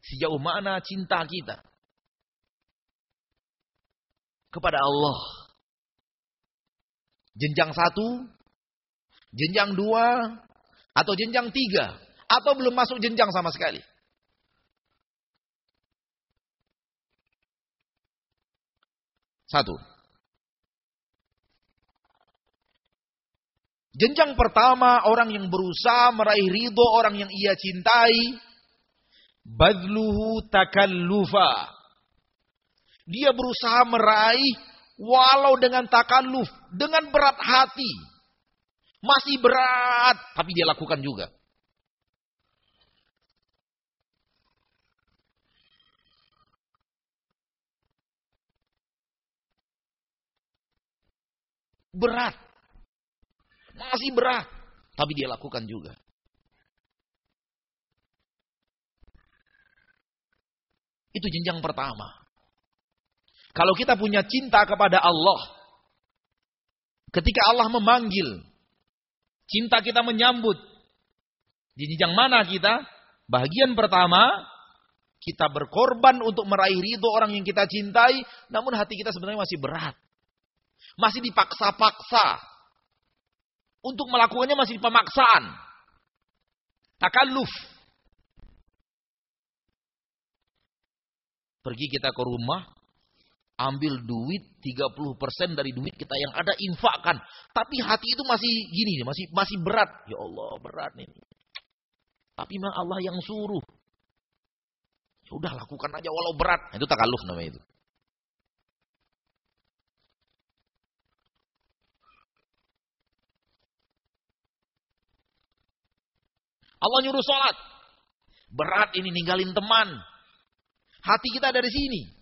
Sejauh mana cinta kita kepada Allah. Jenjang satu, jenjang dua, atau jenjang tiga, atau belum masuk jenjang sama sekali. Satu. Jenjang pertama orang yang berusaha meraih ridho orang yang ia cintai. Badluhu takallufa. Dia berusaha meraih walau dengan takalluf. Dengan berat hati. Masih berat. Tapi dia lakukan juga. Berat. Masih berat. Tapi dia lakukan juga. Itu jenjang pertama. Kalau kita punya cinta kepada Allah. Ketika Allah memanggil. Cinta kita menyambut. Di jenjang mana kita? Bagian pertama. Kita berkorban untuk meraih ridho orang yang kita cintai. Namun hati kita sebenarnya masih berat. Masih dipaksa-paksa. Untuk melakukannya masih pemaksaan. Takalluf. Pergi kita ke rumah, ambil duit 30% dari duit kita yang ada infakkan. Tapi hati itu masih gini, masih masih berat. Ya Allah, berat nih. Tapi memang Allah yang suruh. Ya udah lakukan aja walau berat. Itu takalluf namanya itu. Allah nyuruh sholat. Berat ini ninggalin teman. Hati kita ada di sini.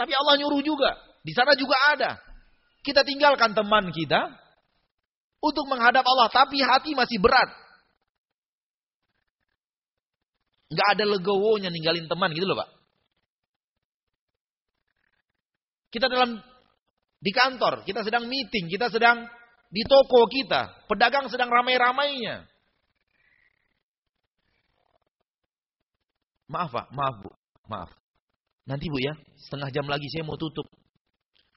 Tapi Allah nyuruh juga. Di sana juga ada. Kita tinggalkan teman kita. Untuk menghadap Allah. Tapi hati masih berat. Gak ada legowonya ninggalin teman gitu loh Pak. Kita dalam di kantor, kita sedang meeting, kita sedang di toko kita, pedagang sedang ramai-ramainya. Maaf Pak, maaf Bu, maaf. Nanti Bu ya, setengah jam lagi saya mau tutup.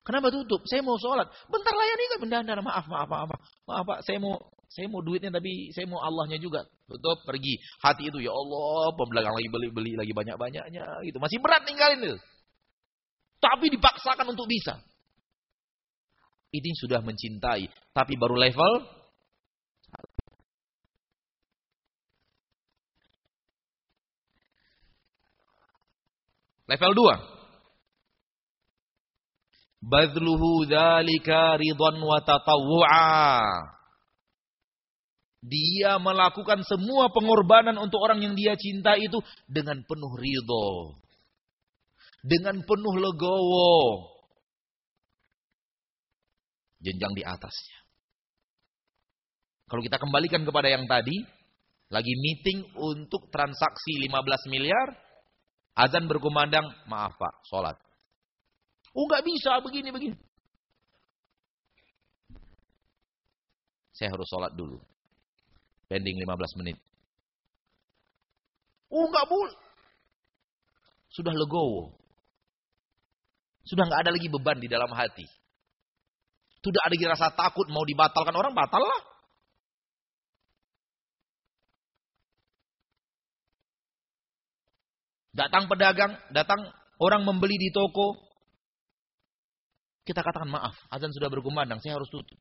Kenapa tutup? Saya mau sholat. Bentar layani kan benda Maaf, maaf, maaf, maaf. Maaf Pak, saya mau saya mau duitnya tapi saya mau Allahnya juga. Tutup, pergi. Hati itu ya Allah, pembelagang lagi beli-beli lagi banyak-banyaknya gitu. Masih berat ninggalin itu. Tapi dipaksakan untuk bisa. Ini sudah mencintai, tapi baru level Level 2. Badluhu dzalika ridwan wa tatawwu'a. Dia melakukan semua pengorbanan untuk orang yang dia cinta itu dengan penuh ridho. Dengan penuh legowo. Jenjang di atasnya. Kalau kita kembalikan kepada yang tadi, lagi meeting untuk transaksi 15 miliar, Azan berkumandang, maaf pak, sholat. Oh nggak bisa begini-begini. Saya harus sholat dulu. Pending 15 menit. Oh nggak boleh. Sudah legowo. Sudah nggak ada lagi beban di dalam hati. Tidak ada lagi rasa takut mau dibatalkan orang, batal lah. Datang pedagang, datang orang membeli di toko. Kita katakan maaf, azan sudah berkumandang, saya harus tutup.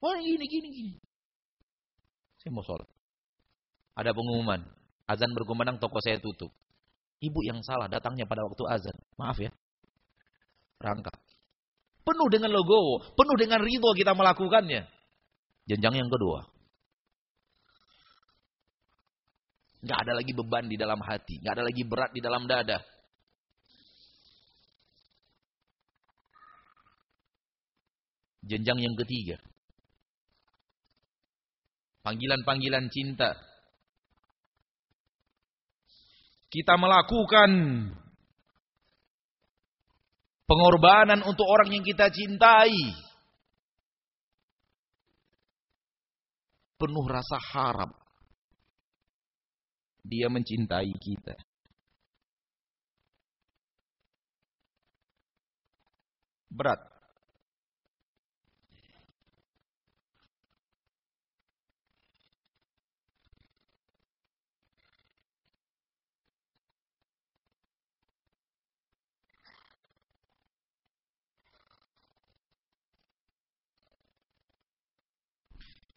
Wah gini, gini, gini. Saya mau sholat. Ada pengumuman, azan berkumandang, toko saya tutup. Ibu yang salah datangnya pada waktu azan. Maaf ya. Rangka. Penuh dengan logo, penuh dengan ridho kita melakukannya. Jenjang yang kedua. Gak ada lagi beban di dalam hati. Gak ada lagi berat di dalam dada. Jenjang yang ketiga. Panggilan-panggilan cinta. Kita melakukan pengorbanan untuk orang yang kita cintai. Penuh rasa harap. Dia mencintai kita. Berat.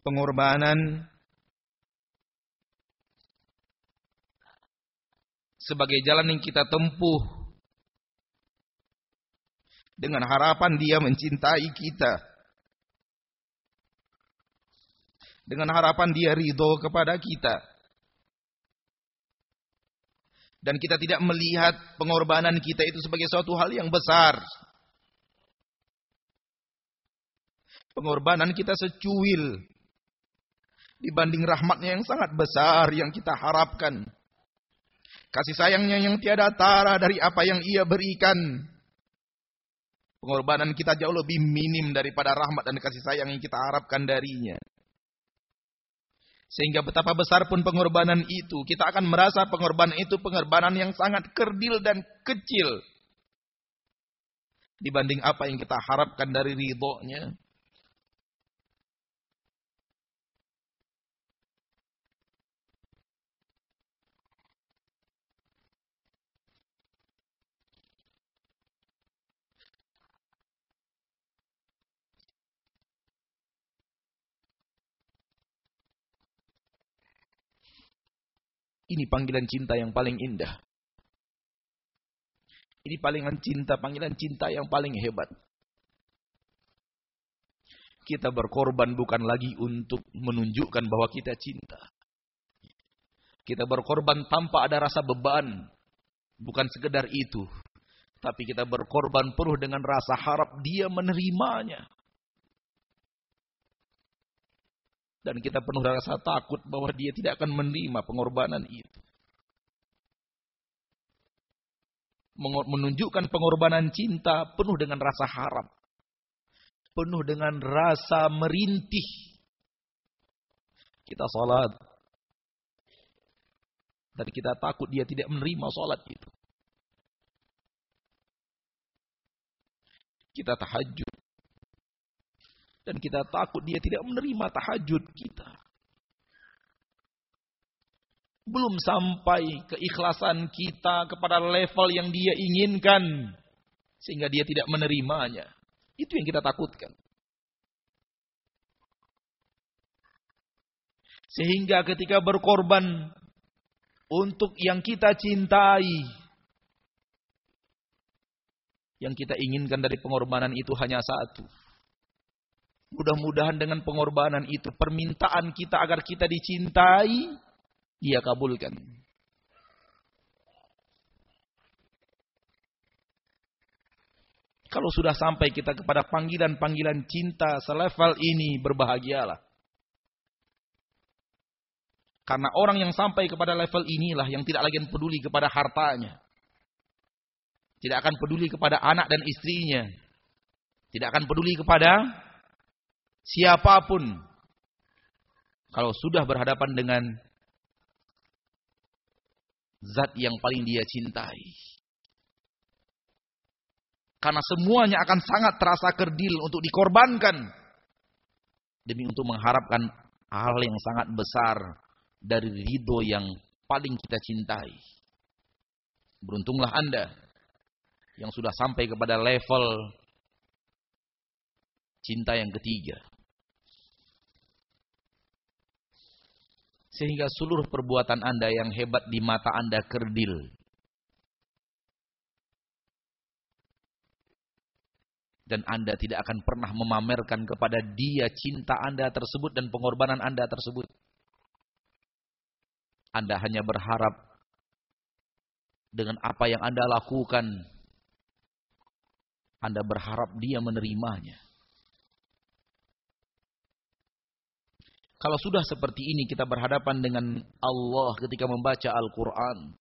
pengorbanan sebagai jalan yang kita tempuh. Dengan harapan dia mencintai kita. Dengan harapan dia ridho kepada kita. Dan kita tidak melihat pengorbanan kita itu sebagai suatu hal yang besar. Pengorbanan kita secuil dibanding rahmatnya yang sangat besar yang kita harapkan. Kasih sayangnya yang tiada tara dari apa yang ia berikan. Pengorbanan kita jauh lebih minim daripada rahmat dan kasih sayang yang kita harapkan darinya. Sehingga betapa besar pun pengorbanan itu, kita akan merasa pengorbanan itu pengorbanan yang sangat kerdil dan kecil. Dibanding apa yang kita harapkan dari ridhonya. Ini panggilan cinta yang paling indah. Ini panggilan cinta, panggilan cinta yang paling hebat. Kita berkorban bukan lagi untuk menunjukkan bahwa kita cinta. Kita berkorban tanpa ada rasa beban. Bukan sekedar itu. Tapi kita berkorban penuh dengan rasa harap dia menerimanya. Dan kita penuh rasa takut bahwa dia tidak akan menerima pengorbanan itu. Menunjukkan pengorbanan cinta penuh dengan rasa harap. Penuh dengan rasa merintih. Kita sholat. Dan kita takut dia tidak menerima sholat itu. Kita tahajud. Dan kita takut dia tidak menerima tahajud kita. Belum sampai keikhlasan kita kepada level yang dia inginkan. Sehingga dia tidak menerimanya. Itu yang kita takutkan. Sehingga ketika berkorban untuk yang kita cintai, yang kita inginkan dari pengorbanan itu hanya satu, Mudah-mudahan dengan pengorbanan itu, permintaan kita agar kita dicintai, dia kabulkan. Kalau sudah sampai kita kepada panggilan-panggilan cinta selevel ini, berbahagialah. Karena orang yang sampai kepada level inilah yang tidak lagi peduli kepada hartanya. Tidak akan peduli kepada anak dan istrinya. Tidak akan peduli kepada siapa pun kalau sudah berhadapan dengan zat yang paling dia cintai. Karena semuanya akan sangat terasa kerdil untuk dikorbankan. Demi untuk mengharapkan hal yang sangat besar dari ridho yang paling kita cintai. Beruntunglah Anda yang sudah sampai kepada level cinta yang ketiga. Sehingga seluruh perbuatan Anda yang hebat di mata Anda kerdil. Dan Anda tidak akan pernah memamerkan kepada dia cinta Anda tersebut dan pengorbanan Anda tersebut. Anda hanya berharap dengan apa yang Anda lakukan. Anda berharap dia menerimanya. Kalau sudah seperti ini kita berhadapan dengan Allah ketika membaca Al-Quran.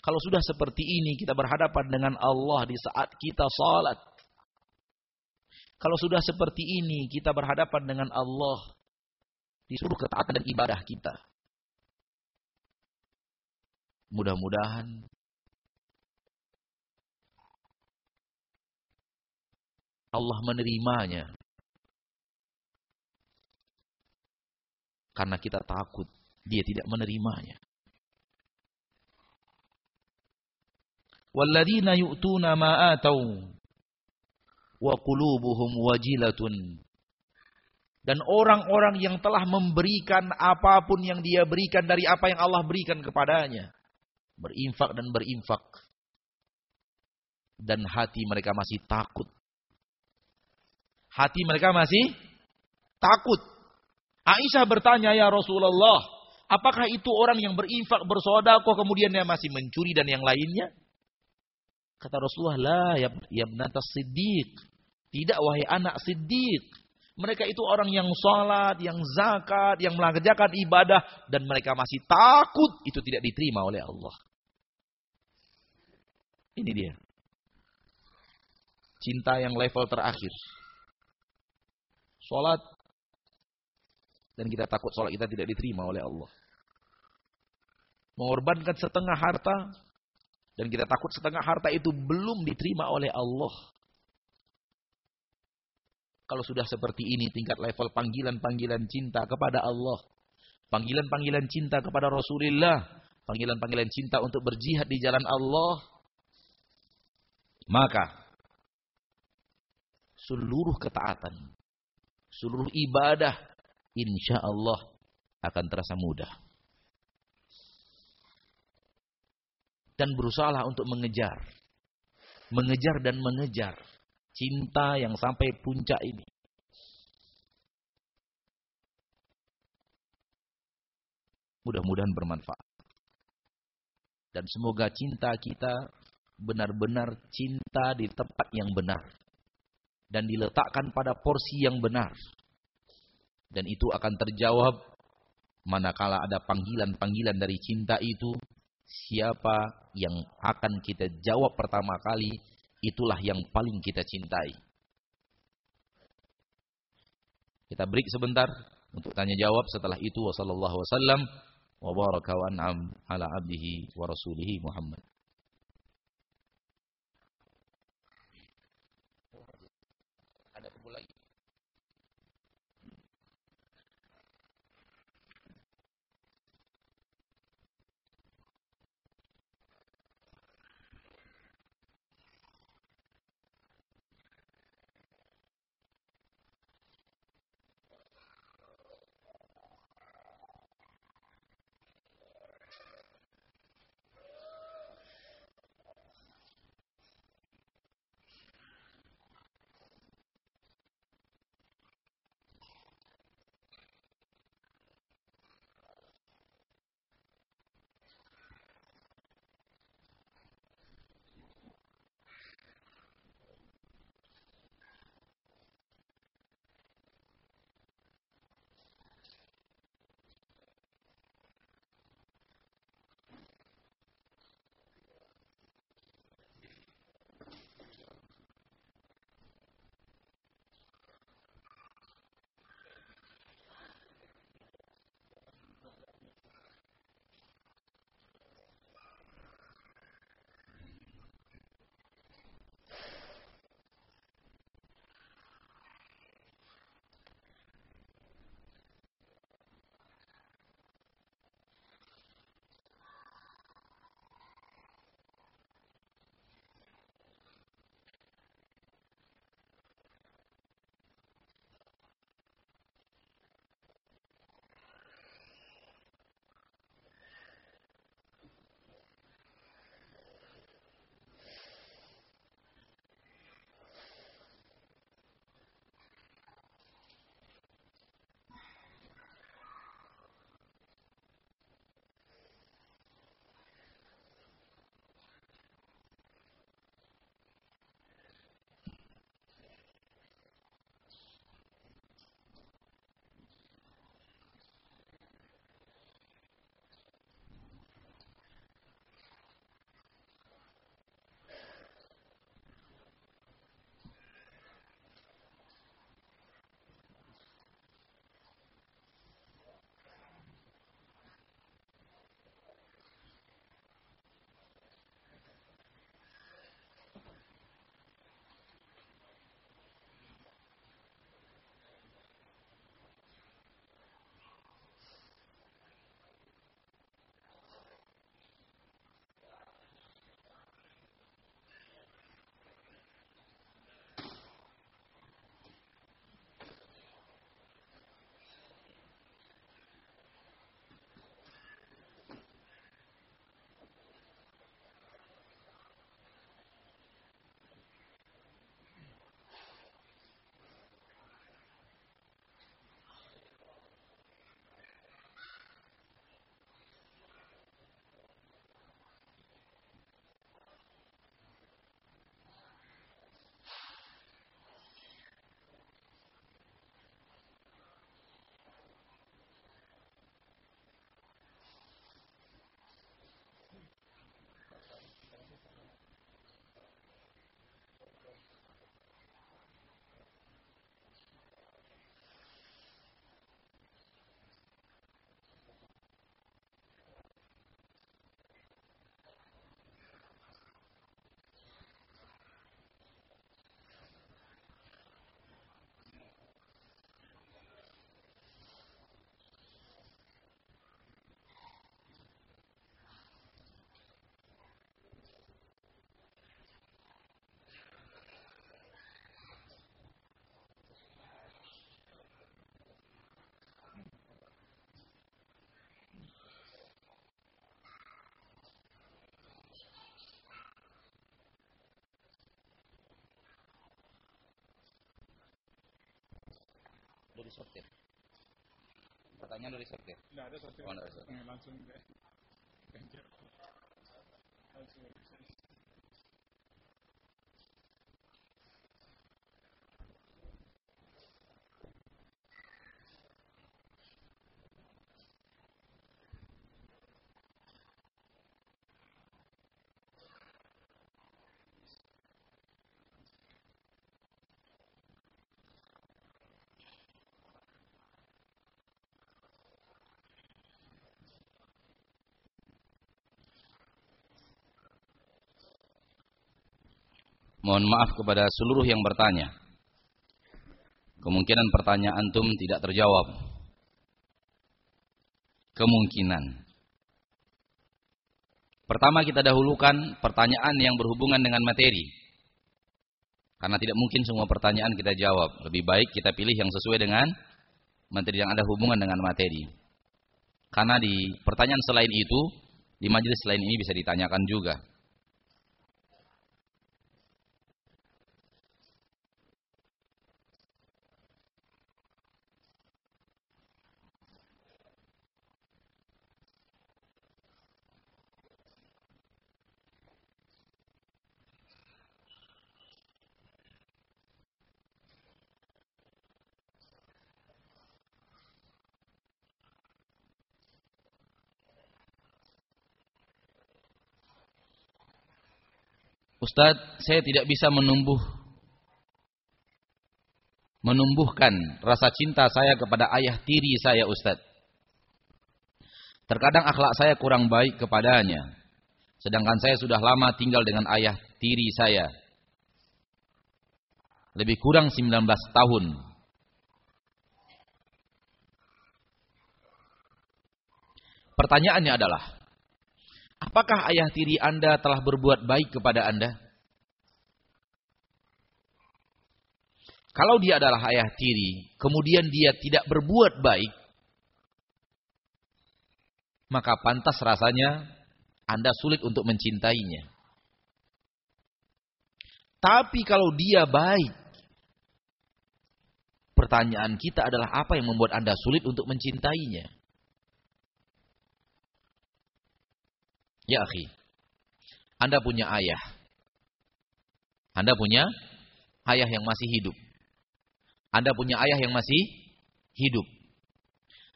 Kalau sudah seperti ini kita berhadapan dengan Allah di saat kita salat. Kalau sudah seperti ini kita berhadapan dengan Allah di seluruh ketaatan dan ibadah kita. Mudah-mudahan Allah menerimanya Karena kita takut dia tidak menerimanya. Walladzina yu'tuna ma atau wa qulubuhum wajilatun dan orang-orang yang telah memberikan apa pun yang dia berikan dari apa yang Allah berikan kepadanya. Berinfak dan berinfak. Dan hati mereka masih takut. Hati mereka masih takut. Aisyah bertanya, ya Rasulullah, apakah itu orang yang berinfak, bersodako, kemudian dia masih mencuri dan yang lainnya? Kata Rasulullah, la ya, ya siddiq. Tidak wahai anak siddiq. Mereka itu orang yang sholat, yang zakat, yang mengerjakan ibadah. Dan mereka masih takut itu tidak diterima oleh Allah. Ini dia. Cinta yang level terakhir. Sholat dan kita takut sholat kita tidak diterima oleh Allah. Mengorbankan setengah harta dan kita takut setengah harta itu belum diterima oleh Allah. Kalau sudah seperti ini tingkat level panggilan-panggilan cinta kepada Allah, panggilan-panggilan cinta kepada Rasulullah, panggilan-panggilan cinta untuk berjihad di jalan Allah, maka seluruh ketaatan, seluruh ibadah insya Allah akan terasa mudah. Dan berusahalah untuk mengejar. Mengejar dan mengejar. Cinta yang sampai puncak ini. Mudah-mudahan bermanfaat. Dan semoga cinta kita benar-benar cinta di tempat yang benar. Dan diletakkan pada porsi yang benar dan itu akan terjawab manakala ada panggilan-panggilan dari cinta itu siapa yang akan kita jawab pertama kali itulah yang paling kita cintai. Kita break sebentar untuk tanya jawab. Setelah itu wasallallahu wasallam wa baraka wa an'am ala abdihi wa rasulihi Muhammad Udah disortir. Pertanyaan udah disortir. Tidak ada sortir. Oh, ada sortir. Langsung. Mohon maaf kepada seluruh yang bertanya. Kemungkinan pertanyaan antum tidak terjawab. Kemungkinan. Pertama kita dahulukan pertanyaan yang berhubungan dengan materi. Karena tidak mungkin semua pertanyaan kita jawab. Lebih baik kita pilih yang sesuai dengan materi yang ada hubungan dengan materi. Karena di pertanyaan selain itu, di majelis selain ini bisa ditanyakan juga. Ustadz, saya tidak bisa menumbuh menumbuhkan rasa cinta saya kepada ayah tiri saya Ustadz. Terkadang akhlak saya kurang baik kepadanya. Sedangkan saya sudah lama tinggal dengan ayah tiri saya. Lebih kurang 19 tahun. Pertanyaannya adalah, Apakah ayah tiri Anda telah berbuat baik kepada Anda? Kalau dia adalah ayah tiri, kemudian dia tidak berbuat baik, maka pantas rasanya Anda sulit untuk mencintainya. Tapi kalau dia baik, pertanyaan kita adalah apa yang membuat Anda sulit untuk mencintainya? Ya akhi, Anda punya ayah. Anda punya ayah yang masih hidup. Anda punya ayah yang masih hidup.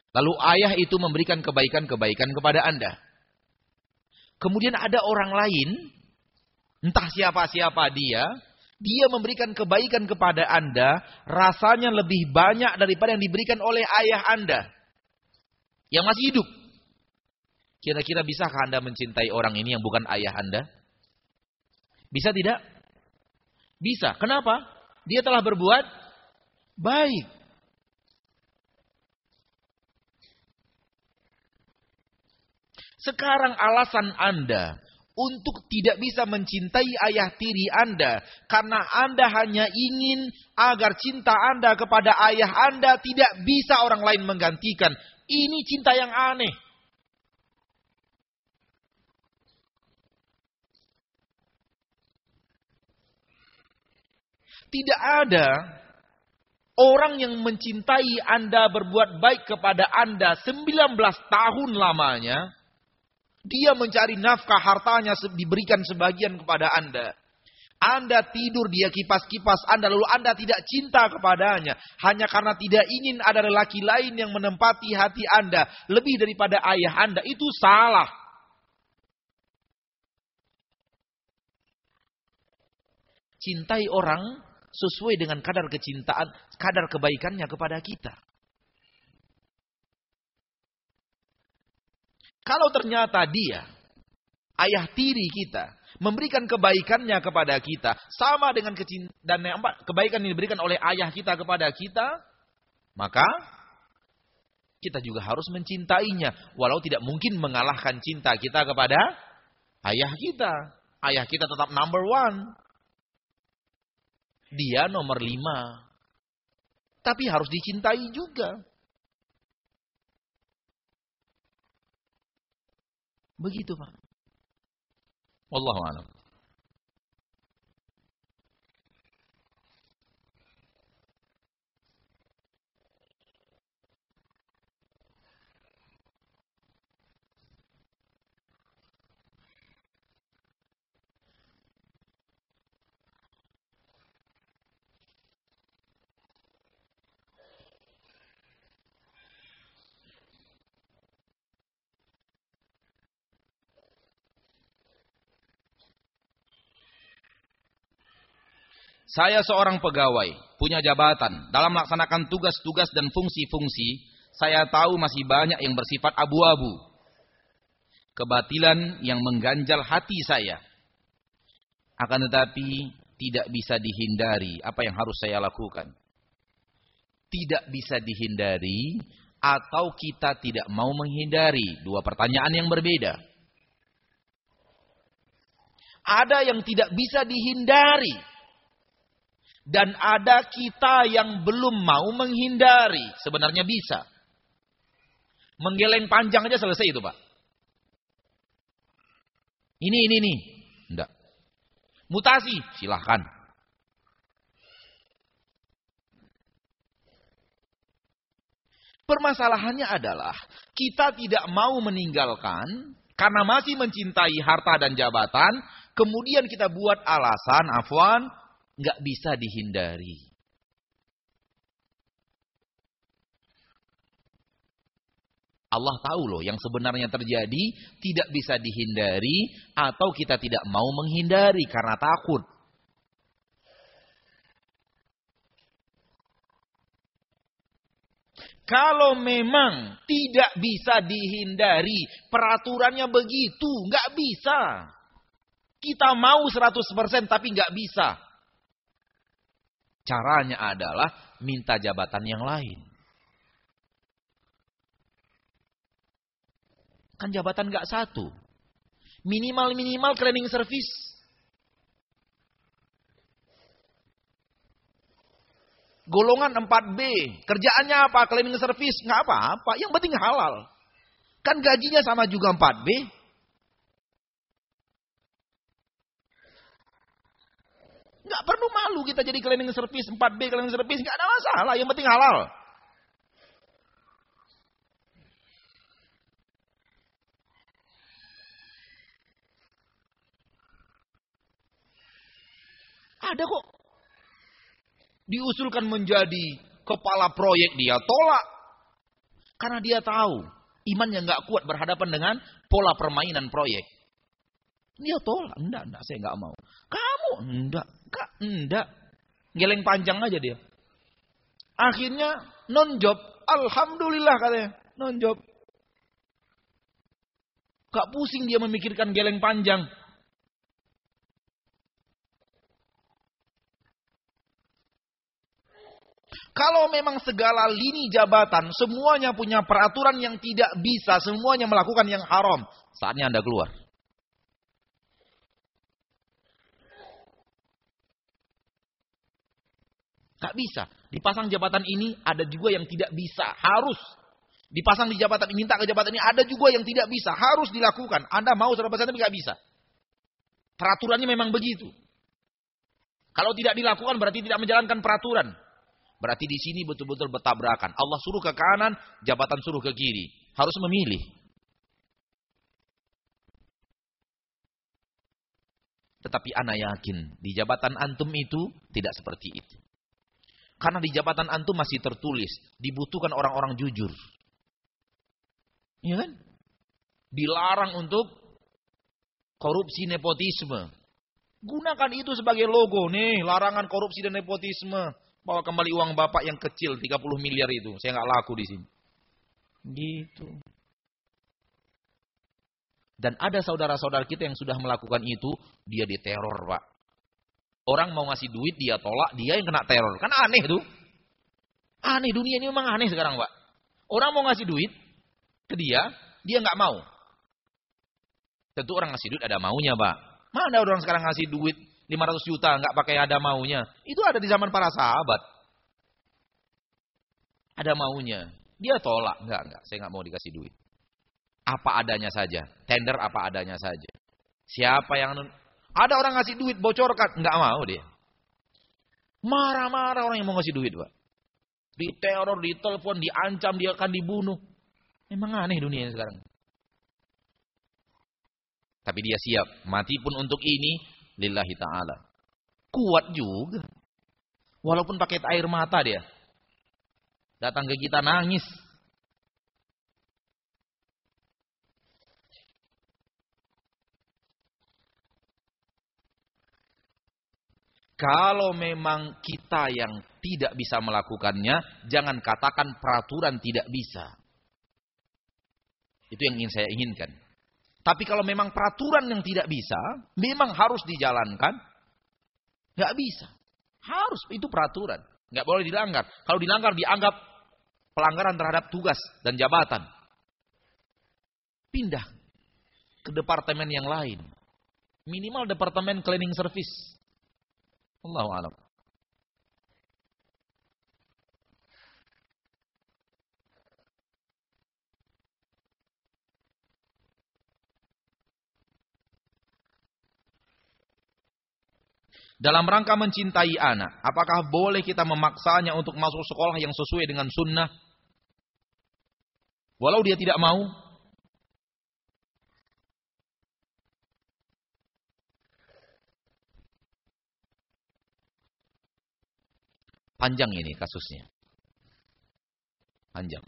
Lalu ayah itu memberikan kebaikan-kebaikan kepada Anda. Kemudian ada orang lain, entah siapa-siapa dia, dia memberikan kebaikan kepada Anda, rasanya lebih banyak daripada yang diberikan oleh ayah Anda. Yang masih hidup. Kira-kira bisakah Anda mencintai orang ini yang bukan ayah Anda? Bisa tidak? Bisa. Kenapa? Dia telah berbuat baik. Sekarang alasan Anda untuk tidak bisa mencintai ayah tiri Anda karena Anda hanya ingin agar cinta Anda kepada ayah Anda tidak bisa orang lain menggantikan. Ini cinta yang aneh. Tidak ada orang yang mencintai Anda berbuat baik kepada Anda 19 tahun lamanya. Dia mencari nafkah hartanya diberikan sebagian kepada Anda. Anda tidur dia kipas-kipas Anda lalu Anda tidak cinta kepadanya hanya karena tidak ingin ada lelaki lain yang menempati hati Anda lebih daripada ayah Anda itu salah. Cintai orang sesuai dengan kadar kecintaan, kadar kebaikannya kepada kita. Kalau ternyata dia, ayah tiri kita, memberikan kebaikannya kepada kita, sama dengan dan kebaikan yang diberikan oleh ayah kita kepada kita, maka kita juga harus mencintainya. Walau tidak mungkin mengalahkan cinta kita kepada ayah kita. Ayah kita tetap number one dia nomor lima. Tapi harus dicintai juga. Begitu Pak. Wallahu a'lam. Saya seorang pegawai, punya jabatan. Dalam melaksanakan tugas-tugas dan fungsi-fungsi, saya tahu masih banyak yang bersifat abu-abu. Kebatilan yang mengganjal hati saya. Akan tetapi tidak bisa dihindari apa yang harus saya lakukan. Tidak bisa dihindari atau kita tidak mau menghindari. Dua pertanyaan yang berbeda. Ada yang tidak bisa dihindari dan ada kita yang belum mau menghindari. Sebenarnya bisa. Menggeleng panjang aja selesai itu Pak. Ini, ini, ini. Enggak. Mutasi, silahkan. Permasalahannya adalah kita tidak mau meninggalkan karena masih mencintai harta dan jabatan, kemudian kita buat alasan, afwan, nggak bisa dihindari. Allah tahu loh yang sebenarnya terjadi tidak bisa dihindari atau kita tidak mau menghindari karena takut. Kalau memang tidak bisa dihindari, peraturannya begitu, nggak bisa. Kita mau 100% tapi nggak bisa. Caranya adalah minta jabatan yang lain. Kan jabatan gak satu. Minimal-minimal cleaning service. Golongan 4B. Kerjaannya apa? Cleaning service. Nggak apa-apa. Yang penting halal. Kan gajinya sama juga 4B. Nggak perlu malu kita jadi cleaning service, 4B cleaning service, nggak ada masalah, yang penting halal. Ada kok. Diusulkan menjadi kepala proyek dia tolak. Karena dia tahu iman yang nggak kuat berhadapan dengan pola permainan proyek. Dia tolak, enggak, enggak, saya nggak mau. Kamu enggak, Kak, enggak. Geleng panjang aja dia. Akhirnya non job. Alhamdulillah katanya. Non job. Gak pusing dia memikirkan geleng panjang. Kalau memang segala lini jabatan semuanya punya peraturan yang tidak bisa, semuanya melakukan yang haram, saatnya Anda keluar. Gak bisa. Dipasang jabatan ini ada juga yang tidak bisa. Harus. Dipasang di jabatan minta ke jabatan ini ada juga yang tidak bisa. Harus dilakukan. Anda mau 100% tapi gak bisa. Peraturannya memang begitu. Kalau tidak dilakukan berarti tidak menjalankan peraturan. Berarti di sini betul-betul bertabrakan. Allah suruh ke kanan, jabatan suruh ke kiri. Harus memilih. Tetapi anak yakin di jabatan antum itu tidak seperti itu. Karena di jabatan antum masih tertulis, dibutuhkan orang-orang jujur. Iya kan? Dilarang untuk korupsi nepotisme. Gunakan itu sebagai logo nih, larangan korupsi dan nepotisme. Bawa kembali uang bapak yang kecil 30 miliar itu. Saya nggak laku di sini. Gitu. Dan ada saudara-saudara kita yang sudah melakukan itu, dia diteror, Pak. Orang mau ngasih duit dia tolak, dia yang kena teror. Kan aneh tuh. Aneh dunia ini memang aneh sekarang, Pak. Orang mau ngasih duit ke dia, dia nggak mau. Tentu orang ngasih duit ada maunya, Pak. Mana orang sekarang ngasih duit 500 juta nggak pakai ada maunya? Itu ada di zaman para sahabat. Ada maunya. Dia tolak, enggak, enggak, saya nggak mau dikasih duit. Apa adanya saja, tender apa adanya saja. Siapa yang ada orang ngasih duit bocorkan, nggak mau dia. Marah-marah orang yang mau ngasih duit, Pak. Diteror, ditelepon, diancam, dia akan dibunuh. Memang aneh dunia ini sekarang. Tapi dia siap, mati pun untuk ini, lillahi ta'ala. Kuat juga. Walaupun pakai air mata dia. Datang ke kita nangis. Kalau memang kita yang tidak bisa melakukannya, jangan katakan peraturan tidak bisa. Itu yang ingin saya inginkan. Tapi kalau memang peraturan yang tidak bisa, memang harus dijalankan, nggak bisa. Harus, itu peraturan. Nggak boleh dilanggar. Kalau dilanggar dianggap pelanggaran terhadap tugas dan jabatan. Pindah ke departemen yang lain. Minimal departemen cleaning service. Allahu a'lam. Dalam rangka mencintai anak, apakah boleh kita memaksanya untuk masuk sekolah yang sesuai dengan sunnah? Walau dia tidak mau, Panjang ini kasusnya. Panjang.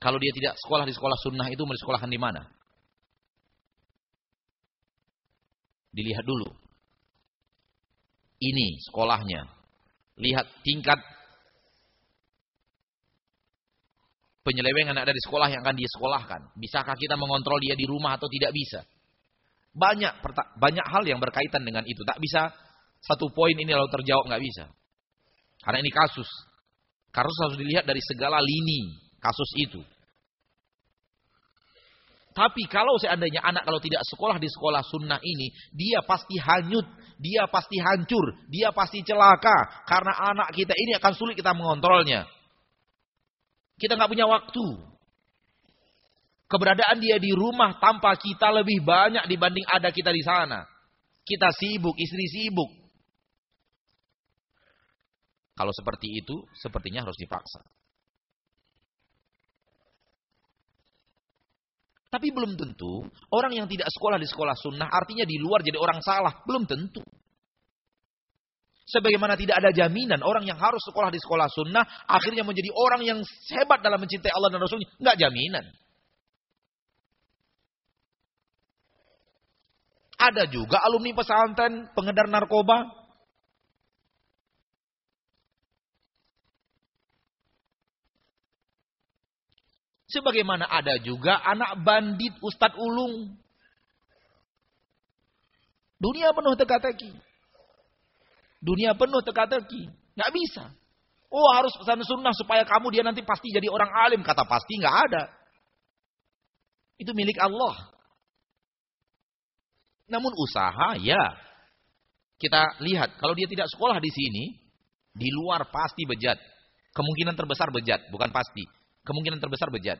Kalau dia tidak sekolah di sekolah sunnah itu mau di mana? Dilihat dulu. Ini sekolahnya. Lihat tingkat penyelewengan ada di sekolah yang akan dia sekolahkan. Bisakah kita mengontrol dia di rumah atau tidak bisa? Banyak banyak hal yang berkaitan dengan itu. Tak bisa satu poin ini lalu terjawab nggak bisa. Karena ini kasus. Kasus harus dilihat dari segala lini kasus itu. Tapi kalau seandainya anak kalau tidak sekolah di sekolah sunnah ini, dia pasti hanyut, dia pasti hancur, dia pasti celaka. Karena anak kita ini akan sulit kita mengontrolnya. Kita nggak punya waktu. Keberadaan dia di rumah tanpa kita lebih banyak dibanding ada kita di sana. Kita sibuk, istri sibuk. Kalau seperti itu, sepertinya harus dipaksa. Tapi belum tentu orang yang tidak sekolah di sekolah sunnah artinya di luar jadi orang salah. Belum tentu. Sebagaimana tidak ada jaminan orang yang harus sekolah di sekolah sunnah akhirnya menjadi orang yang hebat dalam mencintai Allah dan Rasulnya. Enggak jaminan. Ada juga alumni pesantren pengedar narkoba Sebagaimana ada juga anak bandit Ustadz Ulung. Dunia penuh teka-teki. Dunia penuh teka-teki. Nggak bisa. Oh harus pesan sunnah supaya kamu dia nanti pasti jadi orang alim. Kata pasti nggak ada. Itu milik Allah. Namun usaha ya. Kita lihat kalau dia tidak sekolah di sini, di luar pasti bejat. Kemungkinan terbesar bejat, bukan pasti. Kemungkinan terbesar bejat.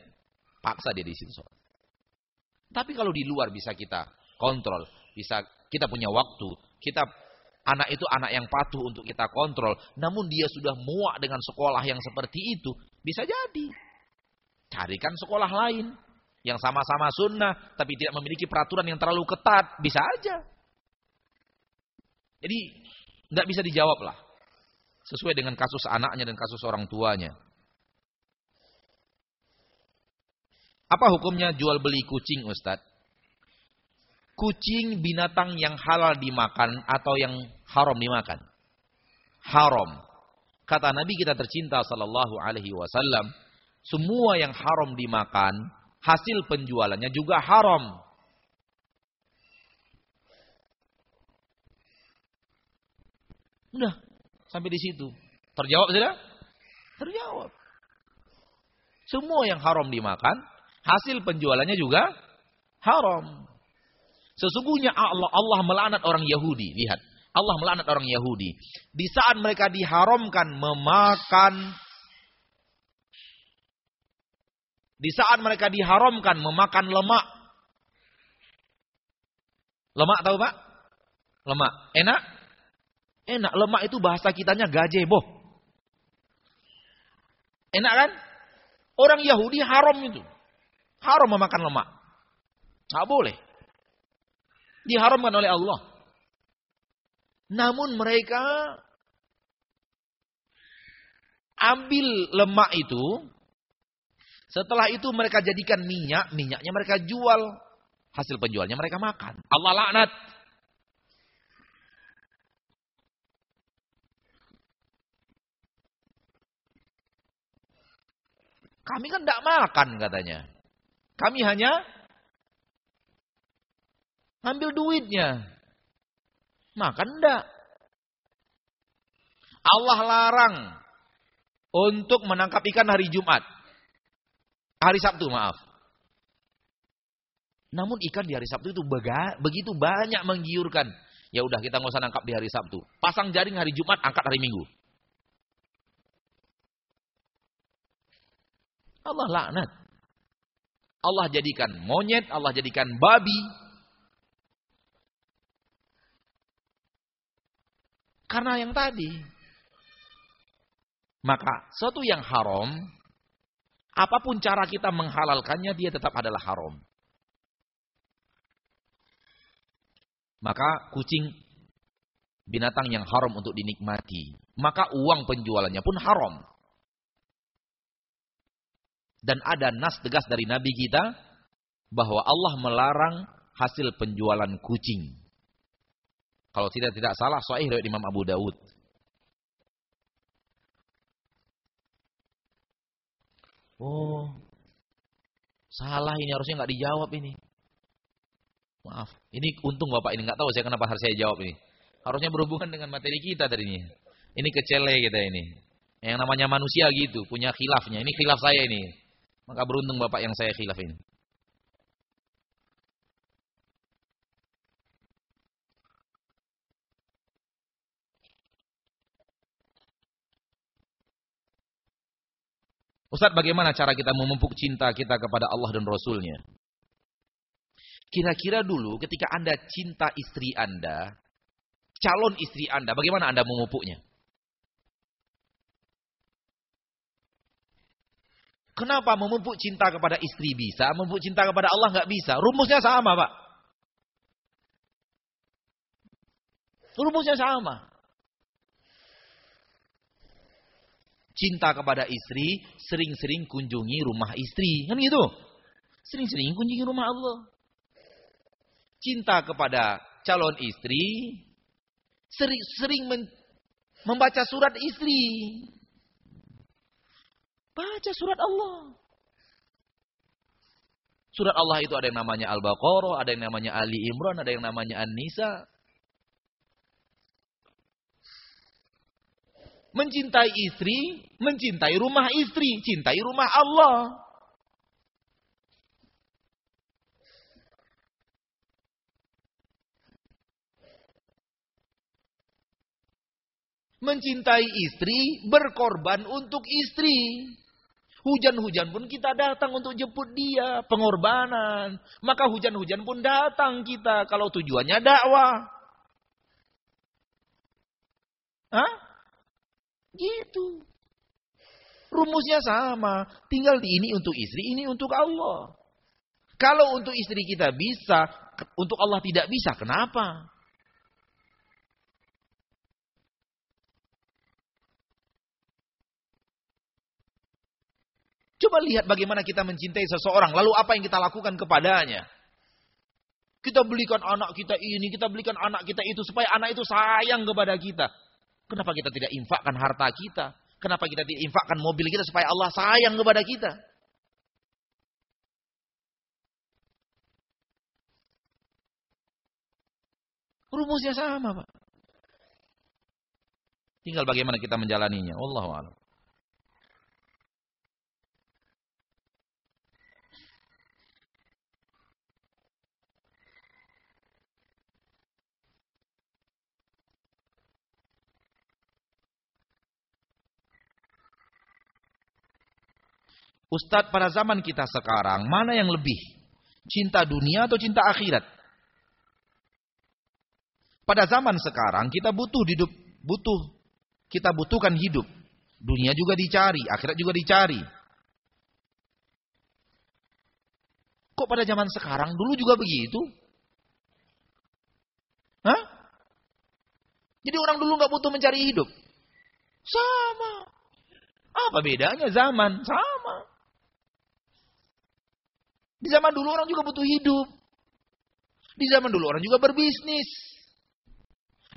Paksa dia di situ sholat. Tapi kalau di luar bisa kita kontrol, bisa kita punya waktu, kita anak itu anak yang patuh untuk kita kontrol, namun dia sudah muak dengan sekolah yang seperti itu, bisa jadi. Carikan sekolah lain yang sama-sama sunnah, tapi tidak memiliki peraturan yang terlalu ketat, bisa aja. Jadi nggak bisa dijawab lah, sesuai dengan kasus anaknya dan kasus orang tuanya. Apa hukumnya jual beli kucing Ustadz? Kucing binatang yang halal dimakan atau yang haram dimakan? Haram. Kata Nabi kita tercinta sallallahu alaihi wasallam, semua yang haram dimakan, hasil penjualannya juga haram. Udah, sampai di situ. Terjawab sudah? Terjawab. Semua yang haram dimakan, hasil penjualannya juga haram. Sesungguhnya Allah Allah melaknat orang Yahudi. Lihat, Allah melaknat orang Yahudi. Di saat mereka diharamkan memakan di saat mereka diharamkan memakan lemak. Lemak tahu Pak? Lemak. Enak? Enak. Lemak itu bahasa kitanya gajebo. Enak kan? Orang Yahudi haram itu. Haram memakan lemak. Tak boleh. Diharamkan oleh Allah. Namun mereka ambil lemak itu. Setelah itu mereka jadikan minyak. Minyaknya mereka jual. Hasil penjualnya mereka makan. Allah laknat. Kami kan tidak makan katanya. Kami hanya ambil duitnya. Makan enggak. Allah larang untuk menangkap ikan hari Jumat. Hari Sabtu, maaf. Namun ikan di hari Sabtu itu begitu banyak menggiurkan. Ya udah kita nggak usah nangkap di hari Sabtu. Pasang jaring hari Jumat, angkat hari Minggu. Allah laknat. Allah jadikan monyet, Allah jadikan babi. Karena yang tadi. Maka sesuatu yang haram, apa pun cara kita menghalalkannya, dia tetap adalah haram. Maka kucing binatang yang haram untuk dinikmati. Maka uang penjualannya pun haram. Dan ada nas tegas dari Nabi kita bahwa Allah melarang hasil penjualan kucing. Kalau tidak tidak salah sahih dari Imam Abu Dawud. Oh, salah ini harusnya nggak dijawab ini. Maaf, ini untung Bapak ini nggak tahu saya kenapa harus saya jawab ini. Harusnya berhubungan dengan materi kita tadi ini. Ini kecele kita ini. Yang namanya manusia gitu, punya khilafnya. Ini khilaf saya ini. Maka beruntung Bapak yang saya khilaf ini. Ustaz, bagaimana cara kita memupuk cinta kita kepada Allah dan Rasulnya? Kira-kira dulu ketika Anda cinta istri Anda, calon istri Anda, bagaimana Anda memupuknya? Kenapa memupuk cinta kepada istri bisa, memupuk cinta kepada Allah nggak bisa? Rumusnya sama, Pak. Rumusnya sama. Cinta kepada istri, sering-sering kunjungi rumah istri. Kan gitu? Sering-sering kunjungi rumah Allah cinta kepada calon istri, sering, sering membaca surat istri. Baca surat Allah. Surat Allah itu ada yang namanya Al-Baqarah, ada yang namanya Ali Imran, ada yang namanya An-Nisa. Mencintai istri, mencintai rumah istri, cintai rumah Allah. mencintai istri, berkorban untuk istri. Hujan-hujan pun kita datang untuk jemput dia, pengorbanan. Maka hujan-hujan pun datang kita kalau tujuannya dakwah. Hah? Gitu. Rumusnya sama. Tinggal di ini untuk istri, ini untuk Allah. Kalau untuk istri kita bisa, untuk Allah tidak bisa, kenapa? Coba lihat bagaimana kita mencintai seseorang, lalu apa yang kita lakukan kepadanya. Kita belikan anak kita ini, kita belikan anak kita itu, supaya anak itu sayang kepada kita. Kenapa kita tidak infakkan harta kita? Kenapa kita tidak infakkan mobil kita supaya Allah sayang kepada kita? Rumusnya sama, Pak. Tinggal bagaimana kita menjalaninya. Wallahu a'lam. Ustadz pada zaman kita sekarang, mana yang lebih? Cinta dunia atau cinta akhirat? Pada zaman sekarang kita butuh hidup, butuh kita butuhkan hidup. Dunia juga dicari, akhirat juga dicari. Kok pada zaman sekarang dulu juga begitu? Hah? Jadi orang dulu nggak butuh mencari hidup. Sama. Apa bedanya zaman? Sama. Di zaman dulu orang juga butuh hidup. Di zaman dulu orang juga berbisnis.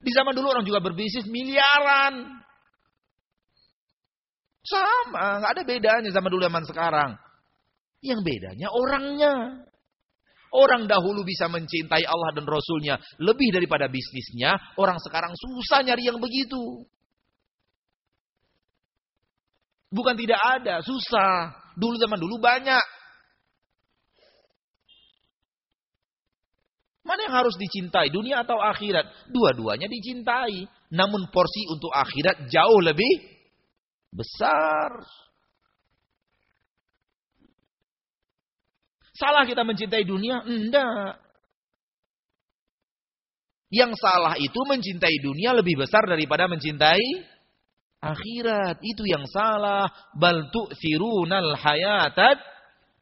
Di zaman dulu orang juga berbisnis miliaran. Sama, nggak ada bedanya sama dulu zaman sekarang. Yang bedanya orangnya. Orang dahulu bisa mencintai Allah dan Rasulnya lebih daripada bisnisnya. Orang sekarang susah nyari yang begitu. Bukan tidak ada, susah. Dulu zaman dulu banyak. Mana yang harus dicintai, dunia atau akhirat? Dua-duanya dicintai. Namun porsi untuk akhirat jauh lebih besar. Salah kita mencintai dunia? Enggak. Yang salah itu mencintai dunia lebih besar daripada mencintai akhirat. Itu yang salah. Bal tu'thirunal hayatat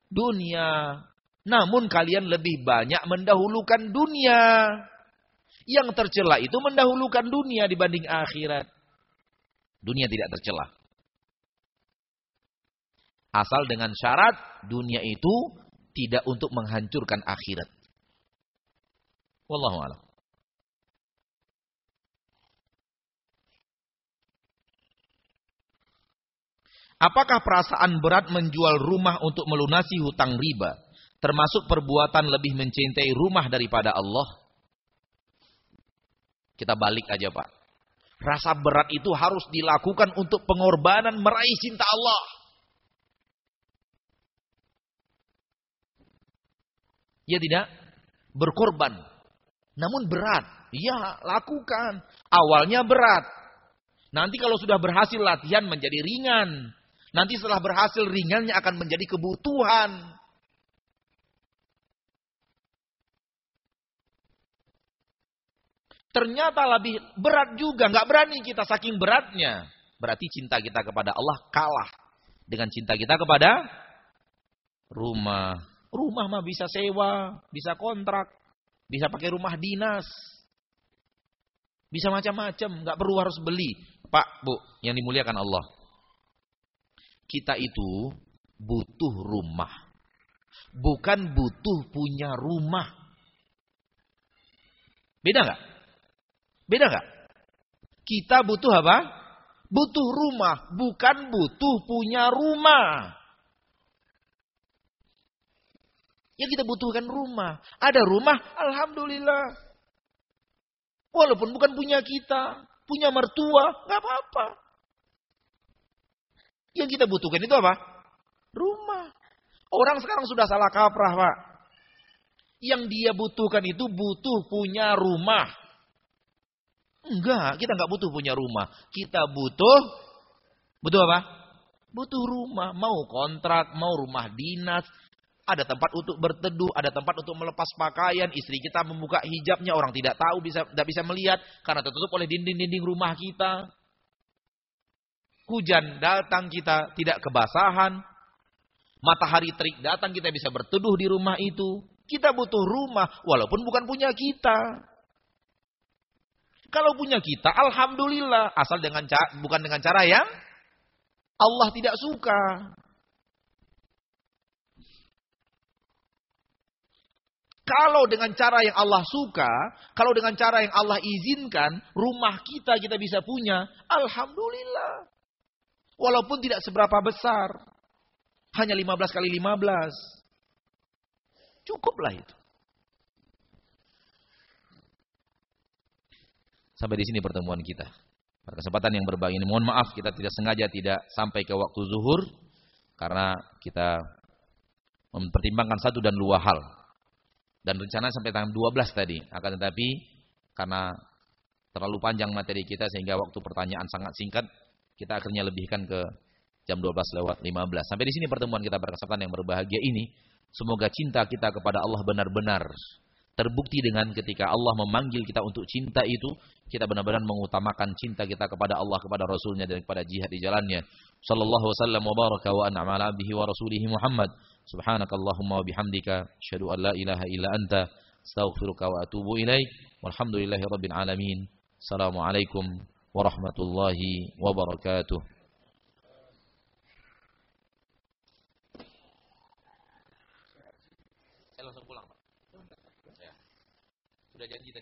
dunia. Namun kalian lebih banyak mendahulukan dunia. Yang tercela itu mendahulukan dunia dibanding akhirat. Dunia tidak tercela. Asal dengan syarat dunia itu tidak untuk menghancurkan akhirat. Wallahu a'lam. Apakah perasaan berat menjual rumah untuk melunasi hutang riba termasuk perbuatan lebih mencintai rumah daripada Allah? Kita balik aja, Pak. Rasa berat itu harus dilakukan untuk pengorbanan meraih cinta Allah. Ya tidak? Berkorban. Namun berat. Ya, lakukan. Awalnya berat. Nanti kalau sudah berhasil latihan menjadi ringan. Nanti setelah berhasil ringannya akan menjadi kebutuhan. Ternyata lebih berat juga. Nggak berani kita saking beratnya. Berarti cinta kita kepada Allah kalah. Dengan cinta kita kepada rumah. Rumah mah bisa sewa, bisa kontrak, bisa pakai rumah dinas. Bisa macam-macam, nggak perlu harus beli. Pak, Bu, yang dimuliakan Allah. Kita itu butuh rumah. Bukan butuh punya rumah. Beda nggak? Beda nggak? Kita butuh apa? Butuh rumah, bukan butuh punya rumah. Ya kita butuhkan rumah. Ada rumah, Alhamdulillah. Walaupun bukan punya kita. Punya mertua, nggak apa-apa. Yang kita butuhkan itu apa? Rumah. Orang sekarang sudah salah kaprah, Pak. Yang dia butuhkan itu butuh punya rumah. Enggak, kita enggak butuh punya rumah. Kita butuh, butuh apa? Butuh rumah. Mau kontrak, mau rumah dinas, ada tempat untuk berteduh, ada tempat untuk melepas pakaian. Istri kita membuka hijabnya, orang tidak tahu, bisa tidak bisa melihat karena tertutup oleh dinding-dinding rumah kita. Hujan datang kita tidak kebasahan. Matahari terik datang kita bisa berteduh di rumah itu. Kita butuh rumah walaupun bukan punya kita. Kalau punya kita, alhamdulillah, asal dengan bukan dengan cara yang Allah tidak suka. Kalau dengan cara yang Allah suka, kalau dengan cara yang Allah izinkan, rumah kita kita bisa punya, alhamdulillah. Walaupun tidak seberapa besar. Hanya 15 kali 15. Cukuplah itu. Sampai di sini pertemuan kita. Pada kesempatan yang berbagi ini, mohon maaf kita tidak sengaja tidak sampai ke waktu zuhur. Karena kita mempertimbangkan satu dan dua hal. Dan rencana sampai tanggal 12 tadi. Akan tetapi karena terlalu panjang materi kita sehingga waktu pertanyaan sangat singkat, kita akhirnya lebihkan ke jam 12 lewat 15. Sampai di sini pertemuan kita berkesempatan yang berbahagia ini. Semoga cinta kita kepada Allah benar-benar terbukti dengan ketika Allah memanggil kita untuk cinta itu, kita benar-benar mengutamakan cinta kita kepada Allah, kepada Rasulnya dan kepada jihad di jalannya. Sallallahu wasallam wa baraka wa an'ama ala abdihi wa rasulihi Muhammad. Subhanakallahumma wa bihamdika asyhadu an la ilaha illa anta astaghfiruka wa atubu ilaik. Walhamdulillahi rabbil alamin. Assalamualaikum warahmatullahi wabarakatuh. Saya langsung pulang, Pak. Ya. Sudah